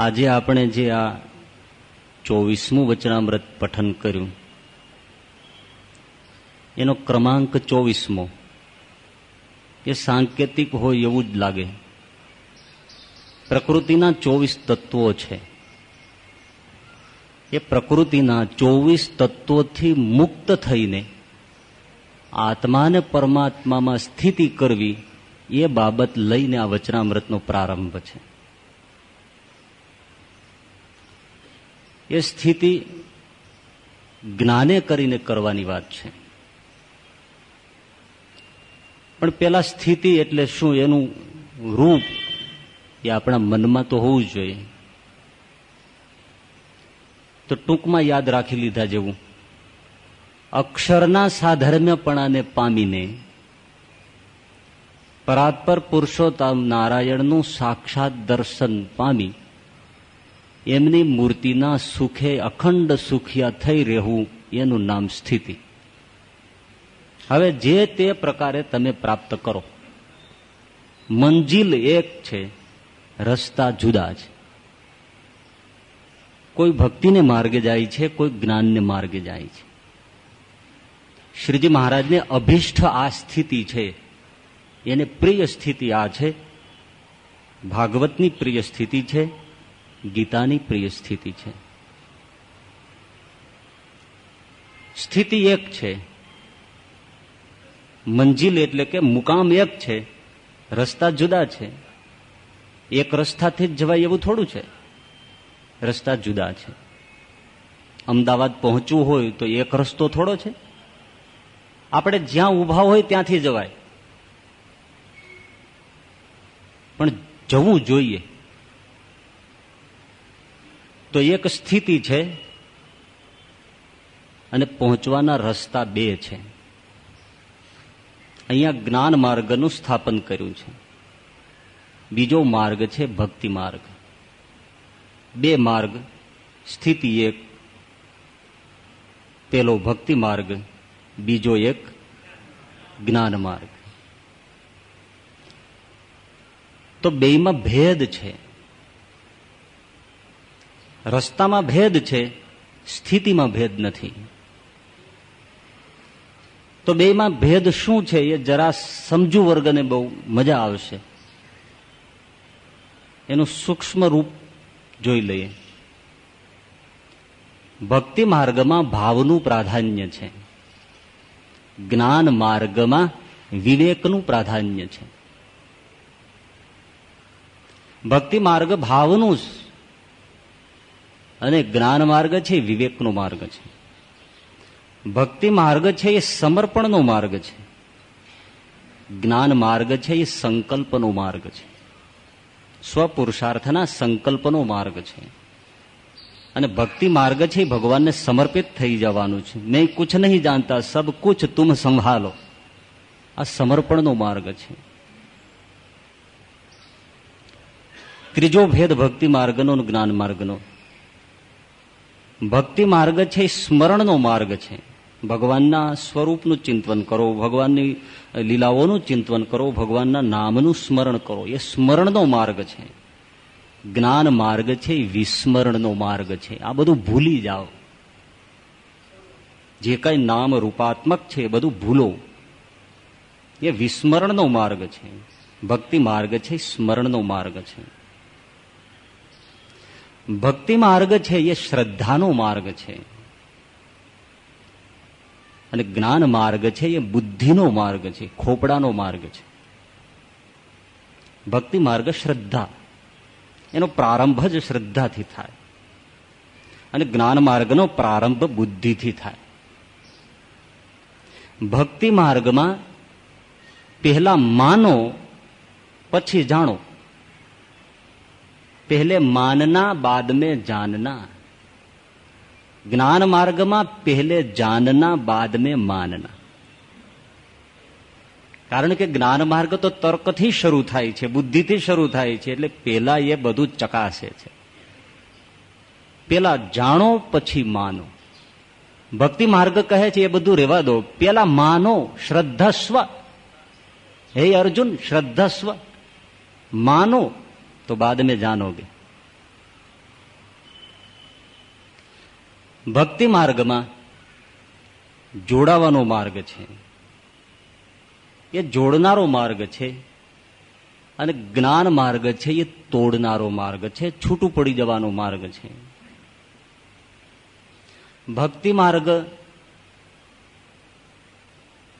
આજે આપણે જે આ ચોવીસમું વચનામૃત પઠન કર્યું, એનો ક્રમાંક ચોવીસમો. એ સાંકેતિક હોય એવું જ લાગે. પ્રકૃતિના ચોવીસ તત્વો છે. એ પ્રકૃતિના ચોવીસ તત્વોથી મુક્ત થઈને આત્માને પરમાત્મામાં સ્થિતિ કરવી, એ બાબત લઈને આ વચનામૃતનો પ્રારંભ છે. એ સ્થિતિ જ્ઞાને કરીને કરવાની વાત છે. પણ પેલા સ્થિતિ એટલે શું? એનું રૂપ એ આપણા મનમાં તો હોવું જોઈએ. તો ટૂંકમાં યાદ રાખી લીધા જેવું. અક્ષરના સાધર્મ્યપણાને પામીને પરાત્પર પુરુષોત્તમ નારાયણનું સાક્ષાત દર્શન પામી એમની મૂર્તિના સુખે અખંડ સુખિયા થઈ રહેવું એનું નામ સ્થિતિ. હવે જે તે પ્રકારે તમે પ્રાપ્ત કરો. મંજિલ એક છે, રસ્તા જુદા છે. કોઈ ભક્તિને માર્ગે જાય છે, કોઈ જ્ઞાનને માર્ગે જાય છે. શ્રીજી મહારાજને અભિષ્ઠ આ સ્થિતિ છે. એને પ્રિય સ્થિતિ આ છે. ભાગવતની પ્રિય સ્થિતિ છે. ગીતાની પ્રિય સ્થિતિ છે. સ્થિતિ એક છે. મંજિલ એટલે કે મુકામ એક છે. રસ્તા જુદા છે. એક રસ્તાથી જ જવાય એવું થોડું છે. રસ્તા જુદા છે. અમદાવાદ પહોંચવું હોય તો એક રસ્તો થોડો છે. આપણે જ્યાં ઊભા હોય ત્યાંથી જવાય. પણ જવું જોઈએ. તો એક સ્થિતિ છે અને પહોંચવાના રસ્તા બે છે. અહીંયા જ્ઞાન માર્ગનું સ્થાપન કર્યું છે. બીજો માર્ગ છે ભક્તિ માર્ગ. બે માર્ગ, સ્થિતિ એક, પેલો ભક્તિ માર્ગ, બીજો એક જ્ઞાન માર્ગ. તો બેમાં ભેદ છે. રસ્તામાં ભેદ છે, સ્થિતિમાં ભેદ નથી. તો બેમાં ભેદ શું છે એ જરા સમજુ વર્ગને બહુ મજા આવશે. એનું સૂક્ષ્મ રૂપ જોઈ લઈએ. ભક્તિ માર્ગમાં ભાવનું પ્રાધાન્ય છે. જ્ઞાન માર્ગમાં વિવેકનું પ્રાધાન્ય છે. ભક્તિ માર્ગ ભાવનું અને જ્ઞાન માર્ગ છે વિવેકનો માર્ગ છે. ભક્તિ માર્ગ છે, એ સમર્પણનો માર્ગ છે. જ્ઞાન માર્ગ છે, એ સંકલ્પનો માર્ગ છે. સ્વપુરુષાર્થના સંકલ્પનો માર્ગ છે. અને ભક્તિ માર્ગ છે ભગવાનને સમર્પિત થઈ જવાનું છે. મેં કુછ નહીં જાણતા, સબ કુછ તુમ સંભાલો. આ સમર્પણનો માર્ગ છે. ત્રીજો ભેદ ભક્તિ માર્ગનો જ્ઞાન માર્ગનો. ભક્તિ માર્ગ છે સ્મરણનો માર્ગ છે. ભગવાનના સ્વરૂપનું ચિંતન કરો, ભગવાનની લીલાઓનું ચિંતન કરો, ભગવાનના નામનું સ્મરણ કરો. એ સ્મરણનો માર્ગ છે. જ્ઞાન માર્ગ છે, એ વિસ્મરણનો માર્ગ છે. આ બધું ભૂલી જાઓ. જે કઈ નામ રૂપાત્મક છે, એ બધું ભૂલો. એ વિસ્મરણનો માર્ગ છે. ભક્તિ માર્ગ છે સ્મરણનો માર્ગ છે. ભક્તિ માર્ગ છે, એ શ્રદ્ધાનો માર્ગ છે. અને જ્ઞાન માર્ગ છે, એ બુદ્ધિનો માર્ગ છે, ખોપડાનો માર્ગ છે. ભક્તિ માર્ગ શ્રદ્ધા. એનો પ્રારંભ જ શ્રદ્ધાથી થાય. અને જ્ઞાન માર્ગનો પ્રારંભ બુદ્ધિથી થાય. ભક્તિ માર્ગમાં પહેલા માનો, પછી જાણો. પહેલે માનના બાદ में जानना જ્ઞાન માર્ગમાં પહેલે જાનના બાદ में માનના કારણ કે જ્ઞાન માર્ગ તો તર્કથી શરૂ થાય છે બુદ્ધિથી શરૂ થાય છે એટલે પેલા એ બધું ચકાસે છે પેલા જાણો પછી માનો ભક્તિ માર્ગ કહે છે એ બધું રેવા દો પેલા માનો શ્રદ્ધસ્વ હે અર્જુન શ્રદ્ધસ્વ માનો તો બાદ में જાનોગે ભક્તિ માર્ગમાં જોડાવાનો માર્ગ છે એ જોડનારો માર્ગ છે અને જ્ઞાન માર્ગ છે એ તોડનારો માર્ગ છે છૂટું પડી જવાનો માર્ગ છે ભક્તિ માર્ગ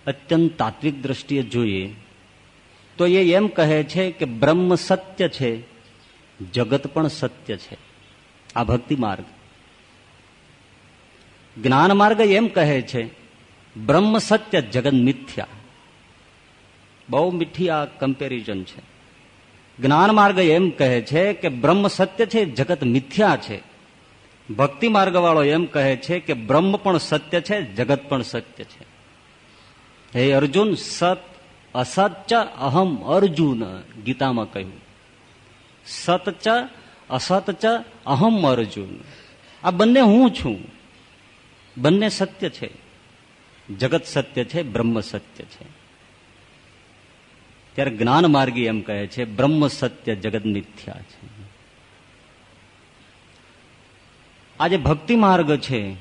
અત્યંત તાત્વિક દ્રષ્ટિએ જોઈએ તો એ એમ કહે છે કે બ્રહ્મ સત્ય છે જગત પણ સત્ય છે. આ ભક્તિ માર્ગ. જ્ઞાન માર્ગ એમ કહે છે, બ્રહ્મ સત્ય જગત મિથ્યા. બહુ મીઠી આ કમ્પેરિઝન છે. જ્ઞાન માર્ગ એમ કહે છે કે બ્રહ્મ સત્ય છે, જગત મિથ્યા છે. ભક્તિ માર્ગ વાળો એમ કહે છે કે બ્રહ્મ પણ સત્ય છે, જગત પણ સત્ય છે. હે અર્જુન, સત અસત્ય અહમ અર્જુન, ગીતામાં કહ્યું. સત ચ, અસત ચ, અહમ અર્જુન. આ બંને હું છું. બંને સત્ય છે. જગત સત્ય છે, બ્રહ્મ સત્ય છે. ત્યારે જ્ઞાન માર્ગી એમ કહે છે, બ્રહ્મ સત્ય જગત મિથ્યા છે. આ જે ભક્તિ માર્ગ છે.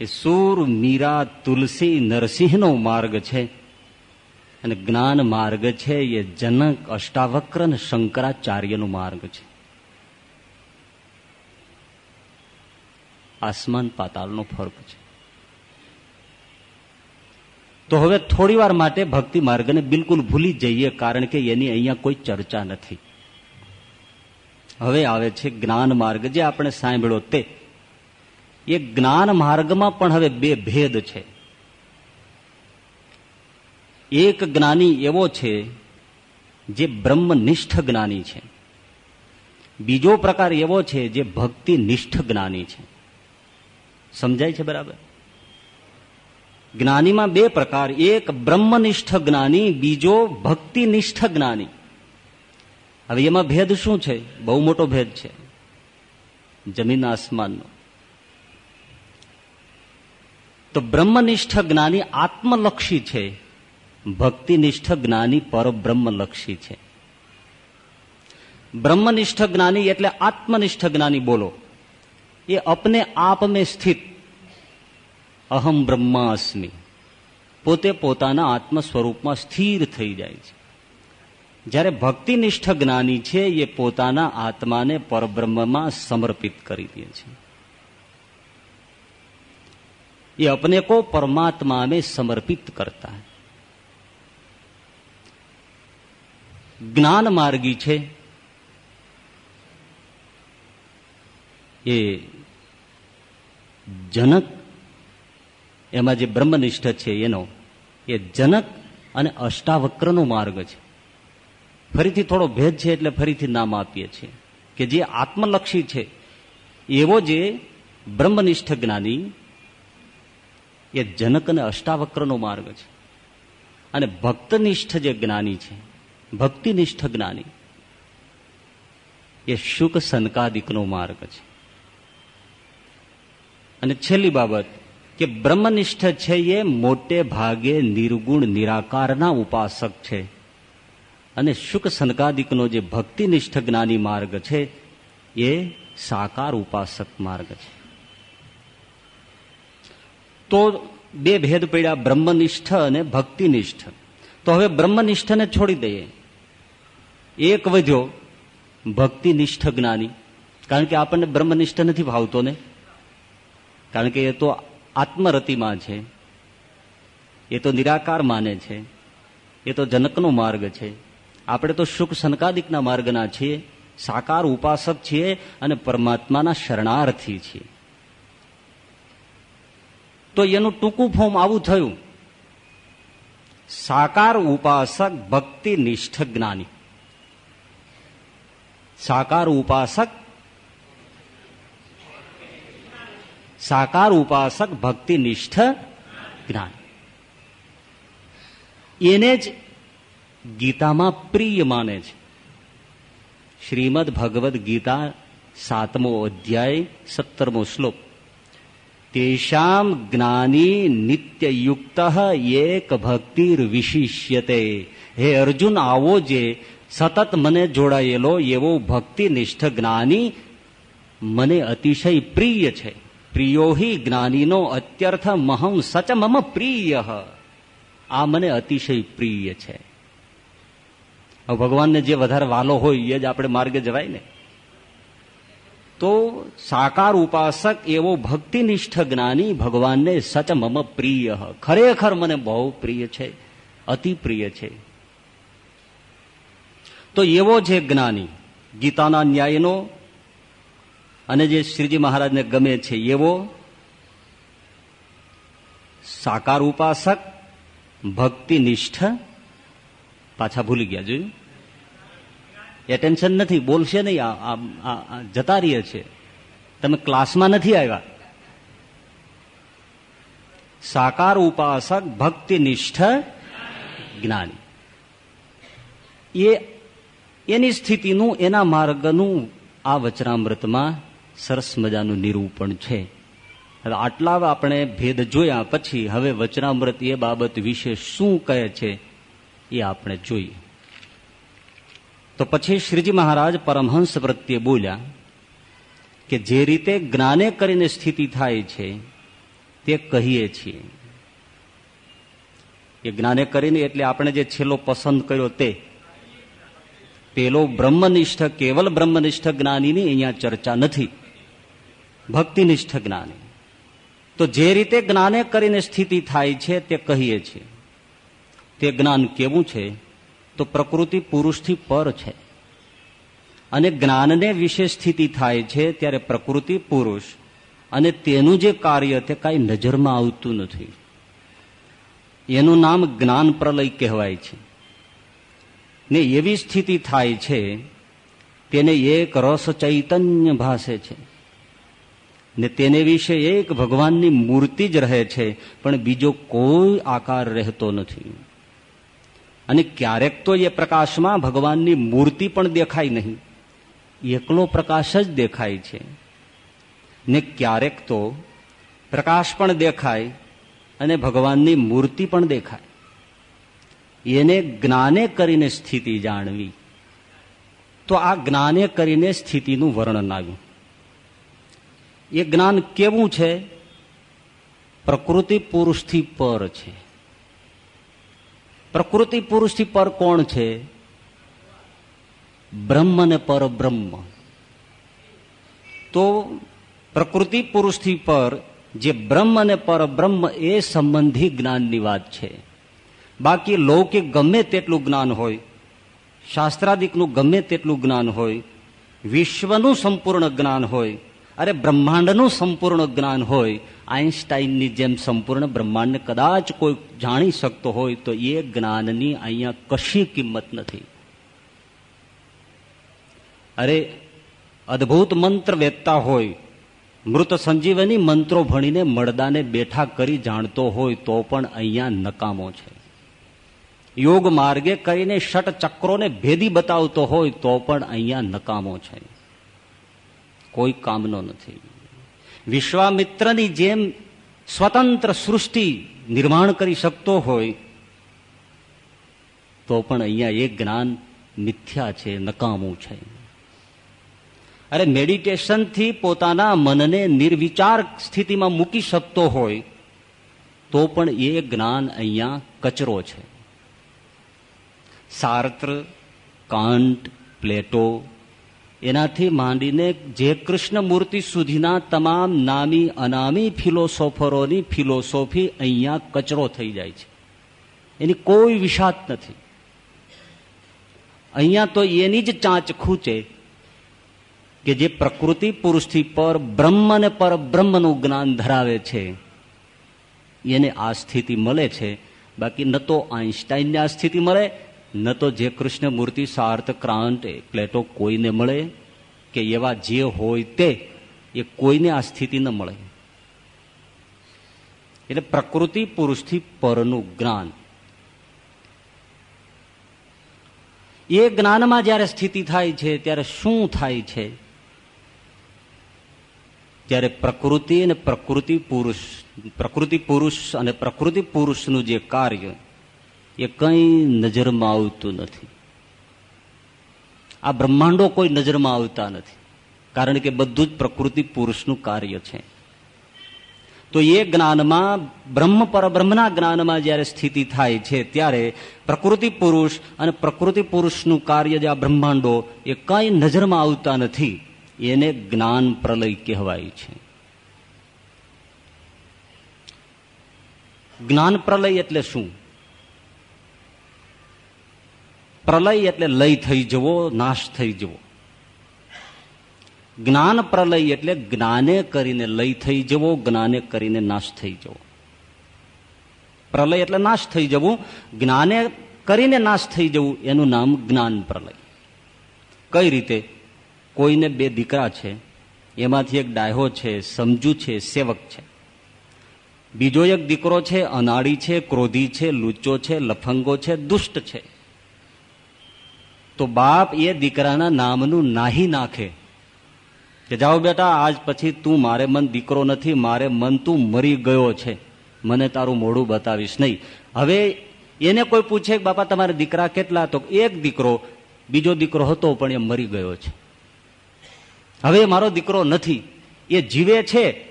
એ સુર, મીરા, તુલસી, નરસિંહનો માર્ગ છે. અને જ્ઞાન માર્ગ છે એ જનક અષ્ટાવક્ર અને શંકરાચાર્યનો માર્ગ છે. આસમાન પાતાળનો ફર્ક છે. તો હવે થોડી વાર માટે ભક્તિ માર્ગને બિલકુલ ભૂલી જઈએ કારણ કે એની અહીંયા કોઈ ચર્ચા નથી. હવે આવે છે જ્ઞાન માર્ગ. જે આપણે સાંભળ્યો તે. એ જ્ઞાન માર્ગમાં પણ હવે બે ભેદ છે. એક જ્ઞાની એવો છે જે બ્રહ્મનિષ્ઠ જ્ઞાની છે. બીજો પ્રકાર એવો છે જે ભક્તિનિષ્ઠ જ્ઞાની છે. સમજાય છે બરાબર? જ્ઞાનીમાં બે પ્રકાર. એક બ્રહ્મનિષ્ઠ જ્ઞાની, બીજો ભક્તિનિષ્ઠ જ્ઞાની. હવે એમાં ભેદ શું છે? બહુ મોટો ભેદ છે. જમીન આસમાનનો. તો બ્રહ્મનિષ્ઠ જ્ઞાની આત્મલક્ષી છે. ભક્તિનિષ્ઠ જ્ઞાની પરબ્રહ્મલક્ષી છે. બ્રહ્મનિષ્ઠ જ્ઞાની એટલે આત્મનિષ્ઠ જ્ઞાની બોલો. એ અપને આપ મેં સ્થિત. અહમ બ્રહ્માસ્મી. પોતે પોતાના આત્મ સ્વરૂપમાં સ્થિર થઈ જાય છે. જ્યારે ભક્તિનિષ્ઠ જ્ઞાની છે, એ પોતાના આત્માને પરબ્રહ્મમાં સમર્પિત કરી દે છે. એ અપને કો પરમાત્મા સમર્પિત કરતા જ્ઞાન માર્ગી છે. એ જનક, એમાં જે બ્રહ્મનિષ્ઠ છે એનો, એ જનક અને અષ્ટાવક્રનો માર્ગ છે. ફરીથી થોડો ભેદ છે એટલે ફરીથી નામ આપીએ છીએ કે જે આત્મલક્ષી છે, એવો જે બ્રહ્મનિષ્ઠ જ્ઞાની, એ જનક અને અષ્ટાવક્રનો માર્ગ છે. અને ભક્તનિષ્ઠ જે જ્ઞાની છે ભક્તિનિષ્ઠ જ્ઞાની. એ શુક સનકાદિકનો માર્ગ છે. અને છેલ્લી બાબત કે બ્રહ્મનિષ્ઠ છે એ મોટે ભાગે નિર્ગુણ, નિરાકારના ઉપાસક છે. અને શુક સનકાદિકનો જે ભક્તિનિષ્ઠ જ્ઞાની માર્ગ છે, એ સાકાર ઉપાસક માર્ગ છે. તો બે ભેદ પડ્યા બ્રહ્મનિષ્ઠ અને ભક્તિનિષ્ઠ. તો હવે બ્રહ્મનિષ્ઠને છોડી દઈએ. એક વધ્યો, ભક્તિનિષ્ઠ જ્ઞાની. કારણ કે આપણને બ્રહ્મનિષ્ઠ નથી ભાવતો ને. કારણ કે એ તો આત્મરતિમાં છે. એ તો નિરાકાર માને છે. એ તો જનકનો માર્ગ છે. આપણે તો સુખ સનકાદિકના માર્ગના છીએ, સાકાર ઉપાસક છીએ અને પરમાત્માના શરણાર્થી છીએ. તો એનું ટૂંકું ફોર્મ આવું થયું. સાકાર ઉપાસક ભક્તિ નિષ્ઠ જ્ઞાની. સાકાર ઉપાસક સાકાર ઉપાસક ભક્તિ નિષ્ઠ જ્ઞાન. એને જ ગીતામાં પ્રિય માને છે. શ્રીમદ ભગવદ્ ગીતા સાતમો અધ્યાય, સત્તરમો શ્લોક. તેષામ જ્ઞાની નિત્યયુક્ત એક ભક્તિર વિશિષ્યતે હે અર્જુન, આવો જે સતત મને જોડાયેલો એવો ભક્તિનિષ્ઠ જ્ઞાની મને અતિશય પ્રિય છે. પ્રિયોહિ જ્ઞાનીનો અત્યર્થ મહમ સચ મમ પ્રિય. આ મને અતિશય પ્રિય છે. ભગવાનને જે વધારે વાલો હોય એ જ આપણે માર્ગે જવાય ને? તો સાકાર ઉપાસક એવો ભક્તિનિષ્ઠ જ્ઞાની ભગવાનને સચ મમ પ્રિય. ખરેખર મને બહુ પ્રિય છે, અતિ પ્રિય છે. તો એવો છે જ્ઞાની. ગીતાના ન્યાયનો અને જે શ્રીજી મહારાજને ગમે છે એવો સાકાર ઉપાસક, ભક્તિનિષ્ઠ, પાછા ભૂલી ગયા, જોયું? એટેન્શન નથી, બોલશે નહીં જતા રહીએ છે. તમે ક્લાસમાં નથી આવ્યા. સાકાર ઉપાસક, ભક્તિનિષ્ઠ, જ્ઞાની. એ એની સ્થિતિનું, એના માર્ગનું આ વચનામૃતમાં સરસ મજાનું નિરૂપણ છે. હવે આટલા આપણે ભેદ જોયા પછી હવે વચનામૃત એ બાબત વિશે શું કહે છે એ આપણે જોઈએ. તો પછી શ્રીજી મહારાજ પરમહંસ પ્રત્યે બોલ્યા કે જે રીતે જ્ઞાને કરીને સ્થિતિ થાય છે, તે કહીએ છીએ. એ જ્ઞાને કરીને એટલે આપણે જે છેલ્લો પસંદ કર્યો તે પેલો બ્રહ્મનિષ્ઠ કેવલ બ્રહ્મનિષ્ઠ જ્ઞાનીની અહીંયા ચર્ચા નથી. ભક્તિનિષ્ઠ જ્ઞાની. તો જે રીતે જ્ઞાને કરીને સ્થિતિ થાય છે તે કહીએ છીએ. તે જ્ઞાન કેવું છે? તો પ્રકૃતિ પુરુષથી પર છે. અને જ્ઞાનને વિશે સ્થિતિ થાય છે ત્યારે પ્રકૃતિ પુરુષ અને તેનું જે કાર્ય તે કાંઈ નજરમાં આવતું નથી. એનું નામ જ્ઞાન પ્રલય કહેવાય છે. ને એવી સ્થિતિ થાય છે તેને એક રસ ચૈતન્ય ભાસે છે. ને તેને વિશે એક ભગવાનની મૂર્તિ જ રહે છે, પણ બીજો કોઈ આકાર રહેતો નથી. અને ક્યારેક તો એ પ્રકાશમાં ભગવાનની મૂર્તિ પણ દેખાય નહીં. એકલો પ્રકાશ જ દેખાય છે. ને ક્યારેક તો પ્રકાશ પણ દેખાય અને ભગવાનની મૂર્તિ પણ દેખાય. એને જ્ઞાને કરીને સ્થિતિ જાણવી. તો આ જ્ઞાને કરીને સ્થિતિનું વર્ણન આવ્યું. એ જ્ઞાન કેવું છે? પ્રકૃતિ પુરુષથી પર છે. પ્રકૃતિ પુરુષથી પર કોણ છે? બ્રહ્મ ને પરબ્રહ્મ. તો પ્રકૃતિ પુરુષથી પર જે બ્રહ્મ અને પરબ્રહ્મ એ સંબંધી જ્ઞાનની વાત છે. બાકી લૌકિક ગમે તેટલું જ્ઞાન હોય, શાસ્ત્રાદિકનું ગમે તેટલું જ્ઞાન હોય, વિશ્વનું સંપૂર્ણ જ્ઞાન હોય, અરે બ્રહ્માંડનું સંપૂર્ણ જ્ઞાન હોય આઈન્સ્ટાઈનની જેમ સંપૂર્ણ બ્રહ્માંડને કદાચ કોઈ જાણી શકતો હોય તો એ જ્ઞાનની અહીંયા કશી કિંમત નથી. અરે અદભુત મંત્ર વેચતા હોય, મૃત સંજીવની મંત્રો ભણીને મળદાને બેઠા કરી જાણતો હોય તો પણ અહીંયા નકામો છે. યોગ માર્ગે કરીને ષટ ચક્રોને ભેદી બતાવતો હોય તો પણ અહીંયા નકામો છે. કોઈ કામનો નથી. વિશ્વામિત્રની જેમ સ્વતંત્ર સૃષ્ટિ નિર્માણ કરી શકતો હોય તો પણ અહીંયા એ જ્ઞાન મિથ્યા છે, નકામું છે. અરે મેડિટેશનથી પોતાના મનને નિર્વિચાર સ્થિતિમાં મૂકી શકતો હોય તો પણ એ જ્ઞાન અહીંયા કચરો છે. સાર્ત્ર કાંટ પ્લેટો, એનાથી માંડીને જે કૃષ્ણ મૂર્તિ સુધીના તમામ નામી અનામી ફિલોસોફરોની ફિલોસોફી અહીંયા કચરો થઈ જાય છે. એની કોઈ વિષાદ નથી. અહીંયા તો એની જ ચાંચ ખૂચે કે જે પ્રકૃતિ પુરુષથી પર બ્રહ્મ ને પર બ્રહ્મનું જ્ઞાન ધરાવે છે. એને આ સ્થિતિ મળે છે. બાકી ન તો આઈન્સ્ટાઈનને આ સ્થિતિ મળે ન તો જે કૃષ્ણ મૂર્તિ સાર્થ ક્રાંત પ્લેટો કોઈને મળે કે એવા જે હોય તે, એ કોઈને આ સ્થિતિ ન મળે. એટલે પ્રકૃતિ પુરુષથી પરનું જ્ઞાન. એ જ્ઞાનમાં જ્યારે સ્થિતિ થાય છે, ત્યારે શું થાય છે? જ્યારે પ્રકૃતિ અને પ્રકૃતિ પુરુષ પ્રકૃતિ પુરુષ અને પ્રકૃતિ પુરુષનું જે કાર્ય એ કંઈ નજરમાં આવતું નથી. આ બ્રહ્માંડો કોઈ નજરમાં આવતા નથી, કારણ કે બધું જ પ્રકૃતિ પુરુષનું કાર્ય છે. તો એ જ્ઞાનમાં, બ્રહ્મ પરબ્રહ્મના જ્ઞાનમાં જ્યારે સ્થિતિ થાય છે, ત્યારે પ્રકૃતિ પુરુષ અને પ્રકૃતિ પુરુષનું કાર્ય જે આ બ્રહ્માંડો, એ કઈ નજરમાં આવતા નથી, એને જ્ઞાન પ્રલય કહેવાય છે. જ્ઞાન પ્રલય એટલે શું? પ્રલય એટલે લય થઈ જવો, નાશ થઈ જવો. જ્ઞાન પ્રલય એટલે જ્ઞાને કરીને લય થઈ જવો, જ્ઞાને કરીને નાશ થઈ જવો. પ્રલય એટલે નાશ થઈ જવું, જ્ઞાને કરીને નાશ થઈ જવું, એનું નામ જ્ઞાન પ્રલય. કઈ રીતે? કોઈને બે દીકરા છે, એમાંથી એક ડાયો છે, સમજુ છે, સેવક છે. બીજો એક દીકરો છે અનાળી છે, ક્રોધી છે, લુચ્ચો છે, લફંગો છે, દુષ્ટ છે. તો બાપ એ દીકરાના નામનું નાહી નાખે. કે જાઓ બેટા, આજ પછી તું મારે મન દીકરો નથી, મારે મન તું મરી ગયો છે. મને તારું મોડું બતાવીશ નહીં. હવે એને કોઈ પૂછે બાપા, તમારે દીકરા કેટલા? તો એક દીકરો, બીજો દીકરો હતો, પણ એ મરી ગયો છે. હવે મારો દીકરો નથી. એ જીવે છે.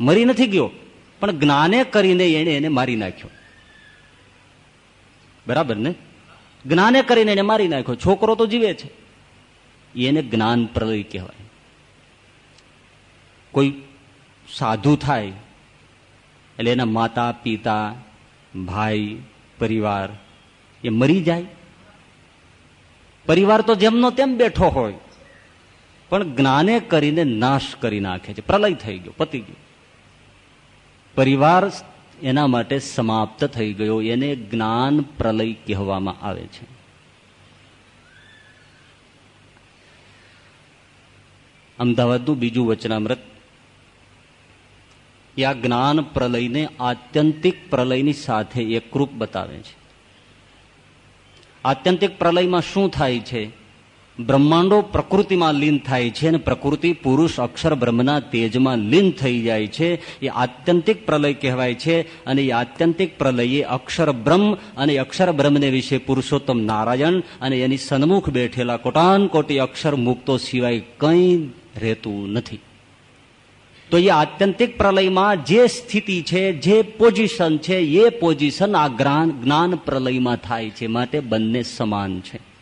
મરી નથી ગયો. પણ જ્ઞાને કરીને એને એને મારી નાખ્યો. બરાબર ને? જ્ઞાને કરીને એને મારી નાખ્યો. છોકરો તો જીવે છે. એને જ્ઞાન પ્રલય કહેવાય. કોઈ સાધુ થાય, એટલે એના માતા, પિતા, ભાઈ, પરિવાર, એ મરી જાય. પરિવાર તો જેમનો તેમ બેઠો હોય, પણ જ્ઞાને કરીને નાશ કરી નાખે છે. પ્રલય થઈ ગયો, પતી ગયો. પરિવાર એના માટે સમાપ્ત થઈ ગયો. એને જ્ઞાન પ્રલય કહેવામાં આવે છે. અમદાવાદનું બીજું વચનામૃત. એ આ જ્ઞાન પ્રલયને આત્યંતિક પ્રલયની સાથે એકરૂપ બતાવે છે. આત્યંતિક પ્રલયમાં શું થાય છે? બ્રહ્માંડો પ્રકૃતિમાં લીન થાય છે અને પ્રકૃતિ, પુરુષ, અક્ષર, બ્રહ્મના તેજમાં લીન થઈ જાય છે. એ આત્યંતિક પ્રલય કહેવાય છે અને એ આત્યંતિક પ્રલયે અક્ષર બ્રહ્મ અને અક્ષર બ્રહ્મને વિશે પુરુષોત્તમ નારાયણ અને એની સન્મુખ બેઠેલા કોટાન કોટી અક્ષર મુક્તો સિવાય કંઈ રહેતું નથી. તો એ આત્યંતિક પ્રલયમાં જે સ્થિતિ છે, જે પોઝિશન છે, એ પોઝિશન આ જ્ઞાન પ્રલયમાં થાય છે. માટે બંને સમાન છે.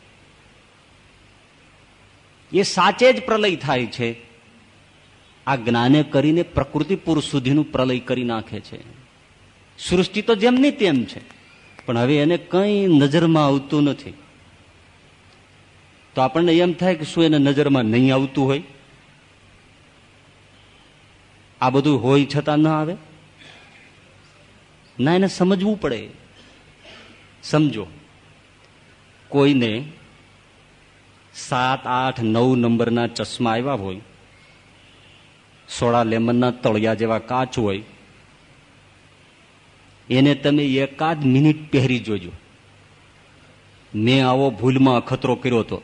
એ સાચે જ પ્રલય થાય છે. આ જ્ઞાને કરીને પ્રકૃતિ પુરુષ સુધીનું પ્રલય કરી નાખે છે. સૃષ્ટિ તો જેમની તેમ છે, પણ હવે એને કંઈ નજરમાં આવતું નથી. તો આપણને એમ થાય કે શું એને નજરમાં નહીં આવતું હોય? આ બધું હોય છતાં ન આવે? ના, એને સમજવું પડે. સમજો. કોઈને સાત આઠ નવ નંબરના ચશ્મા આવ્યા હોય, સોડા લેમનના તળિયા જેવા કાચ હોય, એને તમે એકાદ મિનિટ પહેરી જોજો. મેં આવો ભૂલમાં અખતરો કર્યો હતો.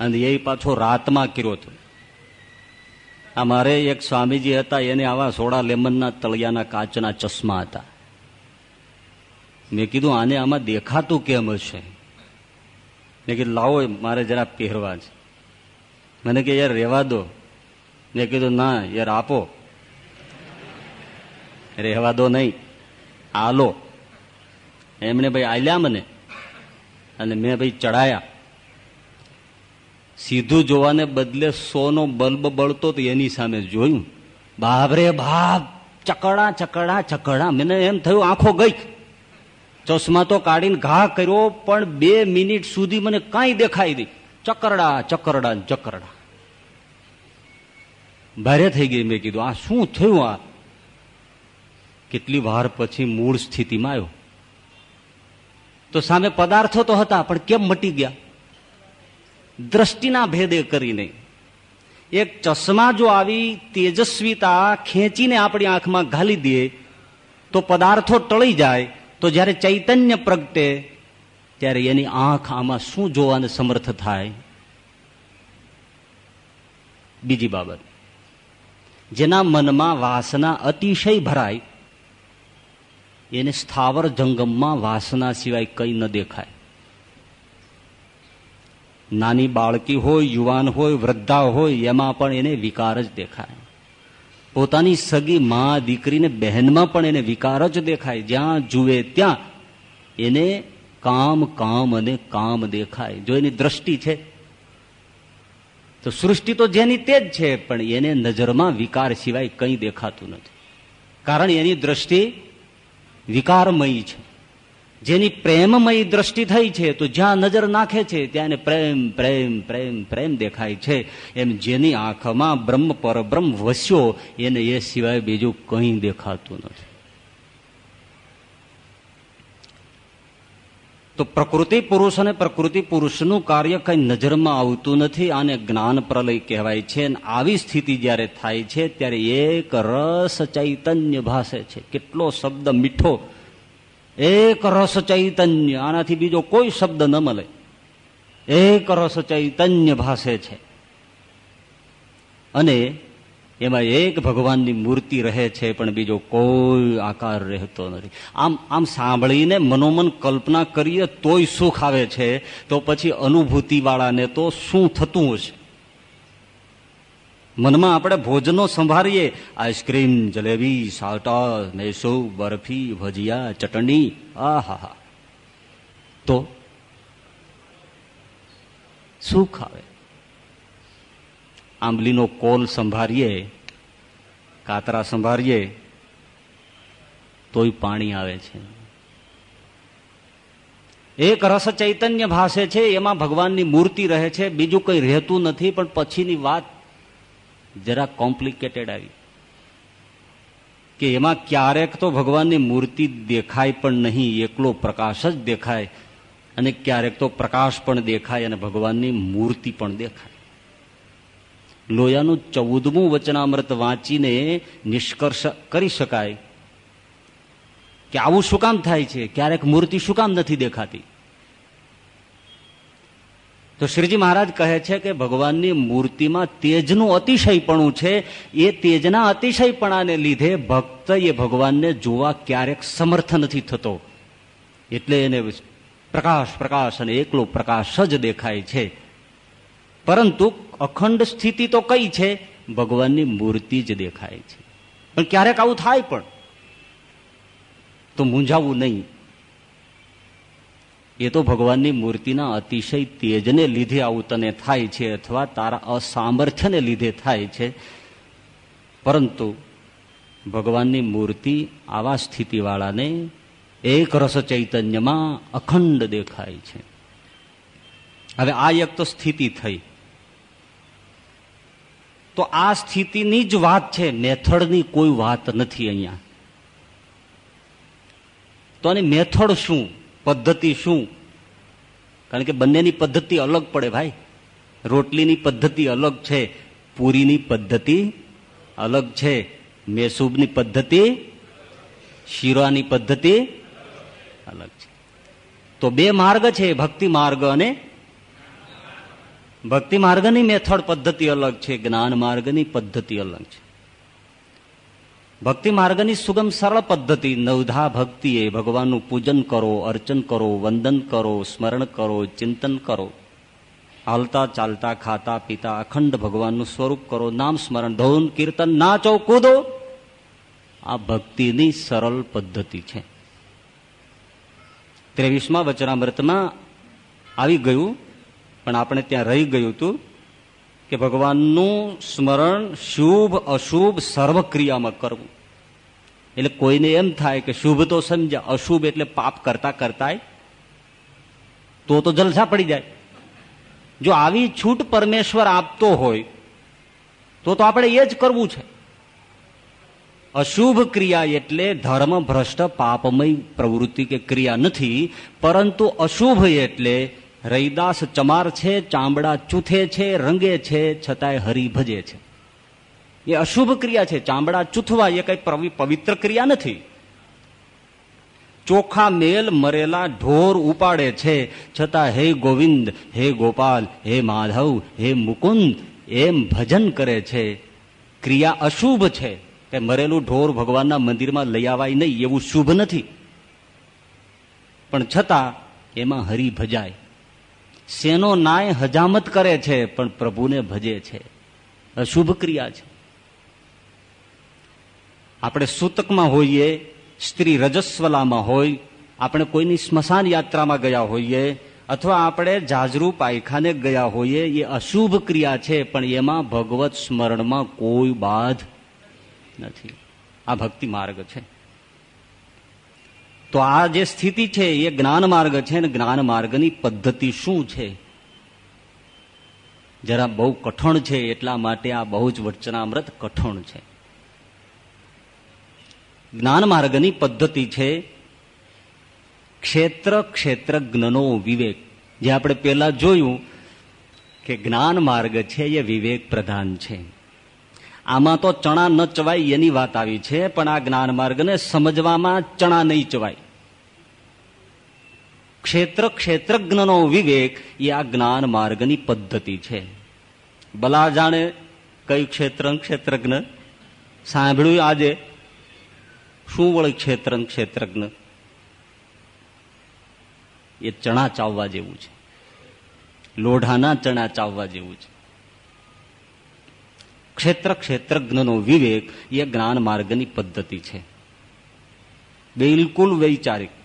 અને એ પાછો રાતમાં કર્યો હતો. આ મારે એક સ્વામીજી હતા, એને આવા સોડા લેમનના તળિયાના કાચના ચશ્મા હતા. મેં કીધું, આને આમાં દેખાતું કેમ હશે? મેં કીધું લાવો, મારે જરા પહેરવા છે. મને કે, યાર, રહેવા દો. મેં કીધું, ના, યાર, આપો. રહેવા દો નહીં. આલો. એમણે ભાઈ આલ્યા મને અને મેં ભાઈ ચડાયા સીધું જોવાને બદલે સોનો બલ્બ બળતો તો એની સામે જોયું. બાપરે બાપ, ચકડા ચકડા ચકડા. મને એમ થયું, આંખો ગઈ. ચશ્મા તો કાઢીને ઘા કર્યો, પણ બે મિનિટ સુધી મને કાંઈ દેખાય નહીં. ચકરડા ચકરડા ચકરડા. ભારે થઈ ગઈ મેં કીધું, આ શું થયું આ? કેટલી વાર પછી મૂળ સ્થિતિમાં આવ્યો. તો સામે પદાર્થો તો હતા, પણ કેમ મટી ગયા? દ્રષ્ટિના ભેદે કરીને. એક ચશ્મા જો આવી, તેજસ્વીતા ખેંચીને આપણી આંખમાં ઘાલી દે, તો પદાર્થો ટળી જાય તો જ્યારે ચૈતન્ય પ્રગટે, ત્યારે એની આંખ આમાં શું જોવાને સમર્થ થાય? બીજી બાબત. જેના મનમાં વાસના અતિશય ભરાય, એને સ્થાવર જંગમમાં વાસના સિવાય કંઈ ન દેખાય. નાની બાળકી હોય, યુવાન હોય, વૃદ્ધા હોય, એમાં પણ એને વિકાર જ દેખાય. પોતાની સગી મા દીકરીને બહેનમાં પણ એને વિકાર જ દેખાય. જ્યાં જુએ ત્યાં એને કામ કામ અને કામ દેખાય. જો એની દ્રષ્ટિ છે, તો સૃષ્ટિ તો જેની તે જ છે, પણ એને નજરમાં વિકાર સિવાય કંઈ દેખાતું નથી. કારણ એની દ્રષ્ટિ વિકારમયી છે. જેની પ્રેમમય દ્રષ્ટિ થઈ છે, તો જ્યાં નજર નાખે છે, ત્યાં એને પ્રેમ પ્રેમ પ્રેમ પ્રેમ દેખાય છે. એમ જેની આંખમાં બ્રહ્મ પરબ્રહ્મ વસ્યો, એને એ સિવાય બીજું કંઈ દેખાતું નથી. તો પ્રકૃતિ પુરુષ અને પ્રકૃતિ પુરુષનું કાર્ય કઈ નજરમાં આવતું નથી, આને જ્ઞાન પ્રલય કહેવાય છે. આવી સ્થિતિ જ્યારે થાય છે, ત્યારે એક રસ ચૈતન્ય ભાષે છે. કેટલો શબ્દ મીઠો એક રસ ચૈતન્ય, આનાથી બીજો કોઈ શબ્દ ન મળે. એક રસ ચૈતન્ય ભાષે છે. અને એમાં એક ભગવાનની મૂર્તિ રહે છે, પણ બીજો કોઈ આકાર રહેતો નથી. આમ આમ સાંભળીને મનોમન કલ્પના કરીએ તોય સુખ આવે છે, તો પછી અનુભૂતિ વાળાને તો શું થતું હશે? મનમાં આપણે ભોજનો સંભાળીએ આઈસ્ક્રીમ, જલેબી સાટા મેસો, બરફી, ભજીયા, ચટણી. આ હા તો? સુખ આવે આંબલીનો કોલ સંભાળીએ કાતરા સંભાળીએ તોય પાણી આવે છે. એક રસ ચૈતન્ય ભાષે છે, એમાં ભગવાનની મૂર્તિ રહે છે. બીજું કઈ રહેતું નથી, પણ પછીની વાત જરા કોમ્પ્લિકેટેડ આવી. કે એમાં ક્યારેક તો ભગવાનની મૂર્તિ દેખાય પણ નહીં, એકલો પ્રકાશ જ દેખાય અને ક્યારેક તો પ્રકાશ પણ દેખાય અને ભગવાનની મૂર્તિ પણ દેખાય. લોયાનું ચૌદમું વચનામૃત વાંચીને નિષ્કર્ષ કરી શકાય કે આવું શું કામ થાય છે? ક્યારેક મૂર્તિ શું કામ નથી દેખાતી? તો શ્રીજી મહારાજ કહે છે કે ભગવાનની મૂર્તિમાં તેજનું અતિશયપણું છે. એ તેજના અતિશયપણાને લીધે ભક્ત એ ભગવાનને જોવા ક્યારેક સમર્થ નથી થતો. એટલે એને પ્રકાશ પ્રકાશ અને એકલો પ્રકાશ જ દેખાય છે. પરંતુ અખંડ સ્થિતિ તો કઈ છે? ભગવાનની મૂર્તિ જ દેખાય છે. પણ ક્યારેક આવું થાય પણ. તો મૂંઝાવું નહીં. એ તો ભગવાનની મૂર્તિના અતિશય તેજને લીધે આવું તને થાય છે અથવા તારા અસામર્થ્યને લીધે થાય છે. પરંતુ ભગવાનની મૂર્તિ આવા સ્થિતિવાળાને એક રસ ચૈતન્યમાં અખંડ દેખાય છે. હવે આ એક તો સ્થિતિ થઈ. તો આ સ્થિતિની જ વાત છે, મેથડની કોઈ વાત નથી અહીંયા. તો આની મેથડ શું? પદ્ધતિ શું? કારણ કે બંનેની પદ્ધતિ અલગ પડે ભાઈ. રોટલીની પદ્ધતિ અલગ છે, પૂરીની પદ્ધતિ અલગ છે, મેસૂબની પદ્ધતિ, શીરાની પદ્ધતિ અલગ છે. તો બે માર્ગ છે, ભક્તિ માર્ગ અને ભક્તિ માર્ગની મેથડ પદ્ધતિ અલગ છે, જ્ઞાન માર્ગની પદ્ધતિ અલગ છે. ભક્તિ માર્ગની સુગમ સરળ પદ્ધતિ, નવધા ભક્તિ એ ભગવાનનું પૂજન કરો, અર્ચન કરો, વંદન કરો, સ્મરણ કરો, ચિંતન કરો. હાલતા, ચાલતા, ખાતા, પીતા, અખંડ ભગવાનનું સ્વરૂપ કરો, નામ સ્મરણ, ધૌન, કીર્તન, નાચો, કૂદો. આ ભક્તિની સરળ પદ્ધતિ છે. ત્રેવીસમાં વચનામૃતમાં આવી ગયું, પણ આપણે ત્યાં રહી ગયું હતું. કે ભગવાનનું સ્મરણ શુભ, અશુભ સર્વ ક્રિયામાં કરવું. એટલે કોઈને એમ થાય કે શુભ તો સમજ્યા અશુભ એટલે પાપ કરતા કરતા તો તો જલસા પડી જાય. જો આવી છૂટ પરમેશ્વર આપતો હોય, તો તો આપણે એ જ કરવું છે. અશુભ ક્રિયા એટલે ધર્મ ભ્રષ્ટ પાપમય પ્રવૃત્તિ કે ક્રિયા નથી, પરંતુ અશુભ એટલે રૈદાસ ચમાર છે, ચામડા ચૂથે છે, રંગે છે, છતાંય હરી ભજે છે. એ અશુભ ક્રિયા છે. ચામડા ચૂથવા એ કઈ પવિત્ર ક્રિયા નથી. ચોખા મેલ મરેલા ઢોર ઉપાડે છે. છતાં હે ગોવિંદ, હે ગોપાલ, હે માધવ, હે મુકુંદ, એમ ભજન કરે છે. ક્રિયા અશુભ છે. કે મરેલું ઢોર ભગવાનના મંદિરમાં લઈ આવાય નહીં એવું શુભ નથી. પણ છતાં એમાં હરી ભજાય. શેનો નાય હજામત કરે છે, પણ પ્રભુને ભજે છે. અશુભ ક્રિયા છે. આપણે સૂતકમાં હોઈએ, સ્ત્રી રજસ્વલામાં હોય, આપણે કોઈની સ્મશાન યાત્રામાં ગયા હોઈએ, અથવા આપણે જાજરૂ પાયખાને ગયા હોઈએ, એ અશુભ ક્રિયા છે, પણ એમાં ભગવત સ્મરણમાં કોઈ બાધ નથી. આ ભક્તિ માર્ગ છે. તો આ જે સ્થિતિ છે, એ જ્ઞાન માર્ગ છે ને જ્ઞાન માર્ગની પદ્ધતિ શું છે? જરા બહુ કઠણ છે, એટલા માટે આ બહુ જ વચનામૃત કઠણ છે. જ્ઞાન માર્ગની પદ્ધતિ છે, ક્ષેત્ર ક્ષેત્રજ્ઞનો વિવેક. જે આપણે પેલા જોયું કે જ્ઞાન માર્ગ છે, એ વિવેક પ્રધાન છે. આમાં તો ચણા ન ચવાય એની વાત આવી છે, પણ આ જ્ઞાન માર્ગને સમજવામાં ચણા નહીં ચવાય. ક્ષેત્ર ક્ષેત્રજ્ઞનો વિવેક એ આ જ્ઞાન માર્ગની પદ્ધતિ છે. ભલા જાણે કયું ક્ષેત્ર ક્ષેત્રજ્ઞ? સાંભળ્યું આજે? શું વળે ક્ષેત્ર ક્ષેત્રજ્ઞ? એ ચણા ચાવવા જેવું છે. લોઢાના ચણા ચાવવા જેવું છે. ક્ષેત્ર ક્ષેત્રજ્ઞનો વિવેક એ જ્ઞાન માર્ગની પદ્ધતિ છે. બિલકુલ વૈચારિક.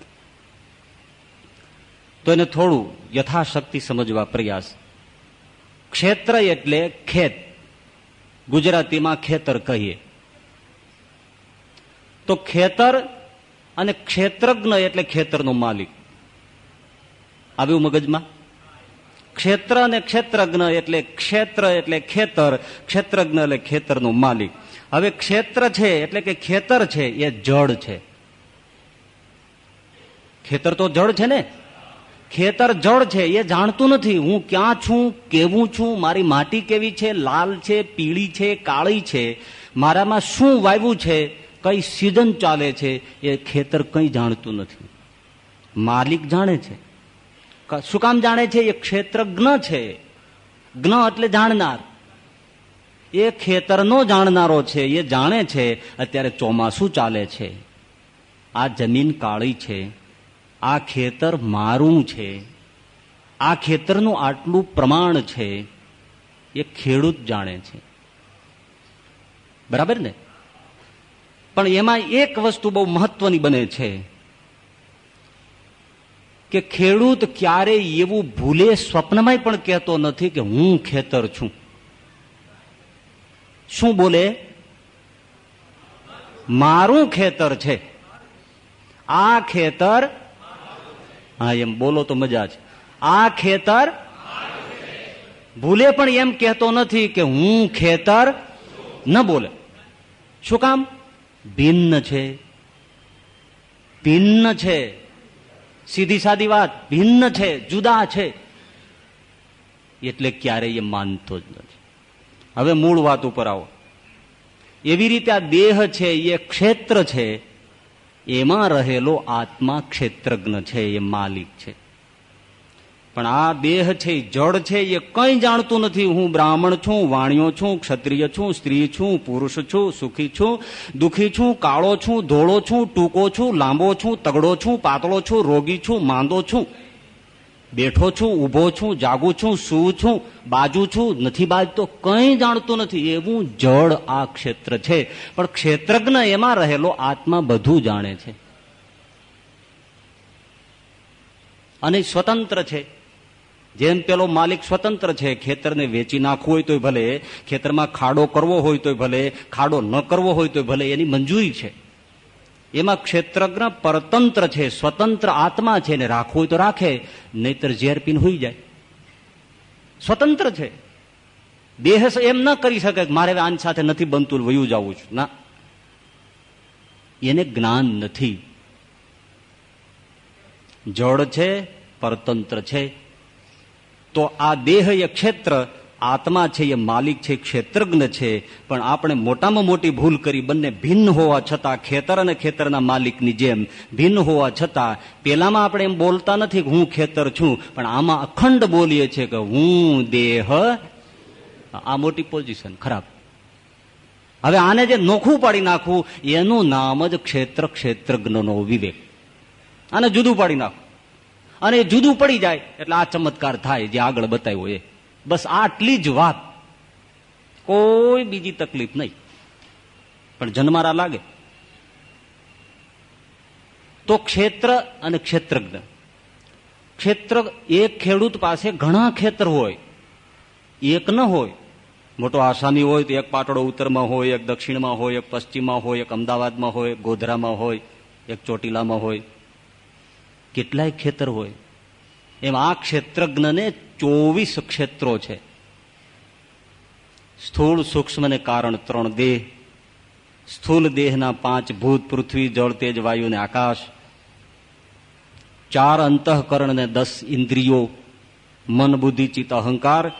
તો એને થોડું યથાશક્તિ સમજવા પ્રયાસ. ક્ષેત્ર એટલે ખેત. ગુજરાતીમાં ખેતર કહીએ. તો ખેતર અને ક્ષેત્રજ્ઞ એટલે ખેતરનો માલિક. આવ્યું મગજમાં? ક્ષેત્ર અને ક્ષેત્રજ્ઞ એટલે ક્ષેત્ર એટલે ખેતર, ક્ષેત્રજ્ઞ એટલે ખેતરનો માલિક. હવે ક્ષેત્ર છે એટલે કે ખેતર છે, એ જળ છે. ખેતર તો જળ છે ને? ખેતર જળ છે, એ જાણતું નથી. હું ક્યાં છું, કેવું છું, મારી માટી કેવી છે, લાલ છે, પીળી છે, કાળી છે, મારામાં શું વાવ્યું છે, કઈ સિઝન ચાલે છે, એ ખેતર કંઈ જાણતું નથી. માલિક જાણે છે. શું કામ જાણે છે? એ ક્ષેત્રજ્ઞ છે. જ્ઞ એટલે જાણનાર. એ ખેતરનો જાણનારો છે, એ જાણે છે, અત્યારે ચોમાસું ચાલે છે. આ જમીન કાળી છે. આ ખેતર મારું છે. આ ખેતરનું આટલું પ્રમાણ છે, એ ખેડૂત જાણે છે. બરાબર ને? પણ એમાં એક વસ્તુ બહુ મહત્વની બને છે કે ખેડૂત ક્યારેય એવું ભૂલે સ્વપ્નમાં પણ કહેતો નથી કે હું ખેતર છું. શું બોલે? મારું ખેતર છે. આ ખેતર હા, એમ બોલો તો મજા છે. આ ખેતર ભૂલે પણ એમ કહેતો નથી કે હું ખેતર ન બોલે. શું કામ? ભિન્ન છે. ભિન્ન છે. સીધી સાદી વાત, ભિન્ન છે, જુદા છે. એટલે ક્યારેય એ માનતો જ નથી. હવે મૂળ વાત ઉપર આવો. એવી રીતે આ દેહ છે, એ ક્ષેત્ર છે એમાં રહેલો આત્મા ક્ષેત્રજ્ઞ છે, એ માલિક છે. પણ આ દેહ છે જળ છે, એ કંઈ જાણતું નથી. હું બ્રાહ્મણ છું, વાણિયો છું, ક્ષત્રિય છું, સ્ત્રી છું, પુરુષ છું, સુખી છું, દુખી છું, કાળો છું, ધોળો છું, ટૂંકો છું, લાંબો છું, તગડો છું, પાતળો છું, રોગી છું, માંદો છું. બેઠો છું ઊભો છું, જાગું છું શું છું, બાજુ છું, નથી બાજતો કંઈ જાણતું નથી. એવું જળ આ ક્ષેત્ર છે. પણ ક્ષેત્રજ્ઞ એમાં રહેલો આત્મા બધું જાણે છે. અને સ્વતંત્ર છે. જેમ પેલો માલિક સ્વતંત્ર છે, ખેતરને વેચી નાખવું હોય તોય ભલે, ખેતરમાં ખાડો કરવો હોય તોય ભલે, ખાડો ન કરવો હોય તોય ભલે, એની મંજૂરી છે. એમાં ક્ષેત્રજ્ઞ પરતંત્ર છે, સ્વતંત્ર આત્મા છે ને રાખવું તો રાખે, નહીતર ઝેર પીન હોઈ જાય. સ્વતંત્ર છે. દેહ એમ ન કરી શકે મારે આની સાથે નથી બનતું વયું જવું છું. ના. એને જ્ઞાન નથી. જળ છે, પરતંત્ર છે. તો આ દેહ એ ક્ષેત્ર આત્મા છે, એ માલિક છે, ક્ષેત્રજ્ઞ છે, પણ આપણે મોટામાં મોટી ભૂલ કરી બંને ભિન્ન હોવા છતાં ખેતર અને ખેતરના માલિકની જેમ ભિન્ન હોવા છતાં પેલામાં આપણે એમ બોલતા નથી કે હું ખેતર છું, પણ આમાં અખંડ બોલીએ છીએ કે હું દેહ આ મોટી પોઝિશન, ખરાબ. હવે આને જે નોખું પાડી નાખવું એનું નામ જ ક્ષેત્ર ક્ષેત્રજ્ઞનો વિવેક. આને જુદું પાડી નાખવું અને જુદું પડી જાય, એટલે આ ચમત્કાર થાય, જે આગળ બતાવ્યો એ. બસ આટલી જ વાત. કોઈ બીજી તકલીફ નહીં. પણ જન્મારા લાગે. તો ક્ષેત્ર અને ક્ષેત્રજ્ઞ. ક્ષેત્ર એક ખેડૂત પાસે ઘણા ખેતર હોય. એક ન હોય. મોટો આસામી હોય તો એક પાટડો ઉત્તરમાં હોય, એક દક્ષિણમાં હોય, એક પશ્ચિમમાં હોય, એક અમદાવાદમાં હોય ગોધરામાં હોય, એક ચોટીલામાં હોય. કેટલાય ખેતર હોય. એમ આ ક્ષેત્રજ્ઞને ચોવીસ ક્ષેત્રો છે. સ્થૂળ સૂક્ષ્મ ને કારણ ત્રણ દેહ, સ્થૂલ દેહના પાંચ ભૂત, પૃથ્વી, જળ, તેજ, વાયુ ને આકાશ, ચાર અંતઃકરણ ને દસ ઇન્દ્રિયો, મન, બુદ્ધિ, ચિત્ત, અહંકાર,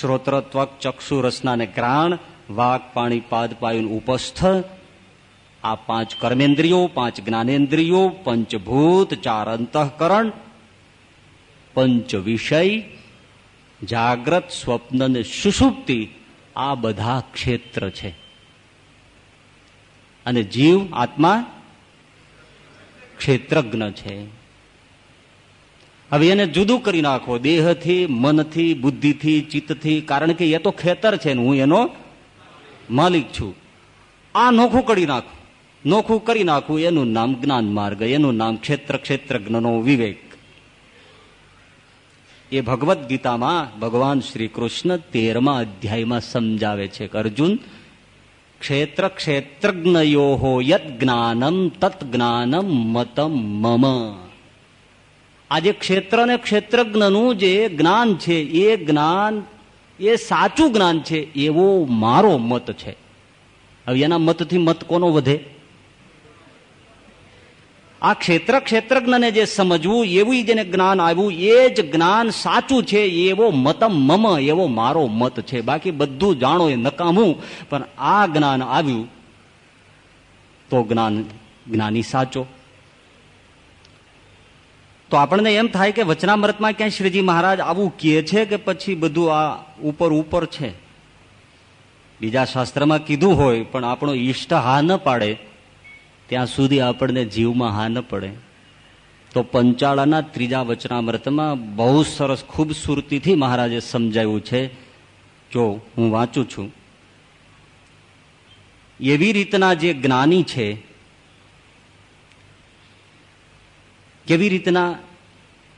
શ્રોત્ર ચક્ષુ, રસના ને ગ્રાણ, વાક, પાણી, પાદ પાયુ ઉપસ્થ, આ પાંચ કર્મેન્દ્રિયો, પાંચ જ્ઞાનેન્દ્રિયો, પંચભૂત, ચાર અંતઃકરણ પંચ વિષય જાગ્રત સ્વપ્ન ને સુસુપ્તિ આ બધા ક્ષેત્ર છે. અને જીવ, આત્મા ક્ષેત્રજ્ઞ છે. હવે એને જુદું કરી નાખો. દેહથી, મનથી, બુદ્ધિથી, ચિત્તથી. કારણ કે એ તો ખેતર છે હું એનો માલિક છું. આ નોખું કરી નાખું. નોખું કરી નાખું. એનું નામ જ્ઞાન માર્ગ, એનું નામ ક્ષેત્ર, ક્ષેત્રજ્ઞનો વિવેક. એ ભગવદ્ ગીતામાં ભગવાન શ્રી કૃષ્ણ તેરમા અધ્યાયમાં સમજાવે છે કે અર્જુન, ક્ષેત્ર ક્ષેત્રજ્ઞયો યદ જ્ઞાનમ તત જ્ઞાનમ મતમ મમ. આજે ક્ષેત્ર ને ક્ષેત્રજ્ઞનું જે જ્ઞાન છે, એ જ્ઞાન, એ સાચું જ્ઞાન છે, એવો મારો મત છે. હવે એના મતથી મત કોનો વધે? આ ક્ષેત્ર ક્ષેત્રજ્ઞને જે સમજવું, એવું જેને જ્ઞાન આવ્યું, એ જ જ્ઞાન સાચું છે, એવો મતમ મમ, એવો મારો મત છે. બાકી બધું જાણો એ નકામું, પણ આ જ્ઞાન આવ્યું, તો જ્ઞાન, જ્ઞાની સાચો. તો આપણને એમ થાય કે વચનામૃતમાં ક્યાંય શ્રીજી મહારાજ આવું કહે છે કે પછી બધું આ ઉપર ઉપર છે. બીજા શાસ્ત્રમાં કીધું હોય, પણ આપણો ઈષ્ટ હા ન પાડે. ત્યાં સુધી આપણને જીવમાં હા ન પડે. તો પંચાળાના ત્રીજા વચનામૃતમાં બહુ સરસ ખૂબસૂરતીથી મહારાજે સમજાવ્યું છે. જો હું વાંચું છું. એવી રીતના જે જ્ઞાની છે, કેવી રીતના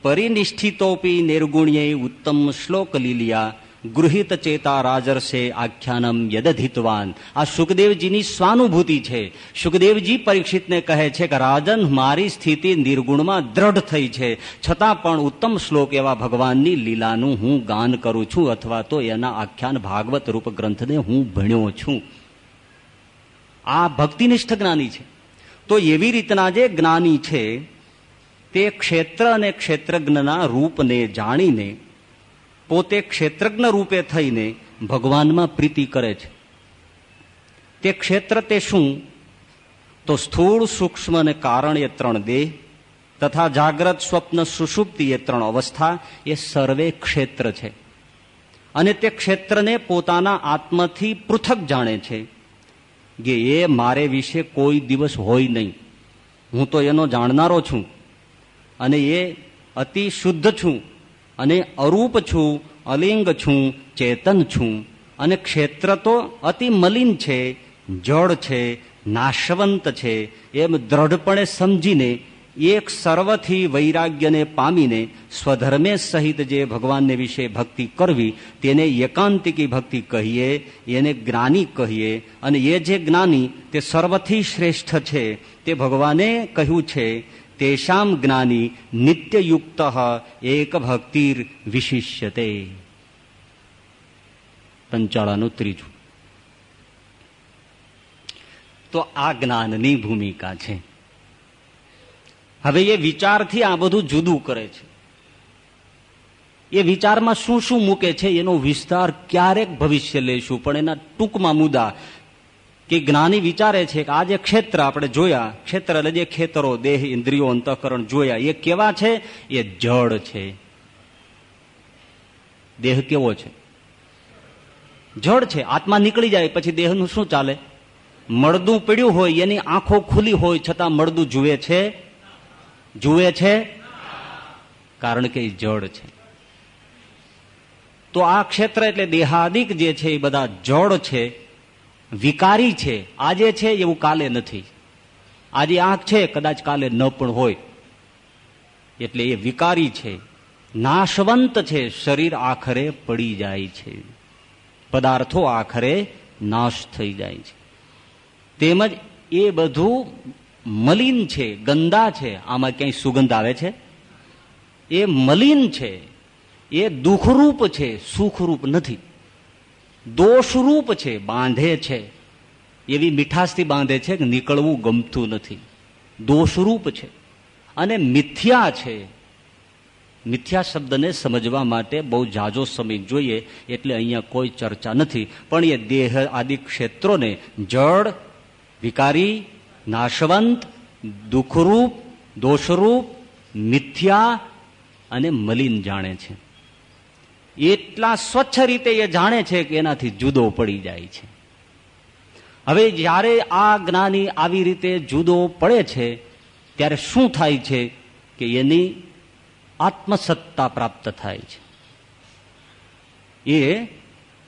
પરિનિષ્ઠિતોપી નિર્ગુણ્ય ઉત્તમ શ્લોક લીલિયા ગૃહિત ચેતા રાજર્ષે આખ્યાનમ યદધિતવાન. આ સુખદેવજીની સ્વાનુભૂતિ છે. સુખદેવજી પરીક્ષિતને કહે છે કે, રાજન, મારી સ્થિતિ નિર્ગુણમાં દ્રઢ થઈ છે. છતાં પણ ઉત્તમ શ્લોક એવા ભગવાનની લીલાનું હું ગાન કરું છું અથવા તો એના આખ્યાન ભાગવત રૂપ ગ્રંથને હું ભણ્યો છું. આ ભક્તિનિષ્ઠ જ્ઞાની છે. તો એવી રીતના જે જ્ઞાની છે, તે ક્ષેત્ર અને ક્ષેત્રજ્ઞના રૂપને જાણીને પોતે ક્ષેત્રજ્ઞ રૂપે થઈને ભગવાનમાં પ્રીતિ કરે છે. તે ક્ષેત્ર તે શું? તો સ્થૂળ સૂક્ષ્મ અને કારણ એ ત્રણ દેહ, તથા જાગ્રત સ્વપ્ન સુષુપ્તિ એ ત્રણ અવસ્થા, એ સર્વે ક્ષેત્ર છે. અને તે ક્ષેત્રને પોતાના આત્માથી પૃથક જાણે છે કે એ મારે વિશે કોઈ દિવસ હોય નહીં. હું તો એનો જાણનારો છું અને એ અતિ શુદ્ધ છું. અને અરૂપ છું, અલિંગ છું, ચેતન છું. અને ક્ષેત્ર તો અતિ મલિન છે, જળ છે, નાશવંત છે. એમ દ્રઢપણે સમજીને, એક સર્વથી વૈરાગ્યને પામીને, સ્વધર્મે સહિત જે ભગવાનને વિશે ભક્તિ કરવી, તેને એકાંતિકી ભક્તિ કહીએ, એને જ્ઞાની કહીએ. અને એ જે જ્ઞાની, તે સર્વથી શ્રેષ્ઠ છે. તે ભગવાને કહ્યું છે તેષામ જ્ઞાની નિત્યયુક્ત એક ભક્તિર વિશિષ્યતે પંચાળાનું ત્રીજું તો આ જ્ઞાનની ભૂમિકા છે હવે એ વિચારથી આ બધું જુદું કરે છે એ વિચારમાં શું શું મૂકે છે એનો વિસ્તાર ક્યારેક ભવિષ્ય લેશું પણ એના ટૂંકમાં મુદ્દા કે જ્ઞાની વિચારે છે કે આ જે ક્ષેત્ર આપણે જોયા, ક્ષેત્ર એટલે જે ખેતરો, દેહ, ઇન્દ્રિયો, અંતઃકરણ જોયા, એ કેવા છે? એ જળ છે. દેહ કેવો છે? જળ છે. આત્મા નીકળી જાય, પછી દેહનું શું ચાલે? મળદું પીડ્યું હોય, એની આંખો ખુલી હોય, છતાં મળદું જુએ છે? જુએ છે? કારણ કે એ જળ છે. તો આ ક્ષેત્ર એટલે દેહાદિક જે છે, એ બધા જળ છે. વિકારી છે. આજે છે એવું કાલે નથી. આજે આંખ છે, કદાચ કાલે ન પણ હોય. એટલે એ વિકારી છે. નાશવંત છે. શરીર આખરે પડી જાય છે. પદાર્થો આખરે નાશ થઈ જાય છે. તેમજ એ બધું મલિન છે, ગંદા છે. આમાં ક્યાંય સુગંધ આવે છે? એ મલિન છે. એ દુઃખરૂપ છે. સુખરૂપ નથી. દોષરૂપ છે, બાંધે છે. એવી મીઠાશથી બાંધે છે કે નીકળવું ગમતું નથી. દોષરૂપ છે. અને મિથ્યા છે. મિથ્યા શબ્દને સમજવા માટે બહુ જાજો સમય જોઈએ એટલે અહીંયા કોઈ ચર્ચા નથી. પણ એ દેહ આદિ ક્ષેત્રોને જડ, વિકારી, નાશવંત, દુઃખરૂપ, દોષરૂપ, મિથ્યા અને મલિન જાણે છે. એટલા સ્વચ્છ રીતે એ જાણે છે કે એનાથી જુદો પડી જાય છે. હવે જ્યારે આ જ્ઞાની આવી રીતે જુદો પડે છે, ત્યારે શું થાય છે કે એની આત્મસત્તા પ્રાપ્ત થાય છે? એ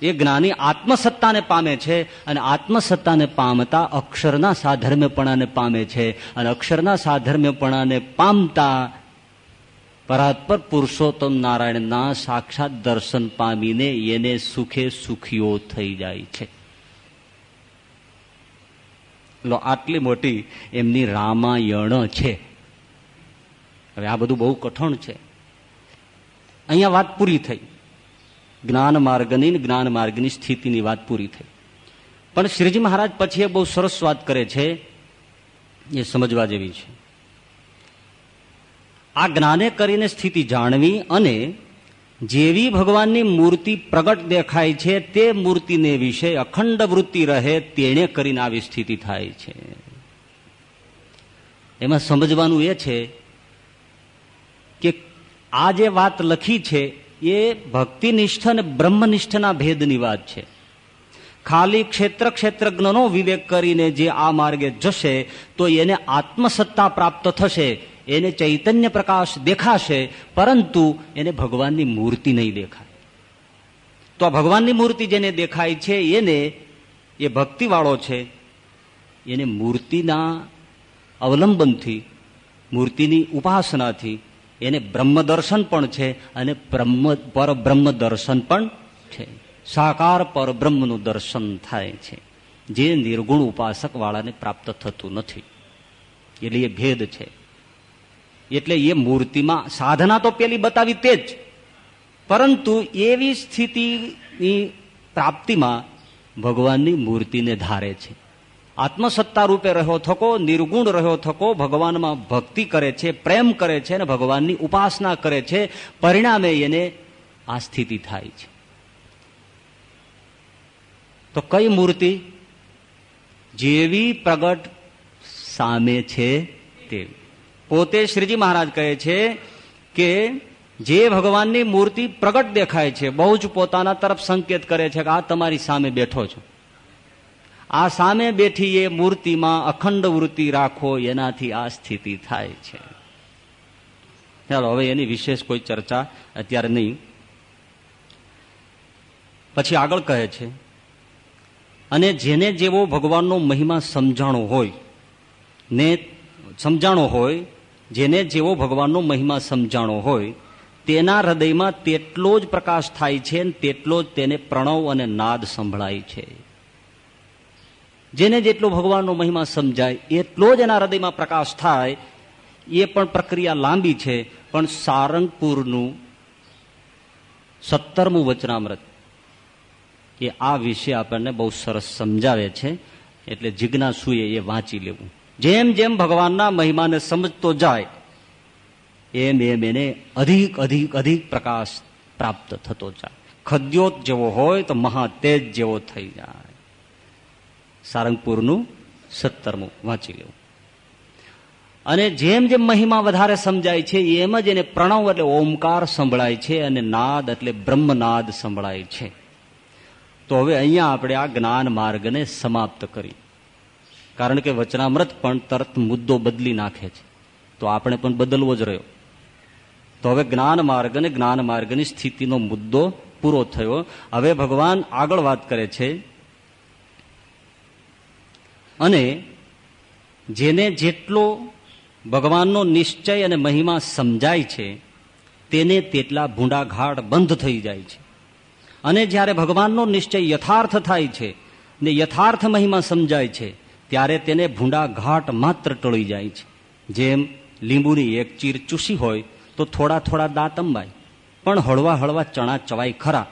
એ જ્ઞાની આત્મસત્તાને પામે છે અને આત્મસત્તાને પામતા અક્ષરના સાધર્મ્યપણાને પામે છે અને અક્ષરના સાધર્મ્યપણાને પામતા પરાત્પર પુરુષોત્તમ નારાયણના સાક્ષાત દર્શન પામીને એને સુખે સુખીઓ થઈ જાય છે. લો, આટલી મોટી એમની રામાયણ છે. હવે આ બધું બહુ કઠણ છે. અહીંયા વાત પૂરી થઈ. જ્ઞાન માર્ગની જ્ઞાન માર્ગની સ્થિતિની વાત પૂરી થઈ. પણ શ્રીજી મહારાજ પછી એ બહુ સરસ વાત કરે છે, એ સમજવા જેવી છે. આ જ્ઞાને કરીને સ્થિતિ જાણવી અને જેવી ભગવાનની મૂર્તિ પ્રગટ દેખાય છે, તે મૂર્તિને વિશે અખંડ વૃત્તિ રહે તેણે કરીને આવી સ્થિતિ થાય છે. એમાં સમજવાનું એ છે કે આ જે વાત લખી છે, એ ભક્તિનિષ્ઠ અને બ્રહ્મનિષ્ઠના ભેદની વાત છે. ખાલી ક્ષેત્ર ક્ષેત્રજ્ઞનો વિવેક કરીને જે આ માર્ગે જશે, તો એને આત્મસત્તા પ્રાપ્ત થશે. એને ચૈતન્ય પ્રકાશ દેખાશે, પરંતુ એને ભગવાનની મૂર્તિ નહીં દેખાય. તો આ ભગવાનની મૂર્તિ જેને દેખાય છે, એને, એ ભક્તિવાળો છે, એને મૂર્તિના અવલંબનથી, મૂર્તિની ઉપાસનાથી, એને બ્રહ્મ દર્શન પણ છે અને બ્રહ્મ પર બ્રહ્મ દર્શન પણ છે. સાકાર પર બ્રહ્મનું દર્શન થાય છે. જે નિર્ગુણ ઉપાસક વાળાને પ્રાપ્ત થતું નથી. એટલે એ ભેદ છે. એટલે એ મૂર્તિમાં સાધના તો પેલી બતાવી તે જ. પરંતુ એવી સ્થિતિની પ્રાપ્તિમાં ભગવાનની મૂર્તિને ધારે છે. આત્મસત્તા રૂપે રહ્યો થકો, નિર્ગુણ રહ્યો થકો, ભગવાનમાં ભક્તિ કરે છે, પ્રેમ કરે છે અને ભગવાનની ઉપાસના કરે છે, પરિણામે એને આ સ્થિતિ થાય છે. તો કઈ મૂર્તિ? જેવી પ્રગટ સામે છે તેવી. પોતે શ્રીજી મહારાજ કહે છે કે જે ભગવાનની મૂર્તિ પ્રગટ દેખાય છે, બહુ જ પોતાના તરફ સંકેત કરે છે કે આ તમારી સામે બેઠો છો. આ સામે બેઠી એ મૂર્તિમાં અખંડ વૃત્તિ રાખો, એનાથી આ સ્થિતિ થાય છે. ચાલો, હવે એની વિશેષ કોઈ ચર્ચા અત્યારે નહીં. પછી આગળ કહે છે, અને જેને જેવો ભગવાનનો મહિમા સમજાણો હોય, ને સમજાણો હોય જેને જેવો ભગવાનનો મહિમા સમજાણો હોય, તેના હૃદયમાં તેટલો જ પ્રકાશ થાય છે તેટલો જ તેને પ્રણવ અને નાદ સંભળાય છે. જેને જેટલો ભગવાનનો મહિમા સમજાય, એટલો જ એના હૃદયમાં પ્રકાશ થાય, એ પણ પ્રક્રિયા લાંબી છે, પણ સારંગપુરનું સત્તરમું વચનામૃત એ આ વિશે આપણને બહુ સરસ સમજાવે છે, એટલે જિજ્ઞાસુએ એ વાંચી લેવું. જેમ જેમ ભગવાનના મહિમાને સમજતો જાય, એમ એમ એને અધિક અધિક અધિક પ્રકાશ પ્રાપ્ત થતો જાય. ખદ્યોત જેવો હોય તો મહાતેજ જેવો થઈ જાય. સારંગપુરનું સત્તરમું વાંચી લેવું. અને જેમ જેમ મહિમા વધારે સમજાય છે, એમ જ એને પ્રણવ એટલે ઓમકાર સંભળાય છે અને નાદ એટલે બ્રહ્મનાદ સંભળાય છે. તો હવે અહીંયા આપણે આ જ્ઞાન માર્ગને સમાપ્ત કરી. કારણ કે વચનામૃત પણ તરત મુદ્દો બદલી નાખે છે. તો આપણે પણ બદલવો જ રહ્યો. તો હવે જ્ઞાન માર્ગ અને જ્ઞાન માર્ગની સ્થિતિનો મુદ્દો પૂરો થયો. હવે ભગવાન આગળ વાત કરે છે. અને જેને જેટલો ભગવાનનો નિશ્ચય અને મહિમા સમજાય છે, તેને તેટલા ભૂંડાઘાટ બંધ થઈ જાય છે. અને જ્યારે ભગવાનનો નિશ્ચય યથાર્થ થાય છે ને યથાર્થ મહિમા સમજાય છે ત્યારે તેને ભૂંડાઘાટ માત્ર ટળી જાય છે. જેમ લીંબુની એક ચીર ચૂસી હોય તો થોડા થોડા દાંત અંબાય. પણ હળવા હળવા ચણા ચવાય ખરા.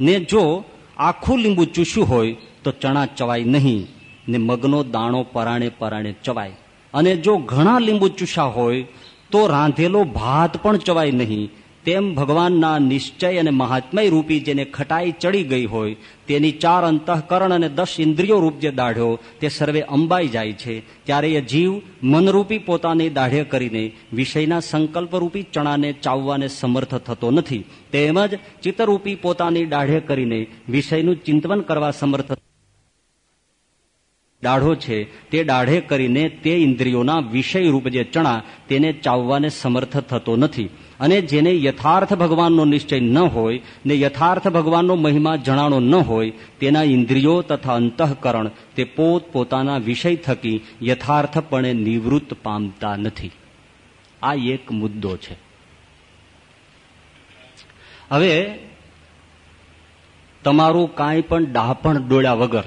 ને જો આખું લીંબુ ચૂસ્યું હોય તો ચણા ચવાય નહીં. ને મગનો દાણો પરાણે પરાણે ચવાય. અને જો ઘણા લીંબુ ચૂસા હોય તો રાંધેલો ભાત પણ ચવાય નહીં. તેમ ભગવાનના નિશ્ચય અને મહાત્મય રૂપી જેને ખટાઈ ચડી ગઈ હોય, તેની ચાર અંતઃકરણ અને દસ ઇન્દ્રિયો રૂપ જે દાઢ્યો, તે સર્વે અંબાઈ જાય છે. ત્યારે એ જીવ મનરૂપી પોતાની દાઢે કરીને વિષયના સંકલ્પરૂપી ચણાને ચાવવાને સમર્થ થતો નથી. તેમજ ચિત્તરૂપી પોતાની દાઢે કરીને વિષયનું ચિંતન કરવા સમર્થ દાઢો છે. તે દાઢે કરીને તે ઇન્દ્રિયોના વિષય રૂપ જે ચણા, તેને ચાવવાને સમર્થ થતો નથી. અને જેને યથાર્થ ભગવાનનો નિશ્ચય ન હોય, ને યથાર્થ ભગવાનનો મહિમા જણાણો ન હોય, તેના ઇન્દ્રિયો તથા અંતઃકરણ તે પોત પોતાના વિષય થકી યથાર્થપણે નિવૃત્ત પામતા નથી. આ એક મુદ્દો છે. હવે, તમારું કાંઈ પણ ડાહપણ ડોળ્યા વગર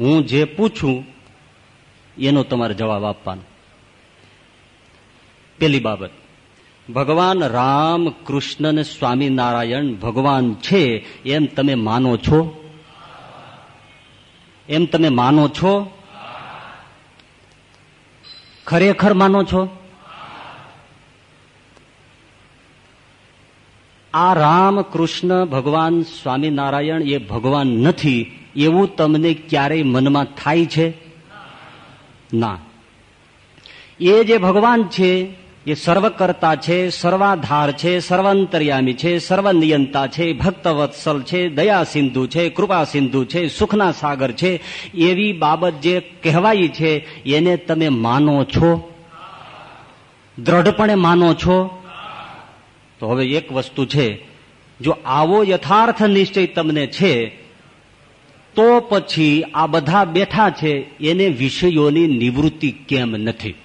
હું જે પૂછું, એનો તમારે જવાબ આપવાનો. પેલી બાબત. ભગવાન રામ કૃષ્ણ સ્વામિનારાયણ ભગવાન છે, એમ તમે માનો છો? એમ તમે માનો છો? ખરેખર માનો છો? આ રામ કૃષ્ણ ભગવાન સ્વામિનારાયણ એ ભગવાન નથી, એવું તમને ક્યારેય મનમાં થાય છે? ના. એ જે ભગવાન છે એ સર્વકર્તા છે સર્વાધાર છે સર્વાંતર્યામી છે સર્વનિયંતા છે ભક્તવત્સલ છે દયા સિંધુ છે કૃપા સિંધુ છે સુખના સાગર છે એવી બાબત જે કહેવાય છે એને તમે માનો છો દ્રઢપણે માનો છો તો હવે એક વસ્તુ છે જો આવો યથાર્થ નિશ્ચય તમને છે તો પછી આ બધા બેઠા છે એને વિષયોની નિવૃત્તિ કેમ નથી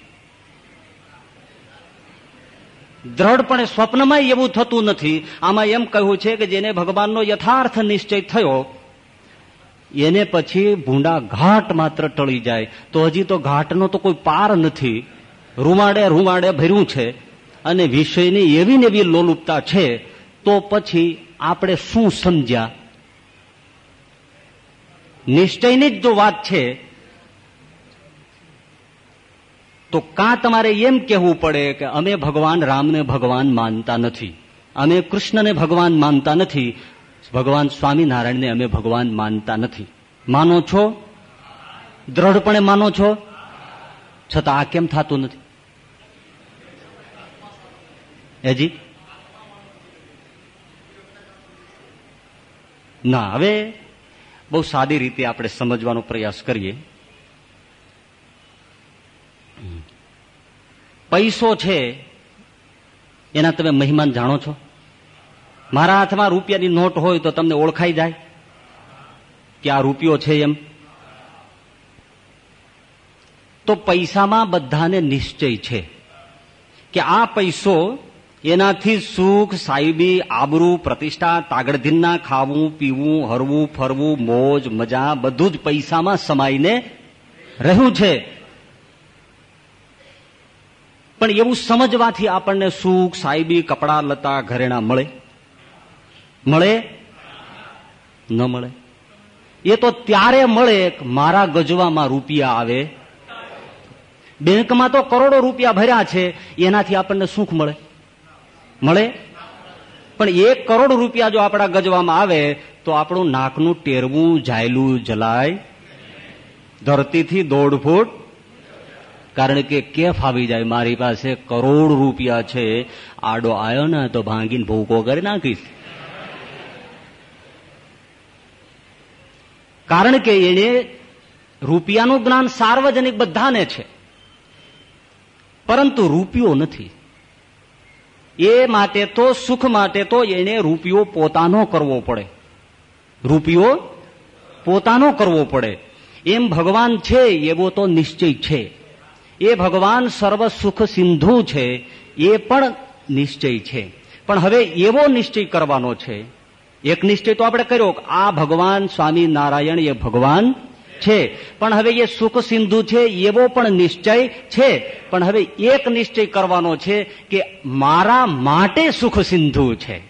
દ્રઢપણે સ્વપ્નમાં એવું થતું નથી. આમાં એમ કહ્યું છે કે જેને ભગવાનનો યથાર્થ નિશ્ચય થયો, એને પછી ભૂંડા ઘાટ માત્ર ટળી જાય. તો હજી તો ઘાટનો તો કોઈ પાર નથી. રૂવાડે રૂવાડે ભર્યું છે. અને વિષયની એવી ને એવી લોલુપતા છે, તો પછી આપણે શું સમજ્યા? નિશ્ચયની જ જો વાત છે તો કાં તમારે એમ કહેવું પડે કે અમે ભગવાન રામને ભગવાન માનતા નથી, અમે કૃષ્ણને ભગવાન માનતા નથી, ભગવાન સ્વામિનારાયણને અમે ભગવાન માનતા નથી. માનો છો? દ્રઢપણે માનો છો? છતાં આ કેમ થતું નથી? એજી? ના, હવે બહુ સાદી રીતે આપણે સમજવાનો પ્રયાસ કરીએ. પૈસો છે, એના તમે મહેમાન જાણો છો. મારા હાથમાં રૂપિયાની નોટ હોય તો તમને ઓળખાઈ જાય કે આ રૂપિયો છે એમ. તો પૈસામાં બધાને નિશ્ચય છે કે આ પૈસો એનાથી સુખ સાહેબી આબરૂ, પ્રતિષ્ઠા તાગડધીનના ખાવું, પીવું, હરવું, ફરવું, મોજ, મજા બધું જ પૈસામાં સમાઈને રહ્યું છે. પણ એવું સમજવાથી આપણને સુખ સાહેબી કપડા લતા ઘરેણા મળે? મળે? ન મળે. એ તો ત્યારે મળે મારા ગજવામાં રૂપિયા આવે. બેંકમાં તો કરોડો રૂપિયા ભર્યા છે, એનાથી આપણને સુખ મળે? મળે? પણ એક કરોડ રૂપિયા જો આપણા ગજવામાં આવે, તો આપણું નાકનું ટેરવું જાયલું જલાય ધરતીથી દોઢ ફૂટ કારણ કે કેફ આવી જાય. મારી પાસે કરોડ રૂપિયા છે. આડો આવ્યો ને તો ભાંગીને ભૂકો કરી નાખીશ. કારણ કે એને રૂપિયાનું જ્ઞાન સાર્વજનિક બધાને છે. પરંતુ રૂપિયો નથી. એ માટે તો, સુખ માટે તો એને રૂપિયો પોતાનો કરવો પડે. રૂપિયો પોતાનો કરવો પડે. એમ ભગવાન છે એવો તો નિશ્ચય છે. એ ભગવાન સર્વ સુખ સિંધુ છે, એ પણ નિશ્ચય છે. પણ હવે એવો નિશ્ચય કરવાનો છે. એક નિશ્ચય તો આપણે કર્યો આ ભગવાન સ્વામી નારાયણ એ ભગવાન છે. પણ હવે એ સુખ સિંધુ છે, એવો પણ નિશ્ચય છે. પણ હવે એક નિશ્ચય કરવાનો છે કે મારા માટે સુખ સિંધુ છે.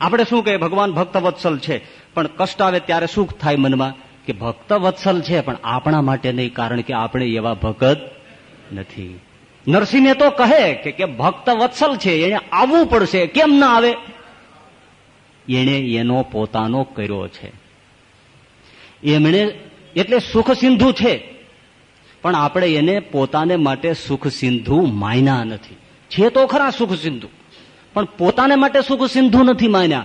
આપણે શું કહીએ? ભગવાન ભક્ત વત્સલ છે. પણ કષ્ટ આવે ત્યારે સુખ થાય મનમાં. કે ભક્ત વત્સલ છે, પણ આપણા માટે નહીં, કારણ કે આપણે એવા ભગત નથી. નરસિંહે તો કહે કે ભક્ત વત્સલ છે, એને આવવું પડશે, કેમ ના આવે? એણે એનો પોતાનો કર્યો છે. એમણે એટલે સુખ સિંધુ છે. પણ આપણે એને પોતાને માટે સુખ સિંધુ માન્યા નથી. છે તો ખરા સુખ સિંધુ, પણ પોતાને માટે સુખ સિંધુ નથી માન્યા.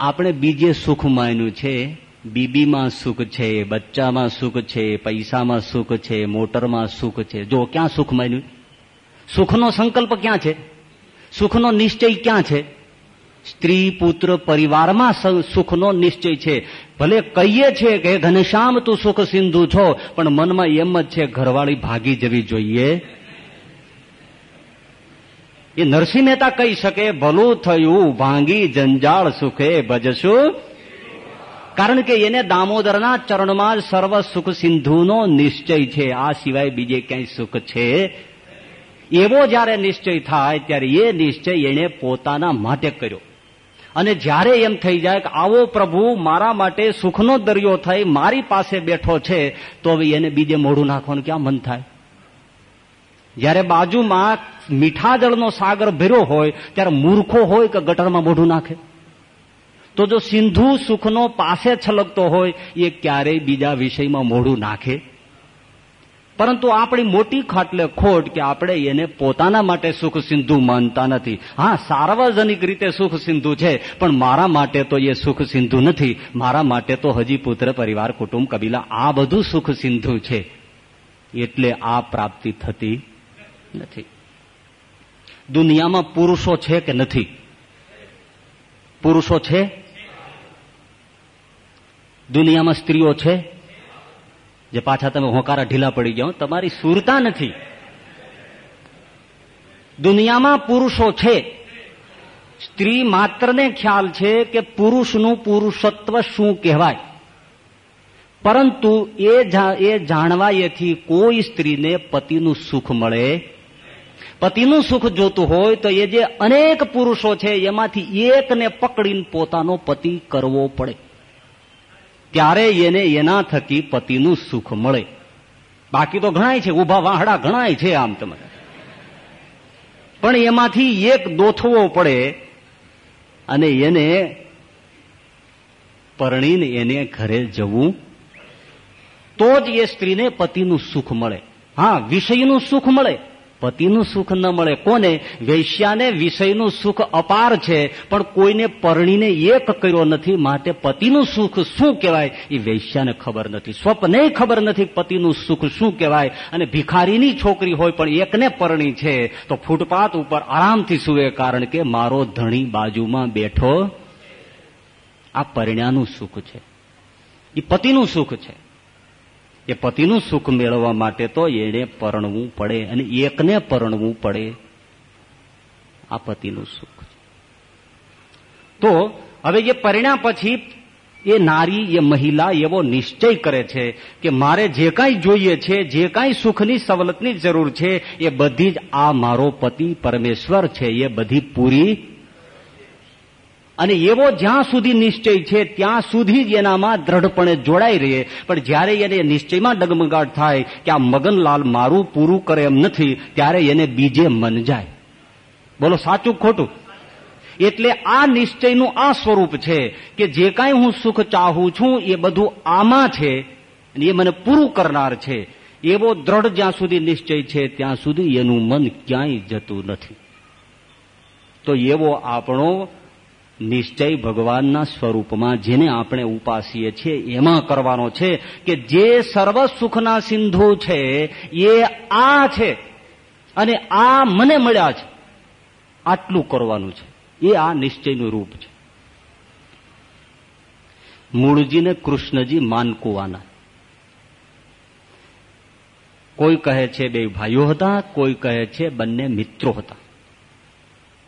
આપણે બીજે સુખ માન્યું છે બીબીમાં સુખ છે બચ્ચામાં સુખ છે પૈસામાં સુખ છે મોટરમાં સુખ છે જો ક્યાં સુખ માન્યું સુખનો સંકલ્પ ક્યાં છે સુખનો નિશ્ચય ક્યાં છે સ્ત્રી પુત્ર પરિવારમાં સુખનો નિશ્ચય છે ભલે કહીએ છીએ કે ઘનશ્યામ તું સુખ સિંધુ છો પણ મનમાં એમ જ છે, ઘરવાળી ભાગી જવી જોઈએ. એ નરસિંહ મહેતા કહી શકે, ભલું થયું, ભાંગી જંજાળ સુખે ભજશું. કારણ કે એને દામોદરના ચરણમાં સર્વ સુખ સિંધુનો નિશ્ચય છે. આ સિવાય બીજે ક્યાંય સુખ છે? એવો જયારે નિશ્ચય થાય ત્યારે એ નિશ્ચય એને પોતાના માટે કર્યો. અને જ્યારે એમ થઈ જાય કે આવો પ્રભુ મારા માટે સુખનો દરિયો થઈ, મારી પાસે બેઠો છે, તો હવે એને બીજે મોઢું નાખવાનું ક્યાં મન થાય? જ્યારે બાજુમાં મીઠા જળનો સાગર ભર્યો હોય, ત્યારે મૂર્ખો હોય કે ગટરમાં મોઢું નાખે? તો જો સિંધુ સુખનો પાસે છલકતો હોય, એ ક્યારેય બીજા વિષયમાં મોઢું નાખે. પરંતુ આપણી મોટી ખાટલે ખોટ કે આપણે એને પોતાના માટે સુખ સિંધુ માનતા નથી. હા, સાર્વજનિક રીતે સુખ સિંધુ છે, પણ મારા માટે તો એ સુખ સિંધુ નથી. મારા માટે તો હજી પુત્ર, પરિવાર, કુટુંબ, કબીલા, આ બધું સુખ સિંધુ છે. એટલે આ પ્રાપ્તિ થતી નથી. દુનિયામાં પુરુષો છે કે નથી? પુરુષો છે? દુનિયામાં સ્ત્રીઓ છે જે પાછા તમે હોકારા ઢીલા પડી ગયા તમારી સુરતા નથી. દુનિયામાં પુરુષો છે. સ્ત્રી માત્રને ખ્યાલ છે કે પુરુષનું પુરુષત્વ શું કહેવાય. પરંતુ એ એ જાણવાયેથી કોઈ સ્ત્રીને પતિનું સુખ મળે. પતિનું સુખ જોતું હોય તો એ જે અનેક પુરુષો છે, એમાંથી એકને પકડીને પોતાનો પતિ કરવો પડે. ત્યારે એને એના થકી પતિનું સુખ મળે. બાકી તો ઘણાય છે ઊભા વાહડા ઘણાય છે આમ તમે પણ એમાંથી એક દોથવો પડે અને એને પરણીને એને ઘરે જવું, તો જ એ સ્ત્રીને પતિનું સુખ મળે. હા, વિષયનું સુખ મળે. પતિનું સુખ ન મળે. કોને? વૈશ્યાને વિષયનું સુખ અપાર છે, પણ કોઈને પરણીને એક કર્યો નથી. માટે પતિનું સુખ શું કહેવાય? એ વૈશ્યાને ખબર નથી. સ્વપ્ને ખબર નથી પતિનું સુખ શું કહેવાય. અને ભિખારીની છોકરી હોય પણ એકને પરણી છે, તો ફૂટપાથ ઉપર આરામથી સુવે કારણ કે મારો ધણી બાજુમાં બેઠો. આ પરણ્યાનું સુખ છે. એ પતિનું સુખ છે. એ પતિનું સુખ મેળવવા માટે તો એને પરણવું પડે અને એકને પરણવું પડે. આ પતિનું સુખ તો હવે એ પરિણામ પછી એ નારી, એ મહિલા એવો નિશ્ચય કરે છે કે મારે જે કાંઈ જોઈએ છે, જે કાંઈ સુખની સવલતની જરૂર છે, એ બધી જ આ મારો પતિ પરમેશ્વર છે, એ બધી પૂરી અને એવો જ્યાં સુધી નિશ્ચય છે, ત્યાં સુધી જ એનામાં દ્રઢપણે જોડાઈ રહે પણ જ્યારે એને નિશ્ચયમાં ડગમગાટ થાય કે આ મગનલાલ મારું પૂરું કરે એમ નથી, ત્યારે એને બીજે મન જાય. બોલો, સાચું ખોટું? એટલે આ નિશ્ચયનું આ સ્વરૂપ છે કે જે કાંઈ હું સુખ ચાહું છું, એ બધું આમાં છે અને એ મને પૂરું કરનાર છે. એવો દ્રઢ જ્યાં સુધી નિશ્ચય છે, ત્યાં સુધી એનું મન ક્યાંય જતું નથી. તો એવો આપણો નિશ્ચય ભગવાનના સ્વરૂપમાં જેને આપણે ઉપાસીએ છીએ, એમાં કરવાનો છે કે જે સર્વ સુખના સિંધુ છે, એ આ છે અને આ મને મળ્યા છે. આટલું કરવાનું છે. એ આ નિશ્ચયનું રૂપ છે. મૂળજીને કૃષ્ણજી માનકુવાના. કોઈ કહે છે બે ભાઈઓ હતા, કોઈ કહે છે બંને મિત્રો હતા.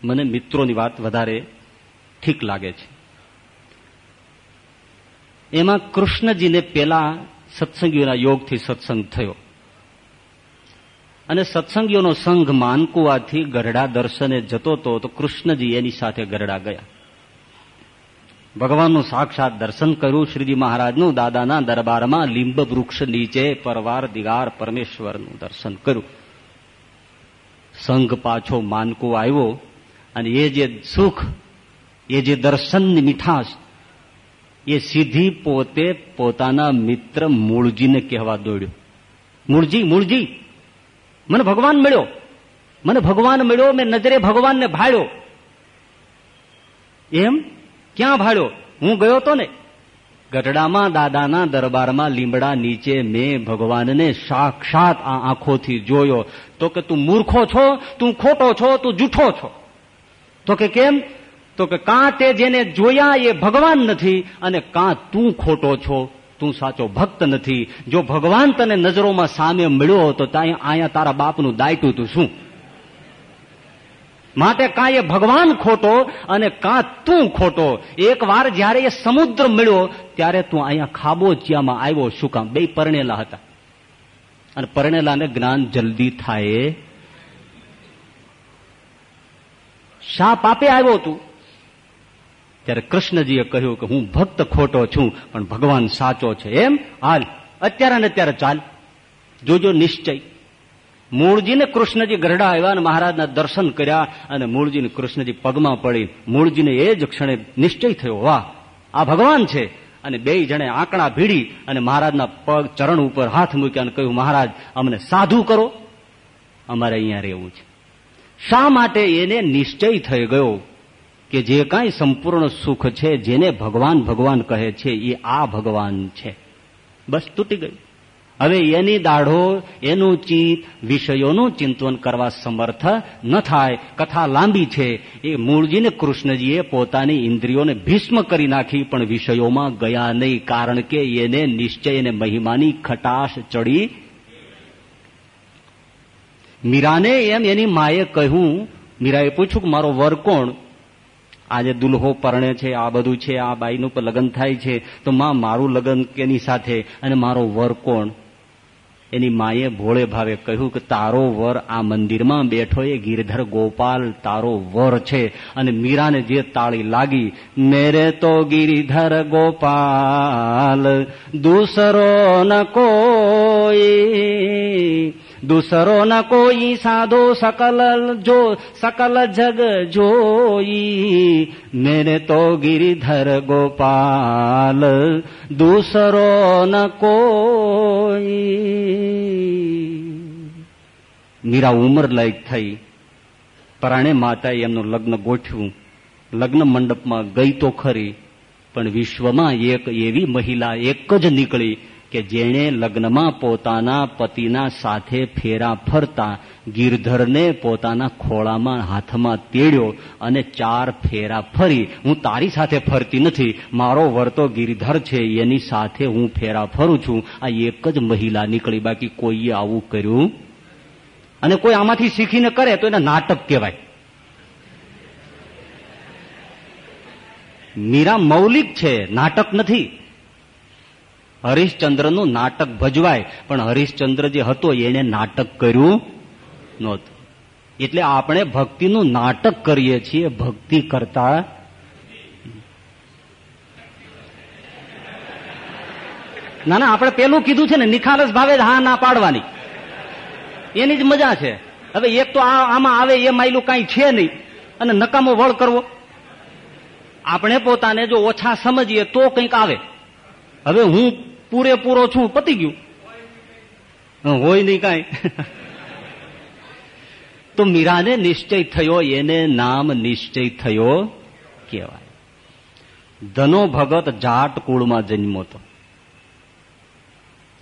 મને મિત્રોની વાત વધારે ઠીક લાગે છે. એમાં કૃષ્ણજીને પેલા સત્સંગીઓના યોગથી સત્સંગ થયો. અને સત્સંગીઓનો સંઘ માનકુવાથી ગરડા દર્શને જતો હતો તો કૃષ્ણજી એની સાથે ગરડા ગયા. ભગવાનનું સાક્ષાત દર્શન કર્યું, શ્રીજી મહારાજનું દાદાના દરબારમાં લીંબ વૃક્ષ નીચે પરવાર દિગાર પરમેશ્વરનું દર્શન કર્યું. સંઘ પાછો માનકુ આવ્યો અને એ જે સુખ એ જે દર્શનની મીઠાશ એ સીધી પોતે પોતાના મિત્ર મૂળજીને કહેવા દોડ્યો મૂળજી મૂળજી મને ભગવાન મળ્યો મને ભગવાન મળ્યો મેં નજરે ભગવાનને ભાળ્યો એમ ક્યાં ભાળ્યો હું ગયો તો ને ગઢડામાં દાદાના દરબારમાં લીમડા નીચે મેં ભગવાનને સાક્ષાત આ આંખોથી જોયો તો કે તું મૂર્ખો છો તું ખોટો છો તું જૂઠો છો તો કે કેમ તો કે કાં તે જેને જોયા એ ભગવાન નથી અને કાં તું ખોટો છો, તું સાચો ભક્ત નથી. જો ભગવાન તને નજરોમાં સામે મળ્યો તો અહીંયા તારા બાપનું દાયટું તું શું? માટે કાં એ ભગવાન ખોટો અને કાં તું ખોટો? એક વાર જયારે એ સમુદ્ર મળ્યો, ત્યારે તું અહીંયા ખાબોચિયામાં આવ્યો. શું કામ? બે પરણેલા હતા. અને પરણેલાને જ્ઞાન જલ્દી થાય. શા પાપે આવ્યો તું? ત્યારે કૃષ્ણજીએ કહ્યું કે હું ભક્ત ખોટો છું, પણ ભગવાન સાચો છે. એમ હાલ, અત્યારે ને અત્યારે ચાલ. જોજો નિશ્ચય. મૂળજીને કૃષ્ણજી ગરડા આવ્યા અને મહારાજના દર્શન કર્યા અને મૂળજીને કૃષ્ણજી પગમાં પડી. મૂળજીને એ જ ક્ષણે નિશ્ચય થયો, વાહ, આ ભગવાન છે. અને બે જણે આંકડા ભીડી અને મહારાજના પગ ચરણ ઉપર હાથ મૂક્યા અને કહ્યું, મહારાજ, અમને સાધુ કરો. અમારે અહીંયા રહેવું છે. શા માટે એને નિશ્ચય થઈ ગયો? કે જે કાંઈ સંપૂર્ણ સુખ છે, જેને ભગવાન ભગવાન કહે છે, એ આ ભગવાન છે. બસ તૂટી ગયું. હવે એની દાઢો, એનું ચિત્ત, વિષયોનું ચિંતન કરવા સમર્થ ન થાય, કથા લાંબી છે. એ મૂળજીને કૃષ્ણજીએ પોતાની ઇન્દ્રિયોને ભીષ્મ કરી નાખી, પણ વિષયોમાં ગયા નહીં, કારણ કે એને નિશ્ચય અને મહિમાની ખટાશ ચડી. મીરાને એમ એની માએ કહ્યું, મીરાએ પૂછ્યું કે મારો વર કોણ? આજે દુલ્હો પરણે છે, આ બધું છે, આ બાઈનું પણ લગ્ન થાય છે, તો માં મારું લગ્ન કેની સાથે? અને મારો વર કોણ? એની માએ ભોળે ભાવે કહ્યું કે તારો વર આ મંદિરમાં બેઠો એ ગિરધર ગોપાલ, તારો વર છે. અને મીરાને જે તાળી લાગી, મેરે તો ગિરિધર ગોપાલ, દૂસરો ન કોઈ દુસરો ન કોઈ સાધો સકલ જો, સકલ જગ જોઈ. મેરે તો ગિરિધર ગોપાલ દુસરો ન કોઈ. મીરા ઉંમર લાયક થઈ. પ્રાણે માતાએ એમનું લગ્ન ગોઠવ્યું. લગ્ન મંડપમાં ગઈ તો ખરી, પણ વિશ્વમાં એક એવી મહિલા એક જ નીકળી. કે જેણે લગ્નમાં પોતાના પતિના સાથે ફેરા ફરતા ગિરધરને પોતાના ખોળામાં હાથમાં તેડ્યો અને ચાર ફેરા ફરી. હું તારી સાથે ફરતી નથી. મારો વર્તો ગિરધર છે. એની સાથે હું ફેરા ફરું છું. આ એક જ મહિલા નીકળી. બાકી કોઈએ આવું કર્યું? અને કોઈ આમાંથી શીખીને કરે તો એને નાટક કહેવાય. મીરા મૌલિક છે. નાટક નથી. હરિશ્ચંદ્રનું નાટક ભજવાય. પણ હરિશ્ચંદ્ર જે હતો એને નાટક કર્યું નહોતું. એટલે આપણે ભક્તિનું નાટક કરીએ છીએ, ભક્તિ કરતા ના ના, આપણે પેલું કીધું છે ને, નિખાલસ ભાવે હા ના પાડવાની. એની જ મજા છે. હવે એક તો આમાં આવે એ માયલું કઈ છે નહીં. અને નકામો વળ કરવો. આપણે પોતાને જો ઓછા સમજીએ તો કંઈક આવે. હવે હું પૂરેપૂરો છું, પતી ગયું. હોય નહીં કાંઈ. તો મીરાને નિશ્ચય થયો, એને નામ નિશ્ચય થયો કહેવાય. ધનો ભગત જાટ કુળમાં જન્મો હતો.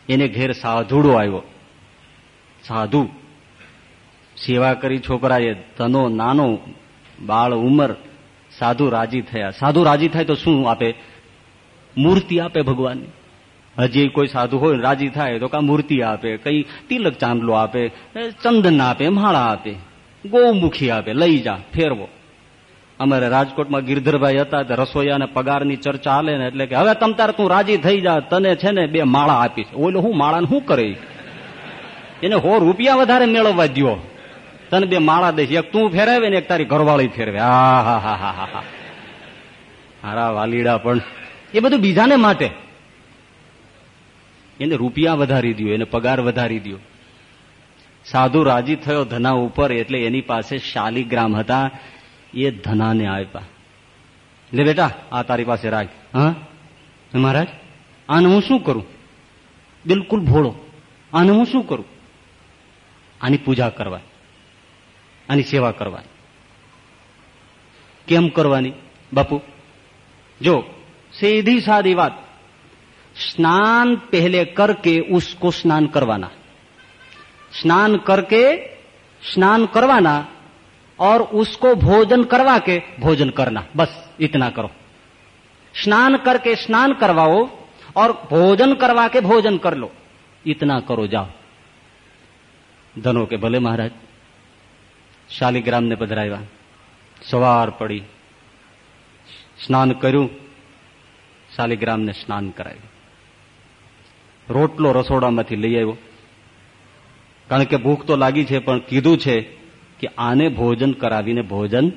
એને ઘેર સાધુડો આવ્યો. સાધુ, સેવા કરી છોકરાએ ધનો, નાનો, બાળ, ઉંમર, સાધુ રાજી થયા. સાધુ રાજી થાય તો શું આપે? મૂર્તિ આપે ભગવાનની. હજી કોઈ સાધુ હોય, રાજી થાય તો કા મૂર્તિ આપે, કઈ તિલક ચાંદલો આપે ચંદન આપે, માળા આપે, ગૌમુખી આપે, લઈ જા, ફેરવો. અમારે રાજકોટમાં ગિરધરભાઈ હતા તે રસોઈયાને પગારની ચર્ચા હાલે ને એટલે કે, હવે તમ તાર તું રાજી થઈ જા, તને છે ને બે માળા આપીશ ઓલો, હું માળાને શું કરે? એને હો રૂપિયા વધારે મેળવવા દો તને બે માળા દઈશ, એક તું ફેરવે ને એક તારી ઘરવાળી ફેરવે. હા હા હા હા હા હા. હારા વાલીડા પણ. એ બધું બીજાને માટે. એને રૂપિયા વધારી દો એને પગાર વધારી દો સાધુ રાજી થયો ધના ઉપર, એટલે એની પાસે શાલીગ્રામ હતા, એ ધનાને આપ્યા. લે બેટા, આ તારી પાસે રાખ. હા? મહારાજ? આને હું શું કરું? બિલકુલ ભોળો. આને હું શું કરું? આની પૂજા કરવા આની સેવા કરવાની. કેમ કરવાની? બાપુ, જો सीधी सादी बात। स्नान पहले करके उसको स्नान करवाना। स्नान करके स्नान करवाना और उसको भोजन करवा के भोजन करना। बस इतना करो। स्नान करके स्नान करवाओ और भोजन करवा के भोजन कर लो। इतना करो, जाओ। धनों के भले महाराज, शालिग्राम ने पधराया। सवार पड़ी। स्नान करूँ શાલિગ્રામને સ્નાન કરાવ્યું રોટલો રસોડામાંથી લઈ આવ્યો. કારણ કે ભૂખ તો લાગી છે, પણ કીધું છે કે આને ભોજન કરાવીને ભોજન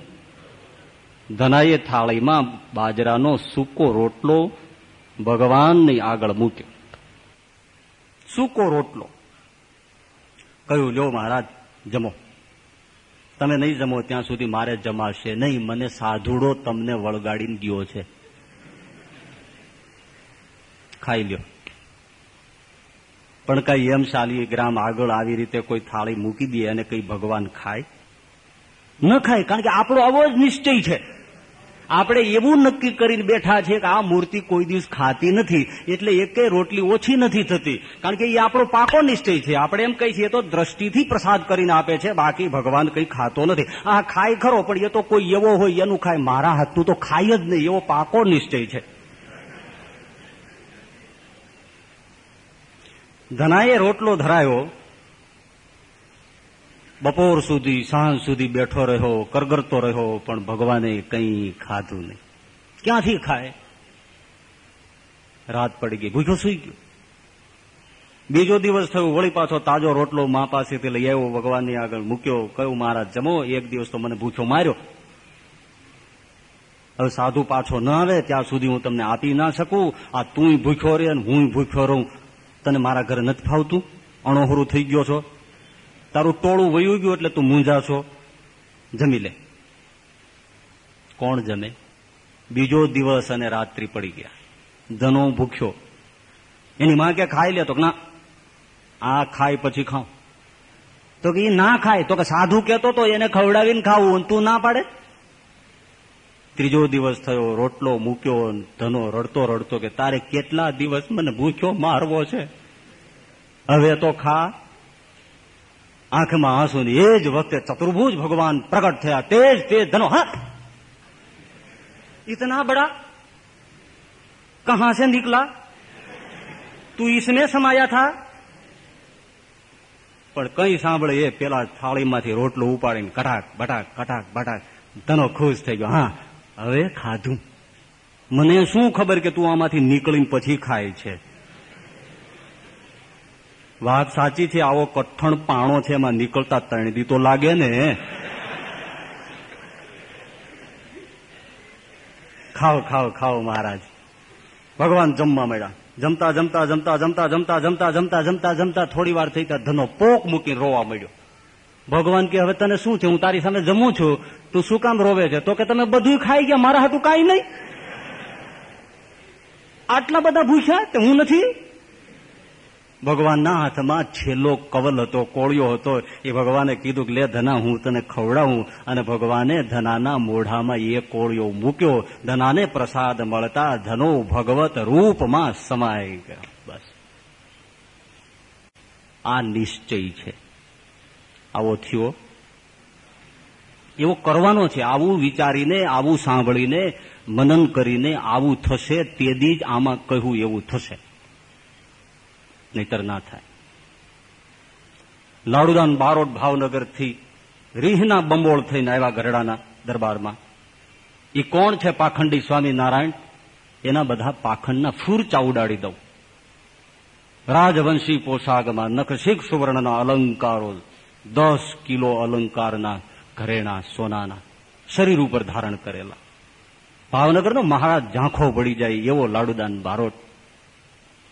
ધનાએ થાળીમાં બાજરાનો સૂકો રોટલો ભગવાનની આગળ મૂક્યો. સૂકો રોટલો. કહ્યું, લ્યો મહારાજ, જમો. તમે નહીં જમો, ત્યાં સુધી મારે જમાશે નહીં. મને સાધુડો તમને વળગાડીને ગયો છે. ખાઈ લ્યો. પણ કઈ એમ શાલી ગ્રામ આગળ આવી રીતે કોઈ થાળી મૂકી દે અને કઈ ભગવાન ખાય? ન ખાય, કારણ કે આપણો આવો જ નિશ્ચય છે. આપણે એવું નક્કી કરીને બેઠા છે કે આ મૂર્તિ કોઈ દિવસ ખાતી નથી, એટલે એકે રોટલી ઓછી નથી થતી. કારણ કે એ આપણો પાકો નિશ્ચય છે. આપણે એમ કહીએ છીએ તો દ્રષ્ટિથી પ્રસાદ કરીને આપે છે, બાકી ભગવાન કઈ ખાતો નથી. આ ખાય ખરો, પણ એ તો કોઈ એવો હોય, એનું ખાય. મારા હાથનું તો ખાય જ નહીં, એવો પાકો નિશ્ચય છે. ધનાએ રોટલો ધરાયો. બપોર સુધી, સાંજ સુધી બેઠો રહ્યો, કરગરતો રહ્યો, પણ ભગવાને કંઈ ખાધું નહીં. ક્યાંથી ખાય? રાત પડી ગઈ, ભૂખ્યો સુઈ ગયો. બીજો દિવસ થયો, વળી પાછો તાજો રોટલો મા પાસેથી લઈ આવ્યો, ભગવાનની આગળ મૂક્યો કયું મહારાજ, જમો. એક દિવસ તો મને ભૂખ્યો માર્યો. હવે સાધુ પાછો ન આવે, ત્યાં સુધી હું તમને આપી ના શકું. આ તું ભૂખ્યો રે અને હું ભૂખ્યો રહું. તને મારા ઘરે નથી ફાવતું? અણોહરું થઈ ગયો છો. તારું ટોળું વયું ગયું એટલે તું મૂંઝા છો. જમી લે. કોણ જમે? બીજો દિવસ અને રાત્રિ પડી ગયા. ધનો ભૂખ્યો. એની માં કે ખાઈ લે તો ના, આ ખાય પછી ખાઉં. તો કે ના ખાય. તો કે સાધુ કેતો તો એને ખવડાવીને ખાવું તું ના પાડે? ત્રીજો દિવસ થયો, રોટલો મૂક્યો, ધનો રડતો રડતો કે તારે કેટલા દિવસ મને ભૂખ્યો મારવો છે? હવે તો ખા. આંખમાં આંસુ એ જ વખતે ચતુર્ભુજ ભગવાન પ્રગટ થયા. તેજ તેજ ધનો, હા. ઇતના બડા. કહા સે નીકળા તું ઈસને સમાયા થા? પણ કઈ સાંભળે એ પેલા થાળીમાંથી રોટલો ઉપાડીને કટાક બટાક કટાક બટાક, ધનો ખુશ થઈ ગયો. હા. હવે ખાધું. મને શું ખબર કે તું આમાંથી નીકળીને પછી ખાય છે? વાત સાચી છે, આવો કઠણ પાણો છે, એમાં નીકળતા તણદી તો લાગે ને. ખાઓ ખાઓ ખાઓ મહારાજ. ભગવાન જમવા મળ્યા. જમતા જમતા જમતા જમતા જમતા જમતા જમતા જમતા જમતા થોડી વાર થઈ ત્યાં ધનો પોક મૂકીને રોવા મળ્યો. ભગવાન કે, હવે તને શું છે? હું તારી સામે જમું છું. તું શું કામ રોવે છે? તો કે, તમે બધું ખાઈ ગયા. મારા હાથું કાંઈ નહીં. આટલા બધા ભૂખ્યા તે હું નથી? ભગવાનના હાથમાં છેલ્લો કવલ હતો, કોળિયો હતો. એ ભગવાને કીધું કે, લે ધના, હું તને ખવડાવું. અને ભગવાને ધનાના મોઢામાં એ કોળિયો મૂક્યો. ધનાને પ્રસાદ મળતા ધનો ભગવત રૂપમાં સમાઈ ગયો. બસ. આ નિશ્ચય છે. આવો થયો. એવો કરવાનો છે. આવું વિચારીને, આવું સાંભળીને, મનન કરીને આવું થશે તેદી જ આમાં કહ્યું એવું થશે. નહીતર ના થાય. લાડુદાન બારોટ ભાવનગરથી રીહના બંબોળ થઈને આવ્યા ગરડાના દરબારમાં. એ કોણ છે પાખંડી સ્વામી નારાયણ એના બધા પાખંડના ફૂરચા ઉડાડી દઉં. રાજવંશી પોશાકમાં નખશીખ સુવર્ણના અલંકારો દસ કિલો અલંકારના ઘરેણા સોનાના શરીર ઉપર ધારણ કરેલા. ભાવનગરનો મહારાજ ઝાંખો પડી જાય એવો લાડુદાન બારોટ.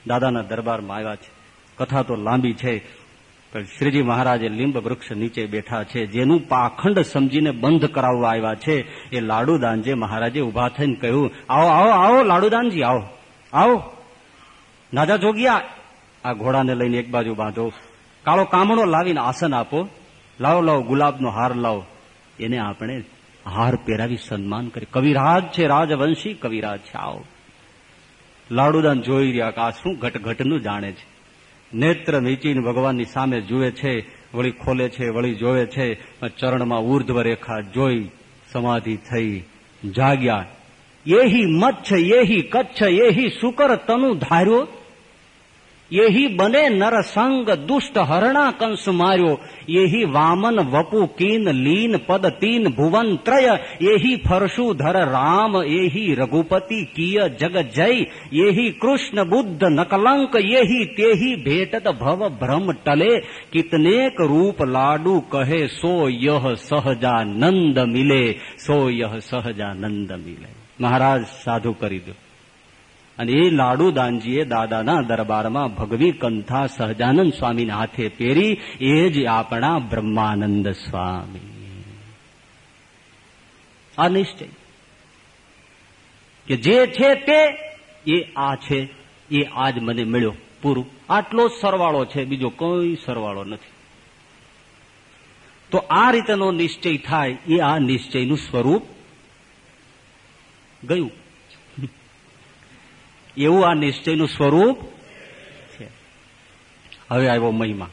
દાદાના દરબારમાં આવ્યા છે. કથા તો લાંબી છે, પણ શ્રીજી મહારાજે લીંબ વૃક્ષ નીચે બેઠા છે. જેનું પાખંડ સમજીને બંધ કરાવવા આવ્યા છે. એ લાડુદાનજી મહારાજે ઊભા થઈને કહ્યું, આવો આવો આવો લાડુદાનજી, આવો આવો. નાજા જોગિયા. આ ઘોડાને લઈને એક બાજુ બાંધો. કાળો કામણો લાવીને આસન આપો. લાવો લાવો, ગુલાબનો હાર લાવો. એને આપણે હાર પહેરાવી સન્માન કરી. કવિરાજ છે રાજવંશી, કવિરાજ છે, આવો. લાડુદાન જોઈ રહ્યા કે આ શું ઘટઘટનું જાણે છે. નેત્ર નીચીને ભગવાનની સામે જુએ છે, વળી ખોલે છે, વળી જોવે છે ચરણમાં ઉર્ધ્વ રેખા જોઈ સમાધિ થઈ જાગ્યા. એહી મચ્છ, એહી કચ્છ, એહી સુકર તનુ ધાર્યો. એહી બને નરસંગ દુષ્ટ હરણા કંસ માર્યો એહી વામન વપુ કીન લીન પદ તીન ભુવન ત્રય એહી ફરશુધર રામ એહી રઘુપતિ કિય જગ જય એહી કૃષ્ણ બુદ્ધ નકલંક એહી તેહી ભેટત ભવ ભ્રમ ટલે કિતનેક રૂપ લાડુ કહે સો યહ સહજાનંદ મિલે સો યહ સહજાનંદ મિલે મહારાજ સાધુ કરી દો અને એ લાડુદાનજીએ દાદાના દરબારમાં ભગવી કંથા સહજાનંદ સ્વામીના હાથે પહેરી, એ જ આપણા બ્રહ્માનંદ સ્વામી. આ નિશ્ચય કે જે છે તે, એ આ છે, એ આજ મને મળ્યો પૂરું. આટલો સરવાળો છે, બીજો કોઈ સરવાળો નથી. તો આ રીતનો નિશ્ચય થાય, એ આ નિશ્ચયનું સ્વરૂપ ગયું. એવું આ નિશ્ચયનું સ્વરૂપ છે. હવે આવ્યો મહિમા.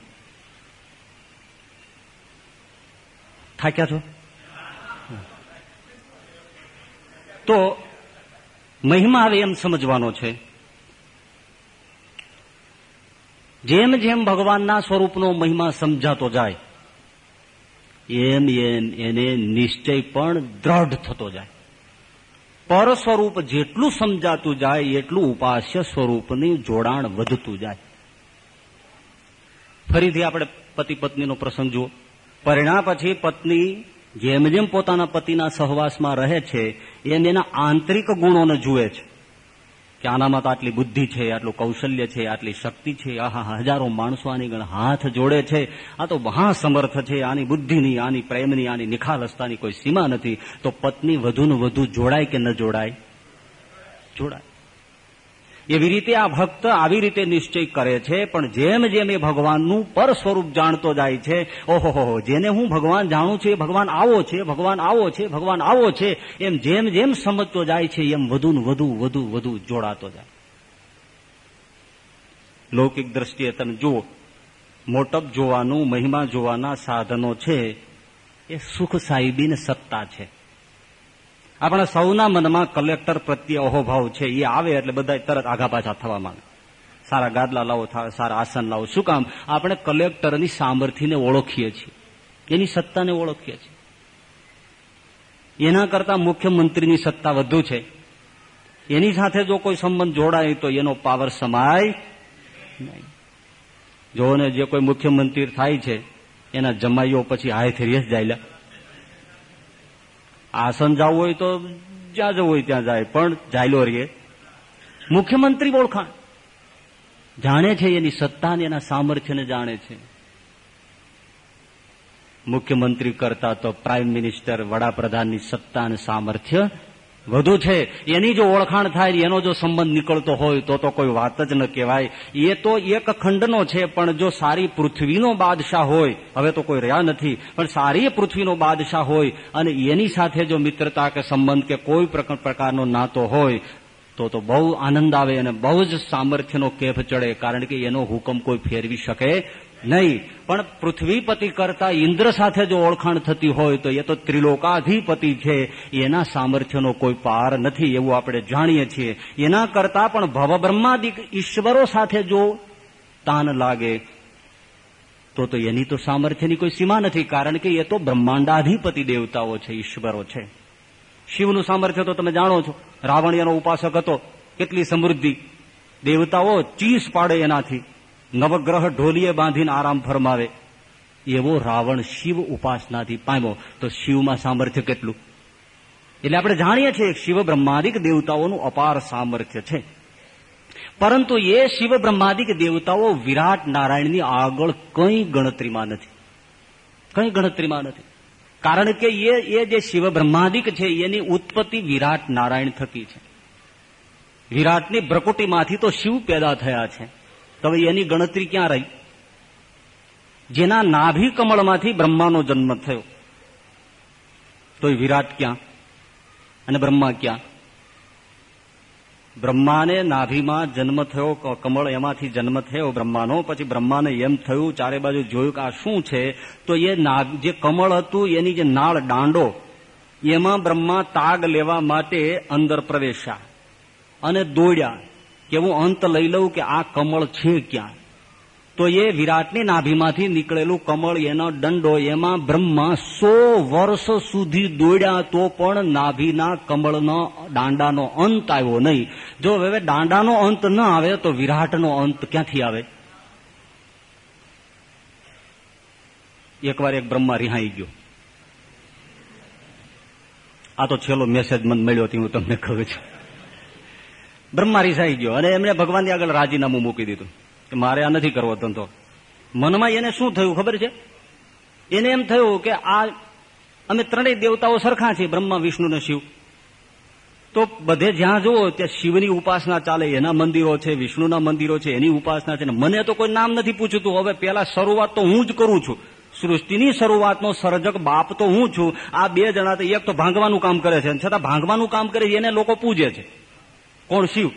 થાક્યા છો? તો મહિમા હવે એમ સમજવાનો છે. જેમ જેમ ભગવાનના સ્વરૂપનો મહિમા સમજાતો જાય, એમ એમ એને નિશ્ચય પણ દ્રઢ થતો જાય. પર સ્વરૂપ જેટલું સમજાતું જાય, એટલું ઉપાસ્ય સ્વરૂપની જોડાણ વધતું જાય. ફરીથી આપણે પતિ પત્નીનો પ્રસંગ જુઓ. પરિણામ પછી પત્ની જેમ જેમ પોતાના પતિના સહવાસમાં રહે છે એમ એના આંતરિક ગુણોને જુએ છે. કે આનામાં તો આટલી બુદ્ધિ છે, આટલું કૌશલ્ય છે, આટલી શક્તિ છે, આહા હજારો માણસો આની ગણ હાથ જોડે છે. આ તો મહાસમર્થ છે, આની બુદ્ધિની, આની પ્રેમની, આની નિખાલસતાની કોઈ સીમા નથી. તો પત્ની વધુ ને વધુ જોડાય કે ન જોડાય? જોડાય. એવી રીતે આ ભક્ત આવી રીતે નિશ્ચય કરે છે, પણ જેમ જેમ એ ભગવાનનું પર સ્વરૂપ જાણતો જાય છે ઓહો જેને હું ભગવાન જાણું છું, એ ભગવાન આવો છે, ભગવાન આવો છે, ભગવાન આવો છે, એમ જેમ જેમ સમજતો જાય છે, એમ વધુ ને વધુ વધુ વધુ જોડાતો જાય. લૌકિક દ્રષ્ટિએ તમે જુઓ, મોટપ જોવાનું, મહિમા જોવાના સાધનો છે, એ સુખ સાહેબીને સત્તા છે. આપણા સૌના મનમાં કલેક્ટર પ્રત્યે અહોભાવ છે, એ આવે એટલે બધા તરત આઘા પાછા થવા માંગે સારા ગાદલા લાવો સારા આસન લાવો. શું કામ? આપણે કલેક્ટરની સામર્થ્યને ઓળખીએ છીએ. એની સત્તાને ઓળખીએ છીએ. એના કરતા મુખ્યમંત્રીની સત્તા વધુ છે. એની સાથે જો કોઈ સંબંધ જોડાય તો એનો પાવર સમાય નહીં. જોને જે કોઈ મુખ્યમંત્રી થાય છે, એના જમાઈઓ પછી હાયથી રેસ જાય આસન જવું હોય તો જ્યાં જવું હોય ત્યાં જાય, પણ જાયલો રહીએ. મુખ્યમંત્રી ઓળખાણ. જાણે છે એની સત્તા અને એના સામર્થ્યને જાણે છે. મુખ્યમંત્રી કરતા તો પ્રાઇમ મિનિસ્ટર, વડાપ્રધાનની સત્તા અને સામર્થ્ય વધુ છે. એની જો ઓળખાણ થાય, એનો જો સંબંધ નીકળતો હોય, તો તો કોઈ વાત જ ન કહેવાય. એ તો એક ખંડનો છે, પણ જો સારી પૃથ્વીનો બાદશાહ હોય, હવે તો કોઈ રહ્યા નથી. પણ સારી પૃથ્વીનો બાદશાહ હોય, અને એની સાથે જો મિત્રતા કે સંબંધ કે કોઈ પ્રકારનો નાતો હોય, તો તો બહુ આનંદ આવે અને બહુ જ સામર્થ્યનો કેફ ચડે, કારણ કે એનો હુકમ કોઈ ફેરવી શકે નહીં, પણ પૃથ્વીપતિ કરતા ઇન્દ્ર સાથે જો ઓળખાણ થતી હોય તો એ તો ત્રિલોકાધિપતિ છે. એના સામર્થ્યનો કોઈ પાર નથી એવું આપણે જાણીએ છીએ. એના કરતા પણ ભવબ્રહ્માદિક ઈશ્વરો સાથે જો તાન લાગે, તો તો એની તો સામર્થ્યની કોઈ સીમા નથી, કારણ કે એ તો બ્રહ્માંડાધિપતિ દેવતાઓ છે, ઈશ્વરો છે. શિવનું સામર્થ્ય તો તમે જાણો છો. રાવણ એનો ઉપાસક હતો. કેટલી સમૃદ્ધિ. દેવતાઓ ચીસ પાડે એનાથી. નવગ્રહ ઢોલીએ બાંધીને આરામ ફરમાવે. એવો રાવણ શિવ ઉપાસનાથી પામ્યો. તો શિવમાં સામર્થ્ય કેટલું? એટલે આપણે જાણીએ છીએ શિવ બ્રહ્માદિક દેવતાઓનું અપાર સામર્થ્ય છે. પરંતુ એ શિવ બ્રહ્માદિક દેવતાઓ વિરાટ નારાયણની આગળ કઈ ગણતરીમાં નથી. કઈ ગણતરીમાં નથી. કારણ કે એ એ જે શિવ બ્રહ્માદિક છે, એની ઉત્પત્તિ વિરાટ નારાયણ થકી છે. વિરાટની પ્રકૃતિમાંથી તો શિવ પેદા થયા છે. તો એની ગણતરી ક્યાં રહી? જેના નાભી કમળમાંથી બ્રહ્માનો જન્મ થયો. તો વિરાટ ક્યાં? અને બ્રહ્મા ક્યાં? બ્રહ્માને નાભીમાં જન્મ થયો કમળ એમાંથી જન્મ થયો બ્રહ્માનો, પછી બ્રહ્માને એમ થયું, ચારે બાજુ જોયું કે આ શું છે? તો એ જે કમળ હતું, એની જે નાળ દાંડો, એમાં બ્રહ્મા તાગ લેવા માટે અંદર પ્રવેશ્યા અને દોડ્યા. કે હું અંત લઈ લઉં કે આ કમળ છે ક્યાં? તો એ વિરાટની નાભીમાંથી નીકળેલું કમળ, એનો દંડો એમાં બ્રહ્મા સો વર્ષ સુધી દોડ્યા તો પણ નાભીના કમળનો દાંડાનો અંત આવ્યો નહીં. જો હવે દાંડાનો અંત ન આવે તો વિરાટનો અંત ક્યાંથી આવે? એકવાર એક બ્રહ્મા રિહાઈ ગયો. આ તો છેલ્લો મેસેજ મને મળ્યો હતી હું તમને કહું છું. બ્રહ્મા રિસાઈ ગયો. અને એમણે ભગવાનની આગળ રાજીનામું મૂકી દીધું કે મારે આ નથી કરવો ધંધો. મનમાં એને શું થયું ખબર છે? એને એમ થયું કે આ અમે ત્રણેય દેવતાઓ સરખા છીએ, બ્રહ્મા, વિષ્ણુ ને શિવ. તો બધે જ્યાં જુઓ ત્યાં શિવની ઉપાસના ચાલે, એના મંદિરો છે, વિષ્ણુના મંદિરો છે, એની ઉપાસના છે. મને તો કોઈ નામ નથી પૂછતું. હવે પેલા શરૂઆત તો હું જ કરું છું. સૃષ્ટિની શરૂઆતનો સર્જક બાપ તો હું છું. આ બે જણા તો એક તો ભાંગવાનું કામ કરે છે. છતાં ભાંગવાનું કામ કરે એને લોકો પૂજે છે. કોણ શિવ?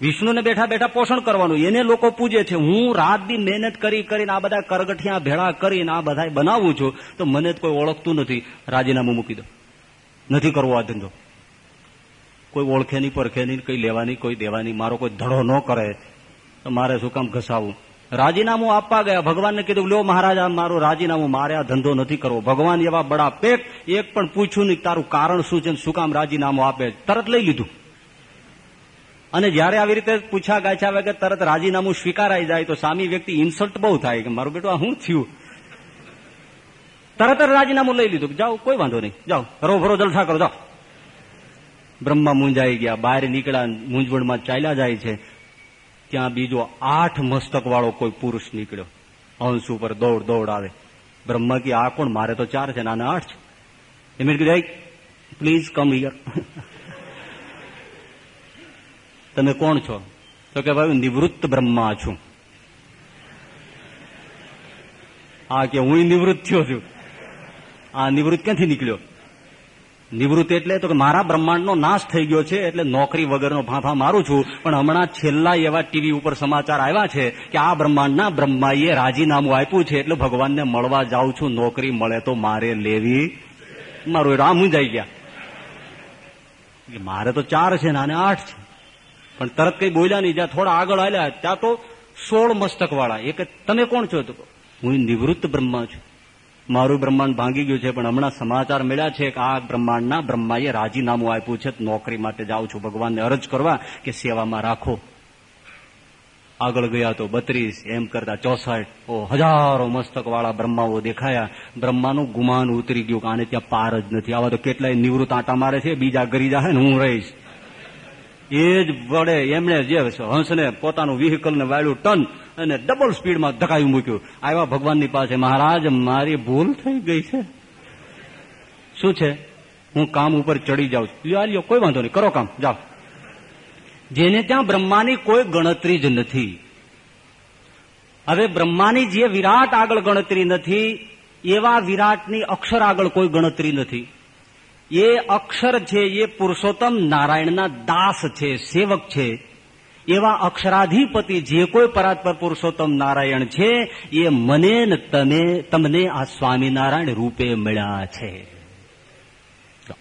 વિષ્ણુને બેઠા બેઠા પોષણ કરવાનું, એને લોકો પૂજે છે, હું રાત દી મહેનત કરી કરીને આ બધા કરગઠિયા ભેળા કરીને આ બધા બનાવું છું, તો મને કોઈ ઓળખતું નથી. રાજીનામું મૂકી દો. નથી કરવો આ ધંધો. કોઈ ઓળખે નહીં, પરખે નહીં, કઈ લેવાની કોઈ દેવાની મારો કોઈ ધડો ન કરે, તો મારે શું કામ ઘસાવું? રાજીનામું આપવા ગયા, ભગવાનને કીધું, લ્યો મહારાજ મારું રાજીનામું, મારે આ ધંધો નથી કરવો. ભગવાન એવા બડા પેક એક પણ પૂછ્યું નહીં, તારું કારણ શું છે શું કામ રાજીનામું આપે? તરત લઈ લીધું. અને જયારે આવી રીતે પૂછા ગાછા વગર તરત રાજીનામું સ્વીકારાઈ જાય તો સામી વ્યક્તિ ઇન્સલ્ટ બહુ થાય કે મારું બેટું શું થયું? તરત જ રાજીનામું લઈ લીધું જાઓ, કોઈ વાંધો નહીં, જાઓ, હરો ભરો જલસા કરો, જાઓ. બ્રહ્મા મૂંઝાઈ ગયા, બહાર નીકળ્યા, મૂંઝવણમાં ચાલ્યા જાય છે. ત્યાં બીજો આઠ મસ્તક વાળો કોઈ પુરુષ નીકળ્યો. હંસ ઉપર દોડ દોડ આવે. બ્રહ્મા કે, આ કોણ? મારે તો ચાર છે નાના આઠ છે. એમ કીધું પ્લીઝ કમ હિયર તમે કોણ છો? તો કે ભાઈ, નિવૃત્ત બ્રહ્મા છું. હા કે હું નિવૃત્ત થયો છું. આ નિવૃત્ત ક્યાંથી નીકળ્યો? નિવૃત્ત એટલે તો કે મારા બ્રહ્માંડનો નાશ થઈ ગયો છે એટલે નોકરી વગરનો ફાંફા મારું છું. પણ હમણાં છેલ્લા એવા ટીવી ઉપર સમાચાર આવ્યા છે કે આ બ્રહ્માંડના બ્રહ્માએ રાજીનામું આપ્યું છે એટલે ભગવાનને મળવા જાઉં છું. નોકરી મળે તો મારે લેવી. મારું રામ મુંજાઈ ગયા. મારે તો ચાર છે ને આઠ છે. પણ તરત કઈ બોલ્યા નહીં. જ્યાં થોડા આગળ આવ્યા ત્યાં તો સોળ મસ્તક વાળા એક તમે કોણ છો? તો, હું નિવૃત્ત બ્રહ્મા છું. મારું બ્રહ્માંડ ભાંગી ગયું છે, પણ હમણાં સમાચાર મળ્યા છે કે આ બ્રહ્માંડના બ્રહ્માએ રાજીનામું આપ્યું છે. નોકરી માટે જાઉં છું. ભગવાનને અરજ કરવા કે સેવામાં રાખો. આગળ ગયા તો બત્રીસ, એમ કરતા ચોસઠ. ઓ, હજારો મસ્તક વાળા બ્રહ્માઓ દેખાયા. બ્રહ્માનું ગુમાન ઉતરી ગયું કે આને ત્યાં પાર જ નથી. આવા તો કેટલાય નિવૃત્ત આંટા મારે છે. બીજા ગરી જાય ને હું રહીશ. એ જ વડે એમણે જે હંસને પોતાનું વ્હીકલ ને વાળ્યું ટન અને ડબલ સ્પીડમાં ધકાવી મૂક્યું. આવ્યા ભગવાનની પાસે, મહારાજ, મારી ભૂલ થઈ ગઈ છે. શું છે? હું કામ ઉપર ચડી જાઉં લ્યો, કોઈ વાંધો નહીં, કરો કામ, જાઓ. જેને ત્યાં બ્રહ્માની કોઈ ગણતરી જ નથી. હવે બ્રહ્માની જે વિરાટ આગળ ગણતરી નથી, એવા વિરાટની અક્ષર આગળ કોઈ ગણતરી નથી. એ અક્ષર છે, એ પુરુષોત્તમ નારાયણના દાસ છે, સેવક છે. એવા અક્ષરાધિપતિ જે કોઈ પરાત્પર પુરુષોત્તમ નારાયણ છે, એ મને તમે તમને આ સ્વામિનારાયણ રૂપે મળ્યા છે.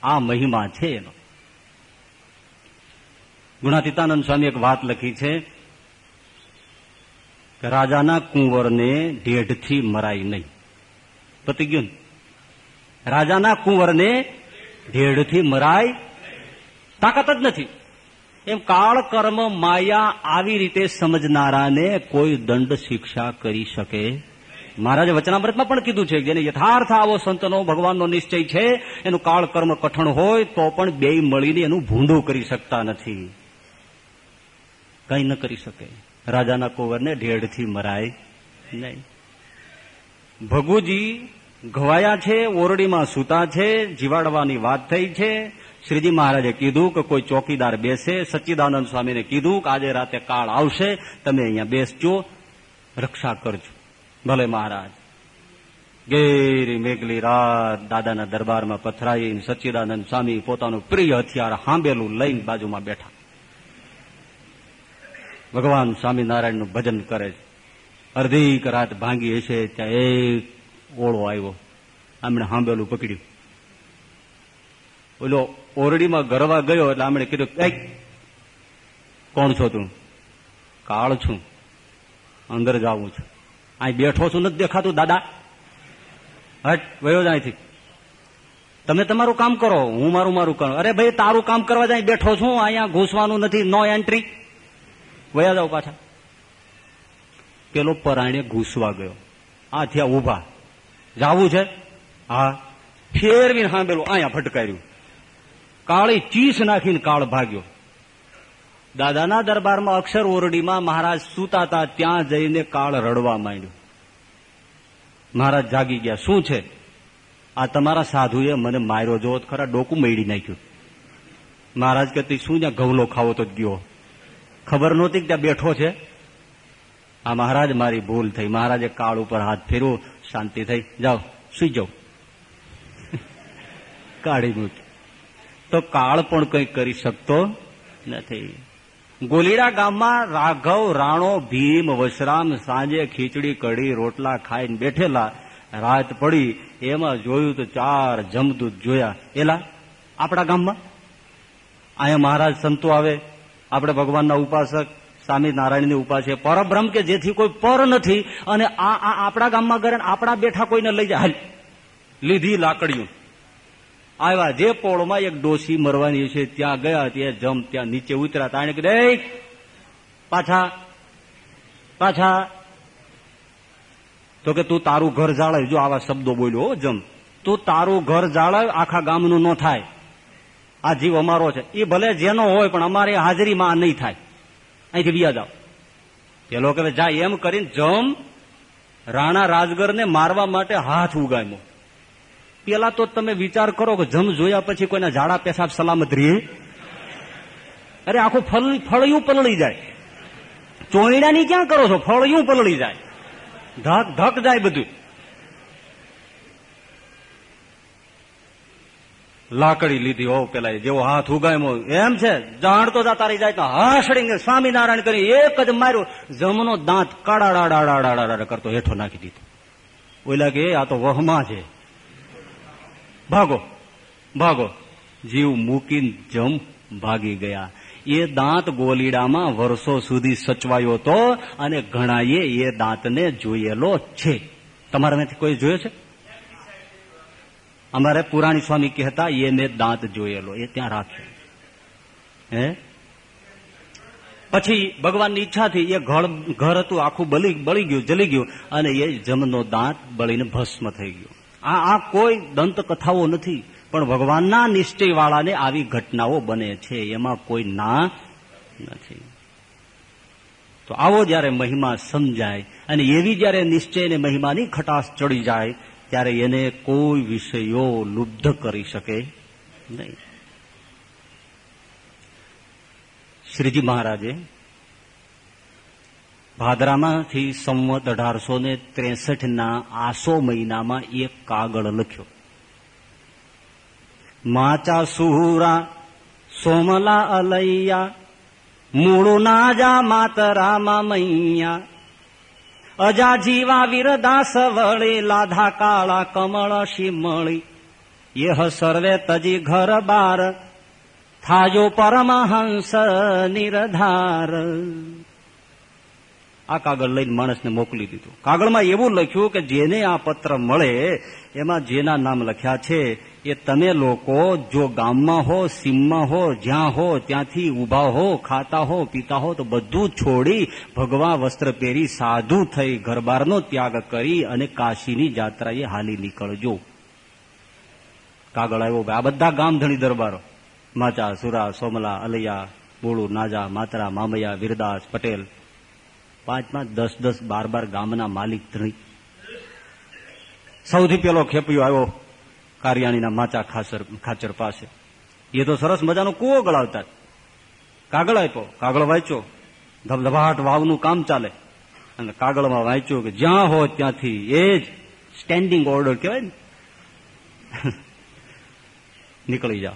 આ મહિમા છે એનો. ગુણાતીતાનંદ સ્વામી એક વાત લખી છે રાજાના કુંવરને ઢેઢથી મરાય નહીં. પતી ગયું રાજાના કુંવરને ઢેઢથી મરાય તાકાત જ નથી. એમ કાળ કર્મ માયા આવી રીતે સમજનારાને કોઈ દંડ શિક્ષા કરી શકે? મહારાજે વચનામૃતમાં પણ કીધું છે જેને યથાર્થ આવો સંતનો, ભગવાનનો નિશ્ચય છે, એનું કાળ કર્મ કઠણ હોય તો પણ બે મળીને એનું ભૂંડું કરી શકતા નથી. કઈ ન કરી શકે. રાજાના કુંવરને ઢેડથી મરાય નહીં. ભગુજી ઘવાયા છે, ઓરડીમાં સૂતા છે, જીવાડવાની વાત થઈ છે. શ્રીજી મહારાજે કીધું કે કોઈ ચોકીદાર બેસે, સચ્ચિદાનંદ સ્વામીને કીધું કે આજે રાતે કાળ આવશે, તમે અહીંયા બેસજો, રક્ષા કરજો. ભલે મહારાજ. ગેરી મેઘલી રાત દાદાના દરબારમાં પથરાઈ સચ્ચિદાનંદ સ્વામી પોતાનું પ્રિય હથિયાર હાંબેલું લઈને બાજુમાં બેઠા. ભગવાન સ્વામિનારાયણનું ભજન કરે છે. અર્ધીક રાત ભાંગી હશે, ત્યાં એક ઓળો આવ્યો. આમણે હાંબેલું પકડ્યું. ઓલો ઓરડીમાં ગરવા ગયો એટલે આમણે કીધું કઈ કોણ છો તું? કાળ છું. અંદર જાવું છું. અહીં બેઠો છું, નથી દેખાતું, દાદા. હટ, વયો જ અહીંથી. તમે તમારું કામ કરો, હું મારું મારું કરું. અરે ભાઈ, તારું કામ કરવા જાય બેઠો છું, અહીંયા ઘૂસવાનું નથી, નો એન્ટ્રી. વયા જાવ પાછા. પેલો પરાણે ઘૂસવા ગયો. આ થયા ઊભા જાવું છે? હા. ફેરવીને સાંભળેલું અહીંયા ફટકાર્યું કાળી ચીસ નાખીને કાળ ભાગ્યો. દાદાના દરબારમાં અક્ષર ઓરડીમાં મહારાજ સૂતા હતા, ત્યાં જઈને કાળ રડવા માંડ્યું. મહારાજ જાગી ગયા, શું છે? આ તમારા સાધુએ મને માર્યો જોવો ખરા ડોકું મેળી નાખ્યું. મહારાજ કે શું જ્યાં ઘઉલો ખાવો તો ગયો? ખબર નહોતી ત્યાં બેઠો છે? આ મહારાજ મારી ભૂલ થઈ. મહારાજે કાળ ઉપર હાથ ફેરવો શાંતિ થઈ. જાઓ, સુઈ જાઓ. કાઢી મૂકી તો કાળ પણ કંઈ કરી શકતો નથી. ગોલીડા ગામમાં રાઘવ, રાણો, ભીમ, વશરામ, સાંજે ખીચડી, કઢી, રોટલા ખાઈને બેઠેલા, રાત પડી, એમાં જોયું તો ચાર જમદૂત જોયા. એલા, આપણા ગામમાં? અહીંયા મહારાજ સંતો આવે. આપણે ભગવાનના ઉપાસક. સ્વામિનારાયણની ઉપાસે પરબ્રહ્મ કે જેથી કોઈ પર નથી અને આ આપણા ગામમાં ઘરે આપણા બેઠા કોઈને લઈ જાય. લીધી લાકડીયું આવ્યા જે પોળમાં એક ડોસી મરવાની છે, ત્યાં ગયા, ત્યાં જમ, ત્યાં નીચે ઉતર્યા. તાણે કીધું પાછા પાછા. તો કે, તું તારું ઘર જાળવ. જો આવા શબ્દો બોલ્યો જમ. તું તારું ઘર જાળવ, આખા ગામનું ન થાય. આ જીવ અમારો છે. એ ભલે જેનો હોય, પણ અમારી હાજરીમાં આ નહીં થાય. અહીંથી બીયા જાઓ. પેલો કે જા, એમ કરીને જમ રાણા રાજગરને મારવા માટે હાથ ઉગામ્યો. પેલા તો તમે વિચાર કરો કે જમ જોયા પછી કોઈના ઝાડા પેશાબ સલામત રહે અરે, આખું ફળ ફળિયું પલળી જાય. ચોઈડાની ક્યાં કરો છો? ફળિયું પલળી જાય. ધક ધક જાય બધું. લાકડી લીધી હો પેલા જેવો હાથ ઉગામ્યો. એમ છે, જાણતો જતા રહી જાય તો હાસડીને સ્વામિનારાયણ કરી એક જ માર્યો. જમનો દાંત કાડાડાડાડાડાડા કરતો હેઠો નાખી દીધો. ઓલા કે આ તો વહમાં છે. ભાગો ભાગો. જીવ મૂકીને જમ ભાગી ગયા. એ દાંત ગોલીડામાં વર્ષો સુધી સચવાયો હતો અને ઘણાએ એ દાંતને જોયેલો છે. તમારામાંથી કોઈ જોયો છે? અમારે પુરાણી સ્વામી કહેતા એ મેં દાંત જોયેલો. એ ત્યાં રાખ્યો હે? પછી ભગવાનની ઈચ્છાથી એ ઘર ઘર હતું, આખું બળી બળી ગયું, જલી ગયું, અને એ જમનો દાંત બળીને ભસ્મ થઈ ગયો. આ આ કોઈ દંતકથાઓ નથી, પણ ભગવાનના નિશ્ચયવાળાને આવી ઘટનાઓ બને છે, એમાં કોઈ ના નથી. તો આવો જયારે મહિમા સમજાય, અને એવી જયારે નિશ્ચય ને મહિમાની ખટાશ ચડી જાય ત્યારે એને કોઈ વિષયો લુબ્ધ કરી શકે નહીં. શ્રીજી મહારાજે ભાદરામાંથી સંવત અઢારસો ને ત્રેસઠ ના આસો મહિનામાં એક કાગળ લખ્યો. માચા સુહુરા, સોમલા અલૈયા, મૂળુ નાજા માતરામા મૈયા અજા જીવા વીરદાસ વળી, લાધા કાળા કમળ શિમળી. યહ સર્વે તજી ઘર બાર, થાજો પરમહંસ નિરધાર. આ કાગળ લઈને માણસને મોકલી દીધું. કાગળમાં એવું લખ્યું કે જેને આ પત્ર મળે, એમાં જેના નામ લખ્યા છે એ તમે લોકો જો ગામમાં હો સીમમાં હો, જ્યાં હો, ત્યાંથી ઊભા હો, ખાતા હો, પીતા હો, તો બધું છોડી ભગવા વસ્ત્ર પહેરી સાધુ થઈ ઘરબારનો ત્યાગ કરી અને કાશીની જાત્રાએ હાલી નીકળજો. કાગળ આવ્યો આ બધા ગામ ધણી દરબારો. માચા, સુરા, સોમલા, અલૈયા, બોળુ, નાજા, માતરા, મામૈયા, વીરદાસ, પટેલ. પાંચ પાંચ દસ દસ, બાર બાર ગામના માલિક ધણી. સૌથી પેલો ખેપિયો આવ્યો. કારિયાણીના માચા ખાચર ખાચર પાસે. એ તો સરસ મજાનો કૂવો ગળાવતા કાગળ આપ્યો. કાગળ વાંચ્યો. ધબધબાટ વાવનું કામ ચાલે. અને કાગળમાં વાંચ્યું કે જ્યાં હો ત્યાંથી એ જ સ્ટેન્ડિંગ ઓર્ડર કહેવાય ને. નીકળી જાઓ.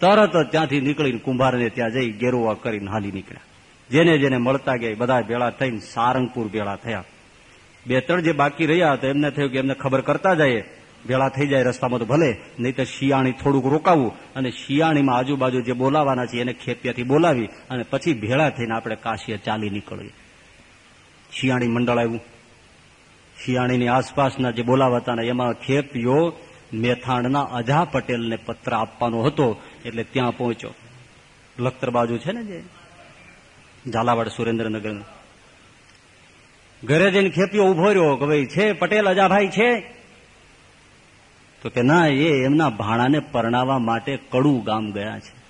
તરત જ ત્યાંથી નીકળીને કુંભારને ત્યાં જઈ ગેરુવા કરીને હાલી નીકળ્યા. જેને જેને મળતા ગયા બધા ભેળા થઈને સારંગપુર ભેળા થયા. બે ત્રણ જે બાકી રહ્યા હતા, એમને થયું કે એમને ખબર કરતા જાય ભેળા થઈ જાય રસ્તામાં તો ભલે નહીં તો શિયાળી થોડુંક રોકાવું અને શિયાળીમાં આજુબાજુ જે બોલાવાના છે એને ખેપિયાથી બોલાવી અને પછી ભેળા થઈને આપણે કાશીએ ચાલી નીકળીએ. શિયાળી મંડળ આવ્યું. શિયાળીની આસપાસના જે બોલાવાતા એમાં ખેપિયો મેથાણના અજા પટેલને પત્ર આપવાનો હતો એટલે ત્યાં પહોંચ્યો. લખતર બાજુ છે ને જે? ઝાલાવાડ સુરેન્દ્રનગર ઘરે જઈને ખેપિયો ઊભો રહ્યો કે ભાઈ છે, પટેલ અજાભાઈ છે? તો કે ના, એ એમના ભાણાને પરણાવવા માટે કડું ગામ ગયા છે.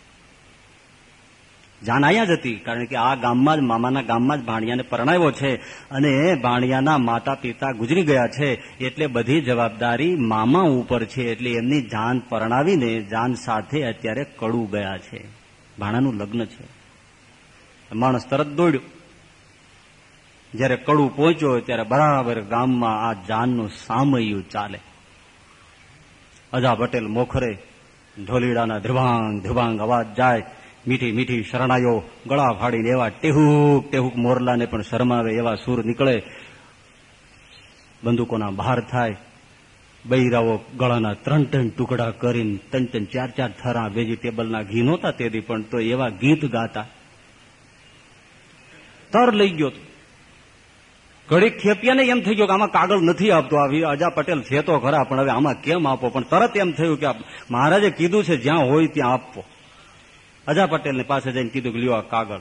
જાન અહીંયા જ હતી, કારણ કે આ ગામમાં જ, મામાના ગામમાં જ ભાણિયાને પરણાવ્યો છે અને ભાણિયાના માતા પિતા ગુજરી ગયા છે એટલે બધી જવાબદારી મામા ઉપર છે, એટલે એમની જાન પરણાવીને જાન સાથે અત્યારે કડું ગયા છે. ભાણાનું લગ્ન છે. માણસ તરત દોડ્યો. જયારે કડું પહોંચ્યો, ત્યારે બરાબર ગામમાં આ જાનનું સામયું ચાલે. અજા પટેલ મોખરે, ઢોલીડાના ધ્રુવાંગ ધ્રુવાંગ અવાજ જાય, મીઠી મીઠી શરણાઈઓ ગળા ફાડીને એવા ટેહુક ટેહુક મોરલાને પણ શરમાવે એવા સૂર નીકળે. બંદૂકોના બહાર થાય, બૈરાઓ ગળાના ત્રણ ત્રણ ટુકડા કરીને ત્રણ ત્રણ ચાર ચાર થરા વેજીટેબલના ઘી નહોતા તેથી પણ તો એવા ગીત ગાતા. તર લઈ ગયો ઘડીક ખેપિયાને એમ થઈ ગયો કે આમાં કાગળ નથી આપતો. આવી અજા પટેલ છે તો ખરા, પણ હવે આમાં કેમ આપો? પણ તરત એમ થયું કે મહારાજે કીધું છે, જ્યાં હોય ત્યાં આપવો અજા પટેલની પાસે જઈને કીધું કે લ્યો આ કાગળ.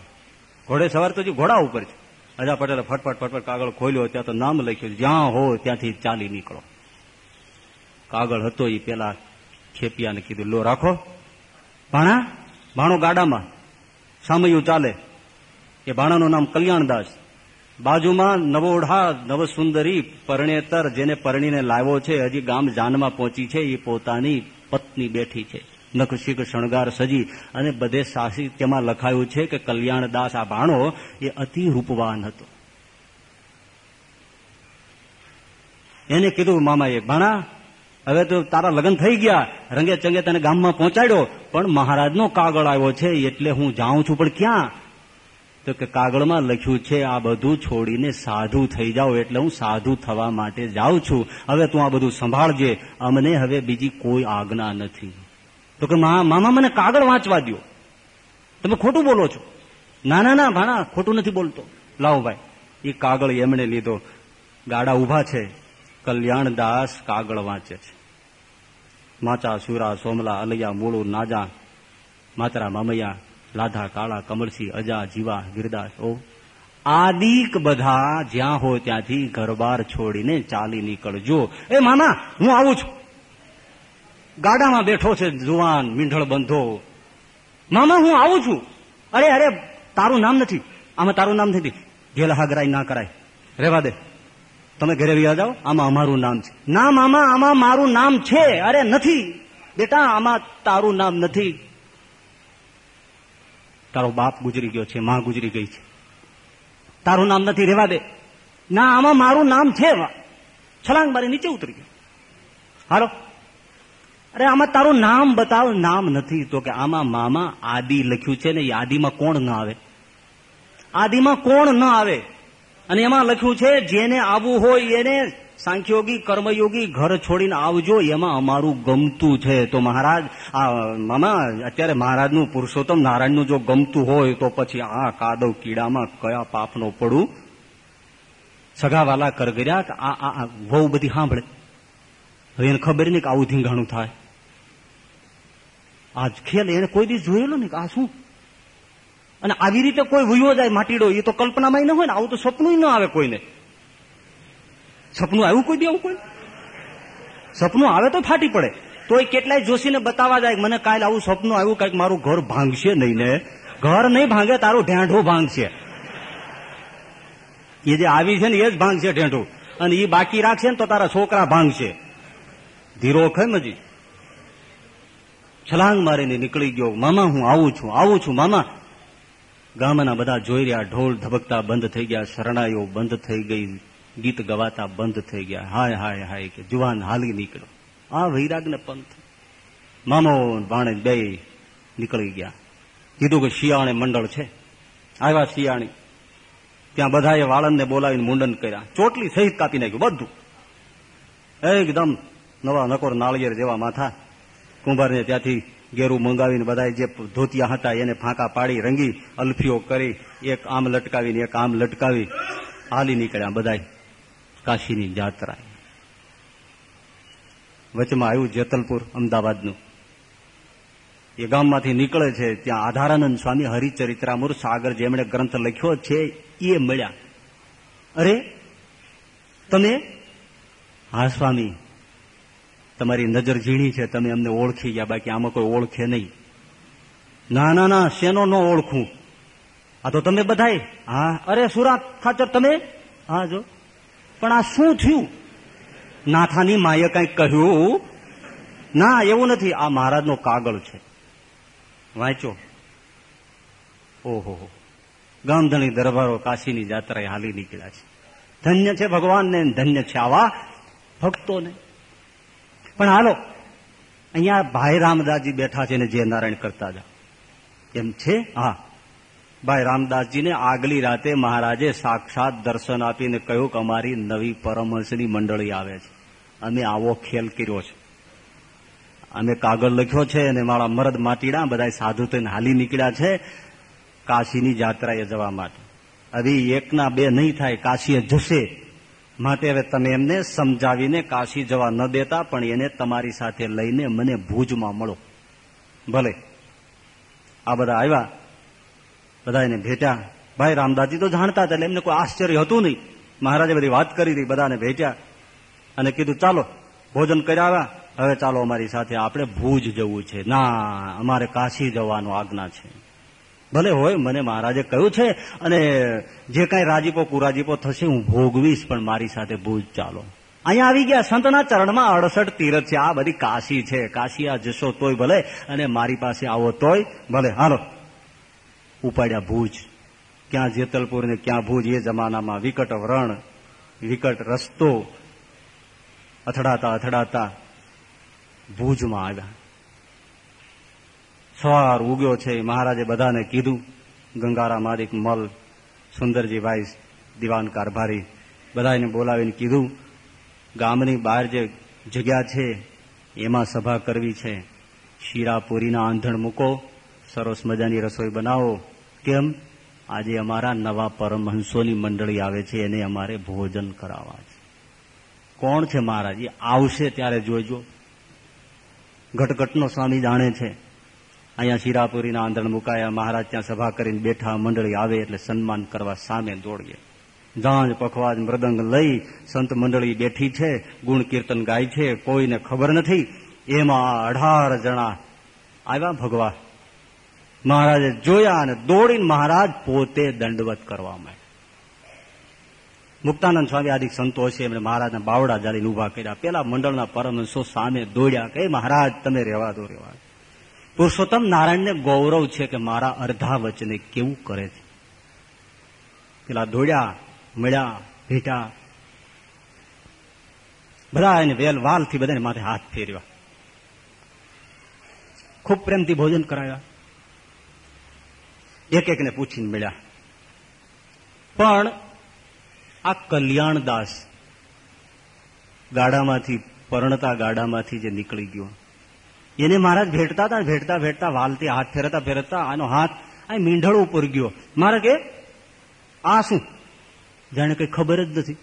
ઘોડે સવાર તો ઘોડા ઉપર છે. અજા પટેલે ફટફટ ફટફટ કાગળ ખોલ્યો, ત્યાં તો નામ લખ્યું જ્યાં હોય ત્યાંથી ચાલી નીકળો. કાગળ હતો એ પેલા ખેપિયાને કીધું, લો, રાખો. ભાણા, ભાણો ગાડામાં. સામયું ચાલે. એ ભાણાનું નામ કલ્યાણદાસ. બાજુમાં નવોઢા નવસુંદરી પરણેતર જેને પરણીને લાવ્યો છે, હજી ગામ જાનમાં પહોંચી છે, એ પોતાની પત્ની બેઠી છે. નખશીક શણગાર સજી અને બધે સાહિત્યમાં લખાયું છે કે કલ્યાણદાસ આ ભાણો એ અતિ રૂપવાન હતો. એને કીધું, મામાએ, ભાણા, હવે તો તારા લગ્ન થઈ ગયા. રંગે ચંગે તને ગામમાં પહોંચાડ્યો. પણ મહારાજનો કાગળ આવ્યો છે, એટલે હું જાઉં છું. પણ ક્યાં? તો કે કાગળમાં લખ્યું છે, આ બધું છોડીને સાધુ થઈ જાઓ એટલે હું સાધુ થવા માટે જાઉં છું. હવે તું આ બધું સંભાળજે. અમને હવે બીજી કોઈ આજ્ઞા નથી. તો કે મામા મને કાગળ વાંચવા દો તમે ખોટું બોલો છો. ના ના ના, ભાણા, ખોટું નથી બોલતો. લાવો ભાઈ, એ કાગળ એમણે લીધો. ગાડા ઊભા છે. કલ્યાણદાસ કાગળ વાંચે છે. માચા, સુરા, સોમલા, અલૈયા, મૂળું, નાજા, માતરા, મામૈયા લાધા, કાળા કમળસિંહ અજા, જીવા ગિરદાસ ઓ. આદિક બધા જ્યાં હોય ત્યાંથી ઘરબાર છોડીને ચાલી નીકળજો. એ મામા, હું આવું છું. ગાડામાં બેઠો છે જુવાન, મીંઢળ બંધો. મામા, હું આવું છું. અરે અરે, તારું નામ નથી. આમાં તારું નામ નથી. ઘેલ હાગરાય ના કરાય. રેવા દે. તમે ઘરે વ્યા જાઓ, આમાં અમારું નામ છે. ના મામા, આમાં મારું નામ છે. અરે, નથી. બેટા, આમાં તારું નામ નથી. તારો બાપ ગુજરી ગયો છે, માં ગુજરી ગઈ છે. તારું નામ નથી, રેવા દે. ના, આમાં મારું નામ છે છલાંગ મારી નીચે ઉતરી ગયો હાલો. અરે, આમાં તારું નામ બતાવ, નામ નથી. તો કે આમાં મામા આદિ લખ્યું છે ને, એ આદિમાં કોણ ન આવે? આદિમાં કોણ ન આવે? અને એમાં લખ્યું છે, જેને આવવું હોય એને સાંખ્યોગી કર્મયોગી ઘર છોડીને આવજો, એમાં અમારું ગમતું છે. તો મહારાજ, આ, મામા, અત્યારે મહારાજનું પુરુષોત્તમ નારાયણનું જો ગમતું હોય, તો પછી આ કાદવ કીડામાં કયા પાપનો પડું? સગાવાલા કરગર્યા કે આ આ વહુ બધી સાંભળે. હવે એને ખબર નહીં કે આવું ધીંગાણું થાય. આ ખેલ એને કોઈ દિવસ જોયેલો ને કે આ શું? અને આવી રીતે કોઈ વયો જાય માટીડો, એ તો કલ્પનામાં ન હોય ને, આવું તો સપનું ન આવે કોઈને. સપનું આવ્યું કોઈ દેવું કોઈ? સપનું આવે તો ફાટી પડે. તોય કેટલાય જોશીને બતાવવા જાય મને કાલે આવું સપનું આવ્યું, કંઈક મારું ઘર ભાંગશે નહીં ને. ઘર નહીં ભાંગે, તારું ઢેંઢો ભાંગશે. એ જે આવી છે ને, એ જ ભાંગશે ઢેંઢું. અને એ બાકી રાખશે ને તો તારા છોકરા ભાંગશે. ધીરો ખેમજી છલાંગ મારીને નીકળી ગયો. મામા, હું આવું છું આવું છું, મામા. ગામના બધા જોઈ રહ્યા, ઢોલ ધબકતા બંધ થઈ ગયા, શરણાઈઓ બંધ થઈ ગઈ. ગીત ગવાતા બંધ થઈ ગયા. હાય હાય હાય કે જુવાન હાલી નીકળ્યો આ વૈરાગને પંથ. મામો ભાણે બે નીકળી ગયા. કીધું કે શિયાળે મંડળ છે. આવ્યા શિયાળી. ત્યાં બધાએ વાળંદને બોલાવીને મુંડન કર્યા. ચોટલી સહિત કાપી નાખ્યું, બધું. એકદમ નવા નકોર નાળિયેર જેવા માથા. કુંભારને ત્યાંથી ગેરું મંગાવીને બધા જે ધોતિયા હતા એને ફાંકા પાડી, રંગી, અલ્ફીઓ કરી, એક આમ લટકાવીને, એક આમ લટકાવી, હાલી નીકળ્યા બધા કાશીની જાત્રા. વચમાં આવ્યું જેતલપુર, અમદાવાદનું. એ ગામમાંથી નીકળે છે, ત્યાં આધારાનંદ સ્વામી હરિચરિત્રામૂર સાગર જેમણે ગ્રંથ લખ્યો છે, એ મળ્યા. અરે, તમે? હા, સ્વામી. તમારી નજર ઝીણી છે, તમે અમને ઓળખી ગયા, બાકી આમાં કોઈ ઓળખે નહીં. ના ના ના, શેનો ન ઓળખું? આ તો તમે બધાય. હા, અરે, સુરાત ખાચર તમે? હા, જો. પણ આ શું થયું? નાથાની માએ કંઈક કહ્યું? ના, એવું નથી. આ મહારાજનો કાગળ છે. વાંચો. ઓહો. ગામધણી દરબારો કાશીની જાત્રાએ હાલી નીકળ્યા છે. ધન્ય છે ભગવાનને ધન્ય છે આવા ભક્તોને. પણ હાલો, અહીંયા ભાઈ રામદાસજી બેઠા છે ને જે નારાયણ કરતા જા એમ છે? હા. ભાઈ રામદાસજીને આગલી રાતે મહારાજે સાક્ષાત દર્શન આપીને કહ્યું કે અમારી નવી પરમહંસની મંડળી આવે છે. અમે આવો ખેલ કર્યો છે. અમે કાગળ લખ્યો છે અને મારા મરદ માટીડા બધા સાધુ થઈને હાલી નીકળ્યા છે કાશીની જાત્રાએ જવા માટે. હવે એકના બે નહીં થાય, કાશીએ જશે. માટે હવે તમે એમને સમજાવીને કાશી જવા ન દેતા, પણ એને તમારી સાથે લઈને મને ભુજમાં મળો. ભલે. આ બધા આવ્યા. બધા એને ભેટ્યા. ભાઈ રામદાસજી તો જાણતા હતા એટલે એમને કોઈ આશ્ચર્ય હતું નહીં. મહારાજે બધી વાત કરી હતી, બધાને ભેટ્યા અને કીધું, ચાલો, ભોજન કર્યા હવે ચાલો અમારી સાથે આપણે ભુજ જવું છે. ના, અમારે કાશી જવાનો આજ્ઞા છે. ભલે હોય, મને મહારાજે કહ્યું છે અને જે કાંઈ રાજીપો, કુરાજીપો થશે, હું ભોગવીશ, પણ મારી સાથે ભુજ ચાલો. અહીંયા આવી ગયા, સંતના ચરણમાં અડસઠ તીરથ છે. આ બધી કાશી છે. કાશી આ જશો તોય ભલે અને મારી પાસે આવો તોય ભલે. હાલો. ઉપાડ્યા ભુજ. ક્યાં જેતલપુર ને ક્યાં ભુજ, એ જમાનામાં વિકટ વ્રણ, વિકટ રસ્તો અથડાતા અથડાતા ભુજમાં આવ્યા. સવાર ઉગ્યો છે મહારાજે બધાને કીધું ગંગારા માલિક મલ સુંદરજીભાઈ દિવાન કારભારી બધાને બોલાવીને કીધું, ગામની બહાર જે જગ્યા છે, એમાં સભા કરવી છે. શીરાપુરીના આંધણ મૂકો, સરસ મજાની રસોઈ બનાવો કેમ? આજે અમારા નવા પરમહંસોની મંડળી આવે છે, એને અમારે ભોજન કરાવવા છે. કોણ છે મહારાજ? એ આવશે ત્યારે જોઈજો ઘટઘટનો સ્વામી જાણે છે. અહીંયા શિરાપુરીના આંધણ મુકાયા, મહારાજ ત્યાં સભા કરીને બેઠા, મંડળી આવે એટલે સન્માન કરવા સામે દોડીએ. જાંજ, પખવાજ, મૃદંગ લઈ સંત મંડળી બેઠી છે, ગુણ કીર્તન ગાય છે, કોઈને ખબર નથી. એમાં અઢાર જણા આવ્યા ભગવા મહારાજે જોયા અને દોડીને મહારાજ પોતે દંડવત કરવા માંડ્યા. મુક્તાનંદ સ્વામી સંતો છે, એમણે મહારાજના બાવડા જાળીને ઊભા કર્યા. પેલા મંડળના પરમહંસો સામે દોડ્યા કે મહારાજ, તમે રહેવા દો રહેવા પુરુષોત્તમ નારાયણને ગૌરવ છે કે મારા અર્ધા વચને કેવું કરે છે. પેલા દોડ્યા, મળ્યા ભેટા બધા એને વેલ વાલથી બધાને માથે હાથ ફેરવ્યા. ખૂબ પ્રેમથી ભોજન કરાયા એક એકને પૂછીને મળ્યા, પણ આ કલ્યાણદાસ ગાડામાંથી, પરણતા ગાડામાંથી જે નીકળી ગયો, એને મહારાજ ભેટતા હતા ભેટતા ભેટતા વાલથી હાથ ફેરતા ફેરતા આનો હાથ આ મીંઢળ ઉપર ગયો. મારે કે, આ શું? જાણે કઈ ખબર જ નથી.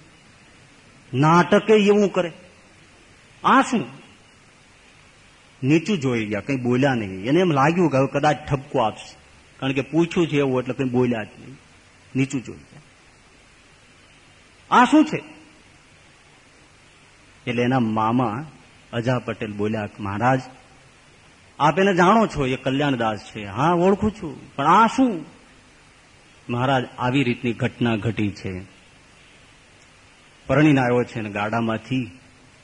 નાટકે એવું કરે. આ શું? નીચું જોઈ ગયા, કઈ બોલ્યા નહીં. એને એમ લાગ્યું કે કદાચ ઠપકો આપશે. કારણ કે પૂછ્યું છે એવું એટલે કઈ બોલ્યા જ નહીં. નીચું જોઈ આ શું છે? એટલે એના મામા અજા પટેલ બોલ્યા મહારાજ, આપ એને જાણો છો, એ કલ્યાણદાસ છે. હા, ઓળખું છું, પણ આ શું? મહારાજ, આવી રીતની ઘટના ઘટી છે. પરણીને આવ્યો છે અને ગાડામાંથી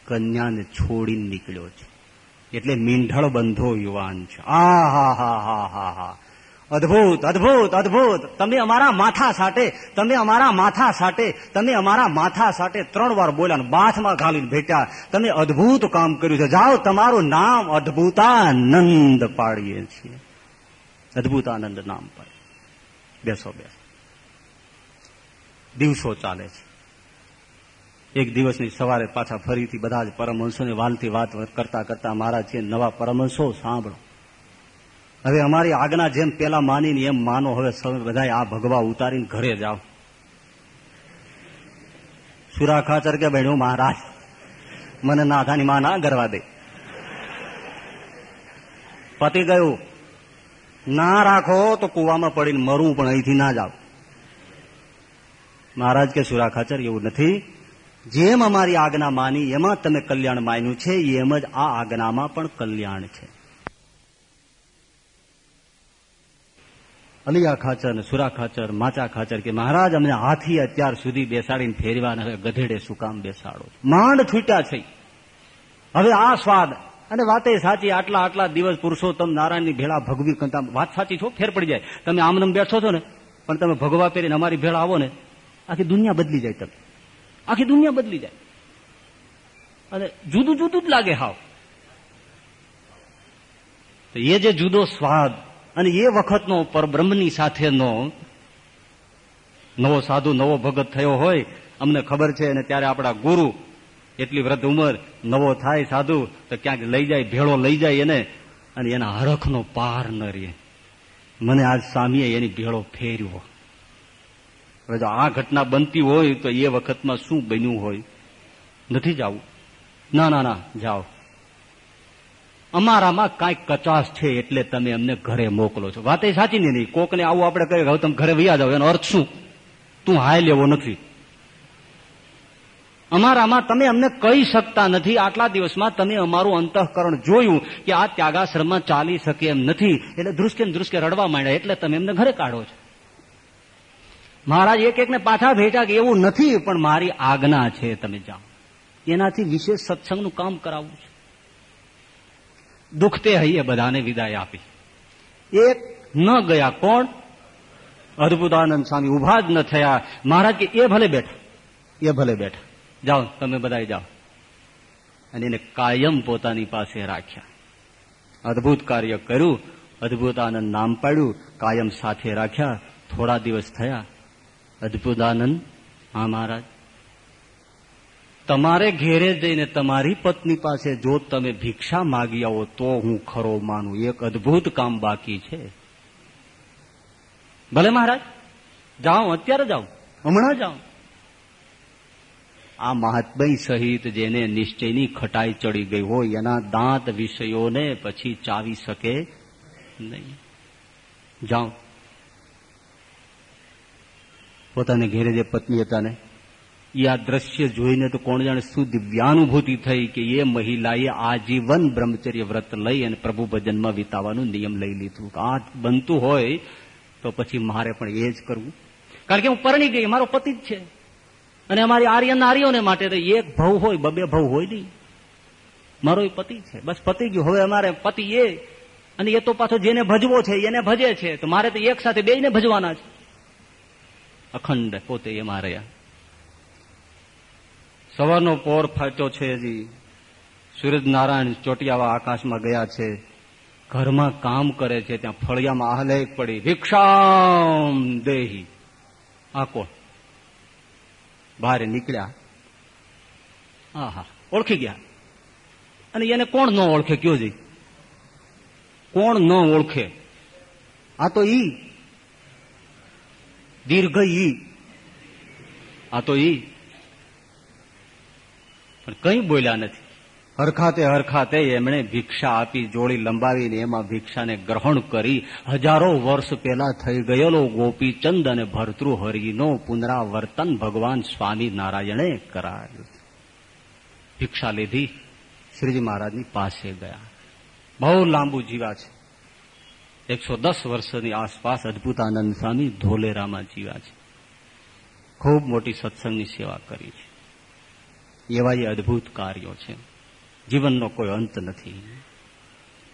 કન્યાને છોડીને નીકળ્યો છે. એટલે મીંઢળ બંધો યુવાન છે. આ, હા હા હા હા હા. અદભુત અદભુત અદભુત. તમે અમારા માથા સાટે, તમે અમારા માથા સાટે, તમે અમારા માથા સાટે ત્રણ વાર બોલ્યા બાથમાં ઘાલીને ભેટ્યા. તમે અદભુત કામ કર્યું છે. જાઓ, તમારું નામ અદભુતાનંદ પાડીએ છીએ. અદભુતાનંદ નામ પાડીએ. બેસો બેસો. દિવસો ચાલે છે. એક દિવસની સવારે પાછા ફરીથી બધા જ પરમહંસોને વાલથી વાત કરતા કરતા મહારાજ છે નવા પરમહંસો, સાંભળો. હવે અમારી આજ્ઞા જેમ પેલા માનીને એમ માનો. હવે બધા આ ભગવા ઉતારીને ઘરે જાઓ. સુરા ખાચર કે બહેણું મહારાજ? મને નાથાની માં ના ગરવા દે. પતિ ગયું, ના રાખો તો કુવામાં પડીને મરવું પણ અહીંથી ના જાવ મહારાજ કે, સુરા ખાચર, એવું નથી. જેમ અમારી આજ્ઞા માની, એમાં તમે કલ્યાણ માન્યું છે, એમ જ આ આજ્ઞામાં પણ કલ્યાણ છે. અલિયા ખાચર સુરા ખાચર, માચા ખાચર કે મહારાજ અમને હાથી અત્યાર સુધી બેસાડીને ફેરવા હવે ગધેડે શું કામ બેસાડો માંડ છૂટ્યા છે. હવે આ સ્વાદ, અને વાતે સાચી, આટલા આટલા દિવસ પુરુષોત્તમ નારાયણની ભેળા ભગવી કરતા વાત સાચી છો? ફેર પડી જાય. તમે આમનમ બેઠો છો ને, પણ તમે ભગવા પહેરીને અમારી ભેળા આવો ને, આખી દુનિયા બદલી જાય તમે આખી દુનિયા બદલી જાય. અને જુદું જુદું જ લાગે હાવ. તો એ જે જુદો સ્વાદ અને એ વખતનો પરબ્રહ્મની સાથેનો નવો સાધુ, નવો ભગત થયો હોય, અમને ખબર છે અને ત્યારે આપણા ગુરુ, એટલી વૃદ્ધ ઉંમર, નવો થાય સાધુ, તો ક્યાંક લઈ જાય, ભેળો લઈ જાય એને, અને એના હરખનો પાર ન રહે. મને આજ સ્વામીએ એની ભેળો ફેર્યો. હવે જો આ ઘટના બનતી હોય તો એ વખતમાં શું બન્યું હોય? નથી જવું. ના ના ના, જાઓ. અમારામાં કાંઈક કચાશ છે એટલે તમે અમને ઘરે મોકલો છો. વાત એ સાચી નહીં? કોકને આવું આપણે કહીએ હવે તમે ઘરે વૈયા જાવ એનો અર્થ શું? તું હાય લેવો નથી. અમારામાં તમે અમને કહી શકતા નથી. આટલા દિવસમાં તમે અમારું અંતઃકરણ જોયું કે આ ત્યાગાશ્રમમાં ચાલી શકે એમ નથી. એટલે ધ્રુસકે ધ્રુસકે રડવા માંડ્યા. એટલે તમે એમને ઘરે કાઢો છો. મહારાજ, એક એકને પાછા ભેટા કે એવું નથી, પણ મારી આજ્ઞા છે, તમે જાઓ. એનાથી વિશેષ સત્સંગનું કામ કરાવવું છે. દુખતે હૈયે બધાને વિદાય આપી. એક ન ગયા કોણ? અદભુતાનંદ સ્વામી ઊભા જ ન થયા. મહારાજ કે, એ ભલે બેઠા. એ ભલે બેઠા. જાઓ, તમે બધા જાઓ. અને એને કાયમ પોતાની પાસે રાખ્યા. અદભુત કાર્ય કર્યું, અદભુતાનંદ નામ પાડ્યું, કાયમ સાથે રાખ્યા, થોડા દિવસ થયા. અદભુતાનંદ, હા મહારાજ. તમારે ઘેરે જઈને તમારી પત્ની પાસે જો તમે ભિક્ષા માગી આવો તો હું ખરો માનું. એક અદભુત કામ બાકી છે. ભલે મહારાજ, જાઓ, અત્યારે જાઓ. હમણાં જાઓ. આ મહાત્મય સહિત જેને નિશ્ચયની ખટાઈ ચડી ગઈ હોય, એના દાંત વિષયોને પછી ચાવી શકે નહીં. જાઓ. પોતાને ઘેરે જે પત્ની હતા ને આ દ્રશ્ય જોઈને તો કોણ જાણે શું દિવ્યાનુભૂતિ થઈ કે એ મહિલાએ આજીવન બ્રહ્મચર્ય વ્રત લઈ અને પ્રભુ ભજનમાં વિતાવાનું નિયમ લઈ લીધું. આ બનતું હોય તો પછી મારે પણ એ જ કરવું. કારણ કે હું પરણી ગઈ, મારો પતિ જ છે. અને અમારી આર્ય નારીઓને માટે તો એક ભવ હોય, બબે ભવ હોય નહીં. મારો એ પતિ છે. બસ પતિ ગયો. હવે અમારે પતિ એ, અને એ તો પાછો જેને ભજવો છે, એને ભજે છે. તો મારે તો એક સાથે બેને ભજવાના છે. અખંડ પોતે એ રહ્યા. સવારનો પોર ફાટ્યો છે હજી સૂરજનારાયણ ચોટિયાવા આકાશમાં ગયા છે. ઘરમાં કામ કરે છે, ત્યાં ફળિયામાં આહલેક પડી. ભિક્ષામ દેહી. આ કોણ? બહાર નીકળ્યા. હા હા ઓળખી ગયા. અને એને કોણ ન ઓળખે? કયો જી. કોણ ન ઓળખે? આ તો ઈ. દીર્ઘ ઈ. આ તો ઈ. પણ કઈ બોલ્યા નથી. હરખાતે હરખાતે એમણે ભિક્ષા આપી, જોડી લંબાવીને એમાં ભિક્ષાને ગ્રહણ કરી. હજારો વર્ષ પહેલા થઈ ગયેલો ગોપીચંદ અને ભરતૃહરિનો પુનરાવર્તન ભગવાન સ્વામી નારાયણે કરાવ્યું ભિક્ષા લીધી, શ્રીજી મહારાજની પાસે ગયા. બહુ લાંબુ જીવા છે. એકસો દસ વર્ષની આસપાસ અદભુતાનંદ સ્વામી ધોલેરામાં જીવા છે. ખૂબ મોટી સત્સંગની સેવા કરી છે. એવા એ અદભુત કાર્યો છે. જીવનનો કોઈ અંત નથી.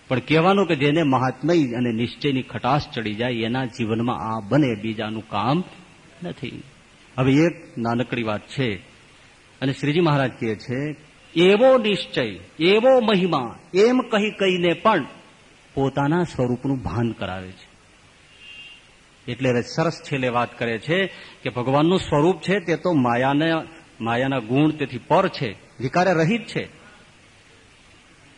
પણ કહેવાનું કે જેને મહાત્મય અને નિશ્ચયની ખટાશ ચડી જાય, એના જીવનમાં આ બને બીજાનું કામ નથી. હવે એક નાનકડી વાત છે. અને શ્રીજી મહારાજ કહે છે, એવો નિશ્ચય, એવો મહિમા, એમ કહી કહીને પણ પોતાના સ્વરૂપનું ભાન કરાવે છે. એટલે સરસ છેલ્લે વાત કરે છે કે ભગવાનનું સ્વરૂપ છે તે તો માયાને માયાના ગુણ તેથી પર છે વિકારે રહિત છે.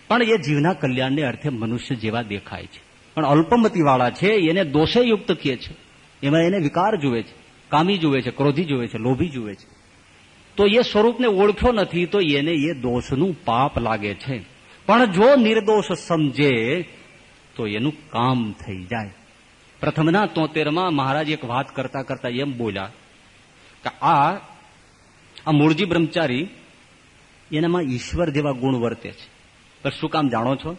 પણ એ જીવના કલ્યાણને અર્થે મનુષ્ય જેવા દેખાય છે. પણ અલ્પમતી વાળા છે, એને દોષે કહે છે. એમાં એને વિકાર જુએ છે, કામી જુએ છે, ક્રોધી જુએ છે, લોભી જુએ છે. તો એ સ્વરૂપને ઓળખ્યો નથી, તો એને એ દોષનું પાપ લાગે છે. પણ જો નિર્દોષ સમજે, તો એનું કામ થઈ જાય. પ્રથમના તોતેરમાં મહારાજ એક વાત કરતા કરતા એમ બોલ્યા કે આ આ મૂળજી બ્રહ્મચારી એનામાં ઈશ્વર જેવા ગુણ વર્તે છે. પણ શું કામ જાણો છો?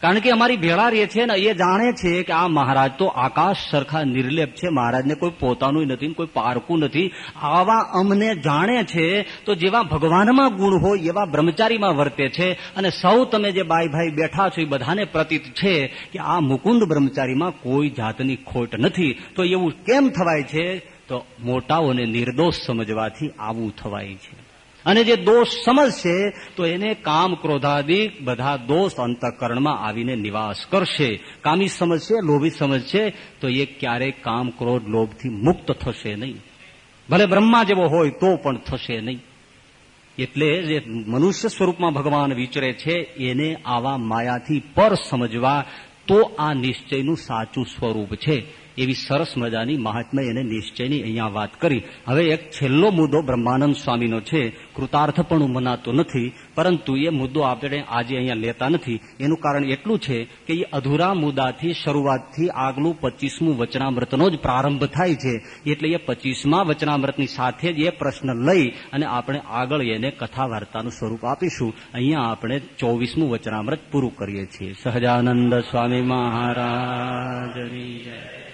કારણ કે અમારી ભેળા રે છે ને એ જાણે છે કે આ મહારાજ તો આકાશ સરખા નિર્લેપ છે. મહારાજને કોઈ પોતાનું નથી કોઈ પારકું નથી. આવા અમને જાણે છે તો જેવા ભગવાનમાં ગુણ હોય એવા બ્રહ્મચારીમાં વર્તે છે. અને સૌ તમે જે બાઈ ભાઈ બેઠા છો એ બધાને પ્રતીત છે કે આ મુકુંદ બ્રહ્મચારીમાં કોઈ જાતની ખોટ નથી. તો એવું કેમ થવાય છે? તો મોટાઓને નિર્દોષ સમજવાથી આવું થવાય છે. અને જે દોષ સમજશે, તો એને કામ ક્રોધાદિક બધા દોષ અંતઃકરણમાં આવીને નિવાસ કરશે. કામી સમજશે, લોભી સમજશે, તો એ ક્યારેય કામ ક્રોધ લોભથી મુક્ત થશે નહીં. ભલે બ્રહ્મા જેવો હોય, તો પણ થશે નહીં. એટલે જે મનુષ્ય સ્વરૂપમાં ભગવાન વિચરે છે, એને આવા માયાથી પર સમજવા, તો આ નિશ્ચયનું સાચું સ્વરૂપ છે. એવી સરસ મજાની મહાત્મય અને નિશ્ચયની અહીંયા વાત કરી. હવે એક છેલ્લો મુદ્દો બ્રહ્માનંદ સ્વામીનો છે. કૃતાર્થ પણ મનાતો નથી, પરંતુ એ મુદ્દો આપણે આજે અહીંયા લેતા નથી. એનું કારણ એટલું છે કે એ અધૂરા મુદ્દાથી શરૂઆતથી આગલું પચીસમું વચનામૃતનો જ પ્રારંભ થાય છે. એટલે એ પચીસમા વચનામૃતની સાથે જ એ પ્રશ્ન લઈ અને આપણે આગળ એને કથા વાર્તાનું સ્વરૂપ આપીશું. અહીંયા આપણે ચોવીસમું વચનામૃત પૂરું કરીએ છીએ. સહજાનંદ સ્વામી મહારાજ જય.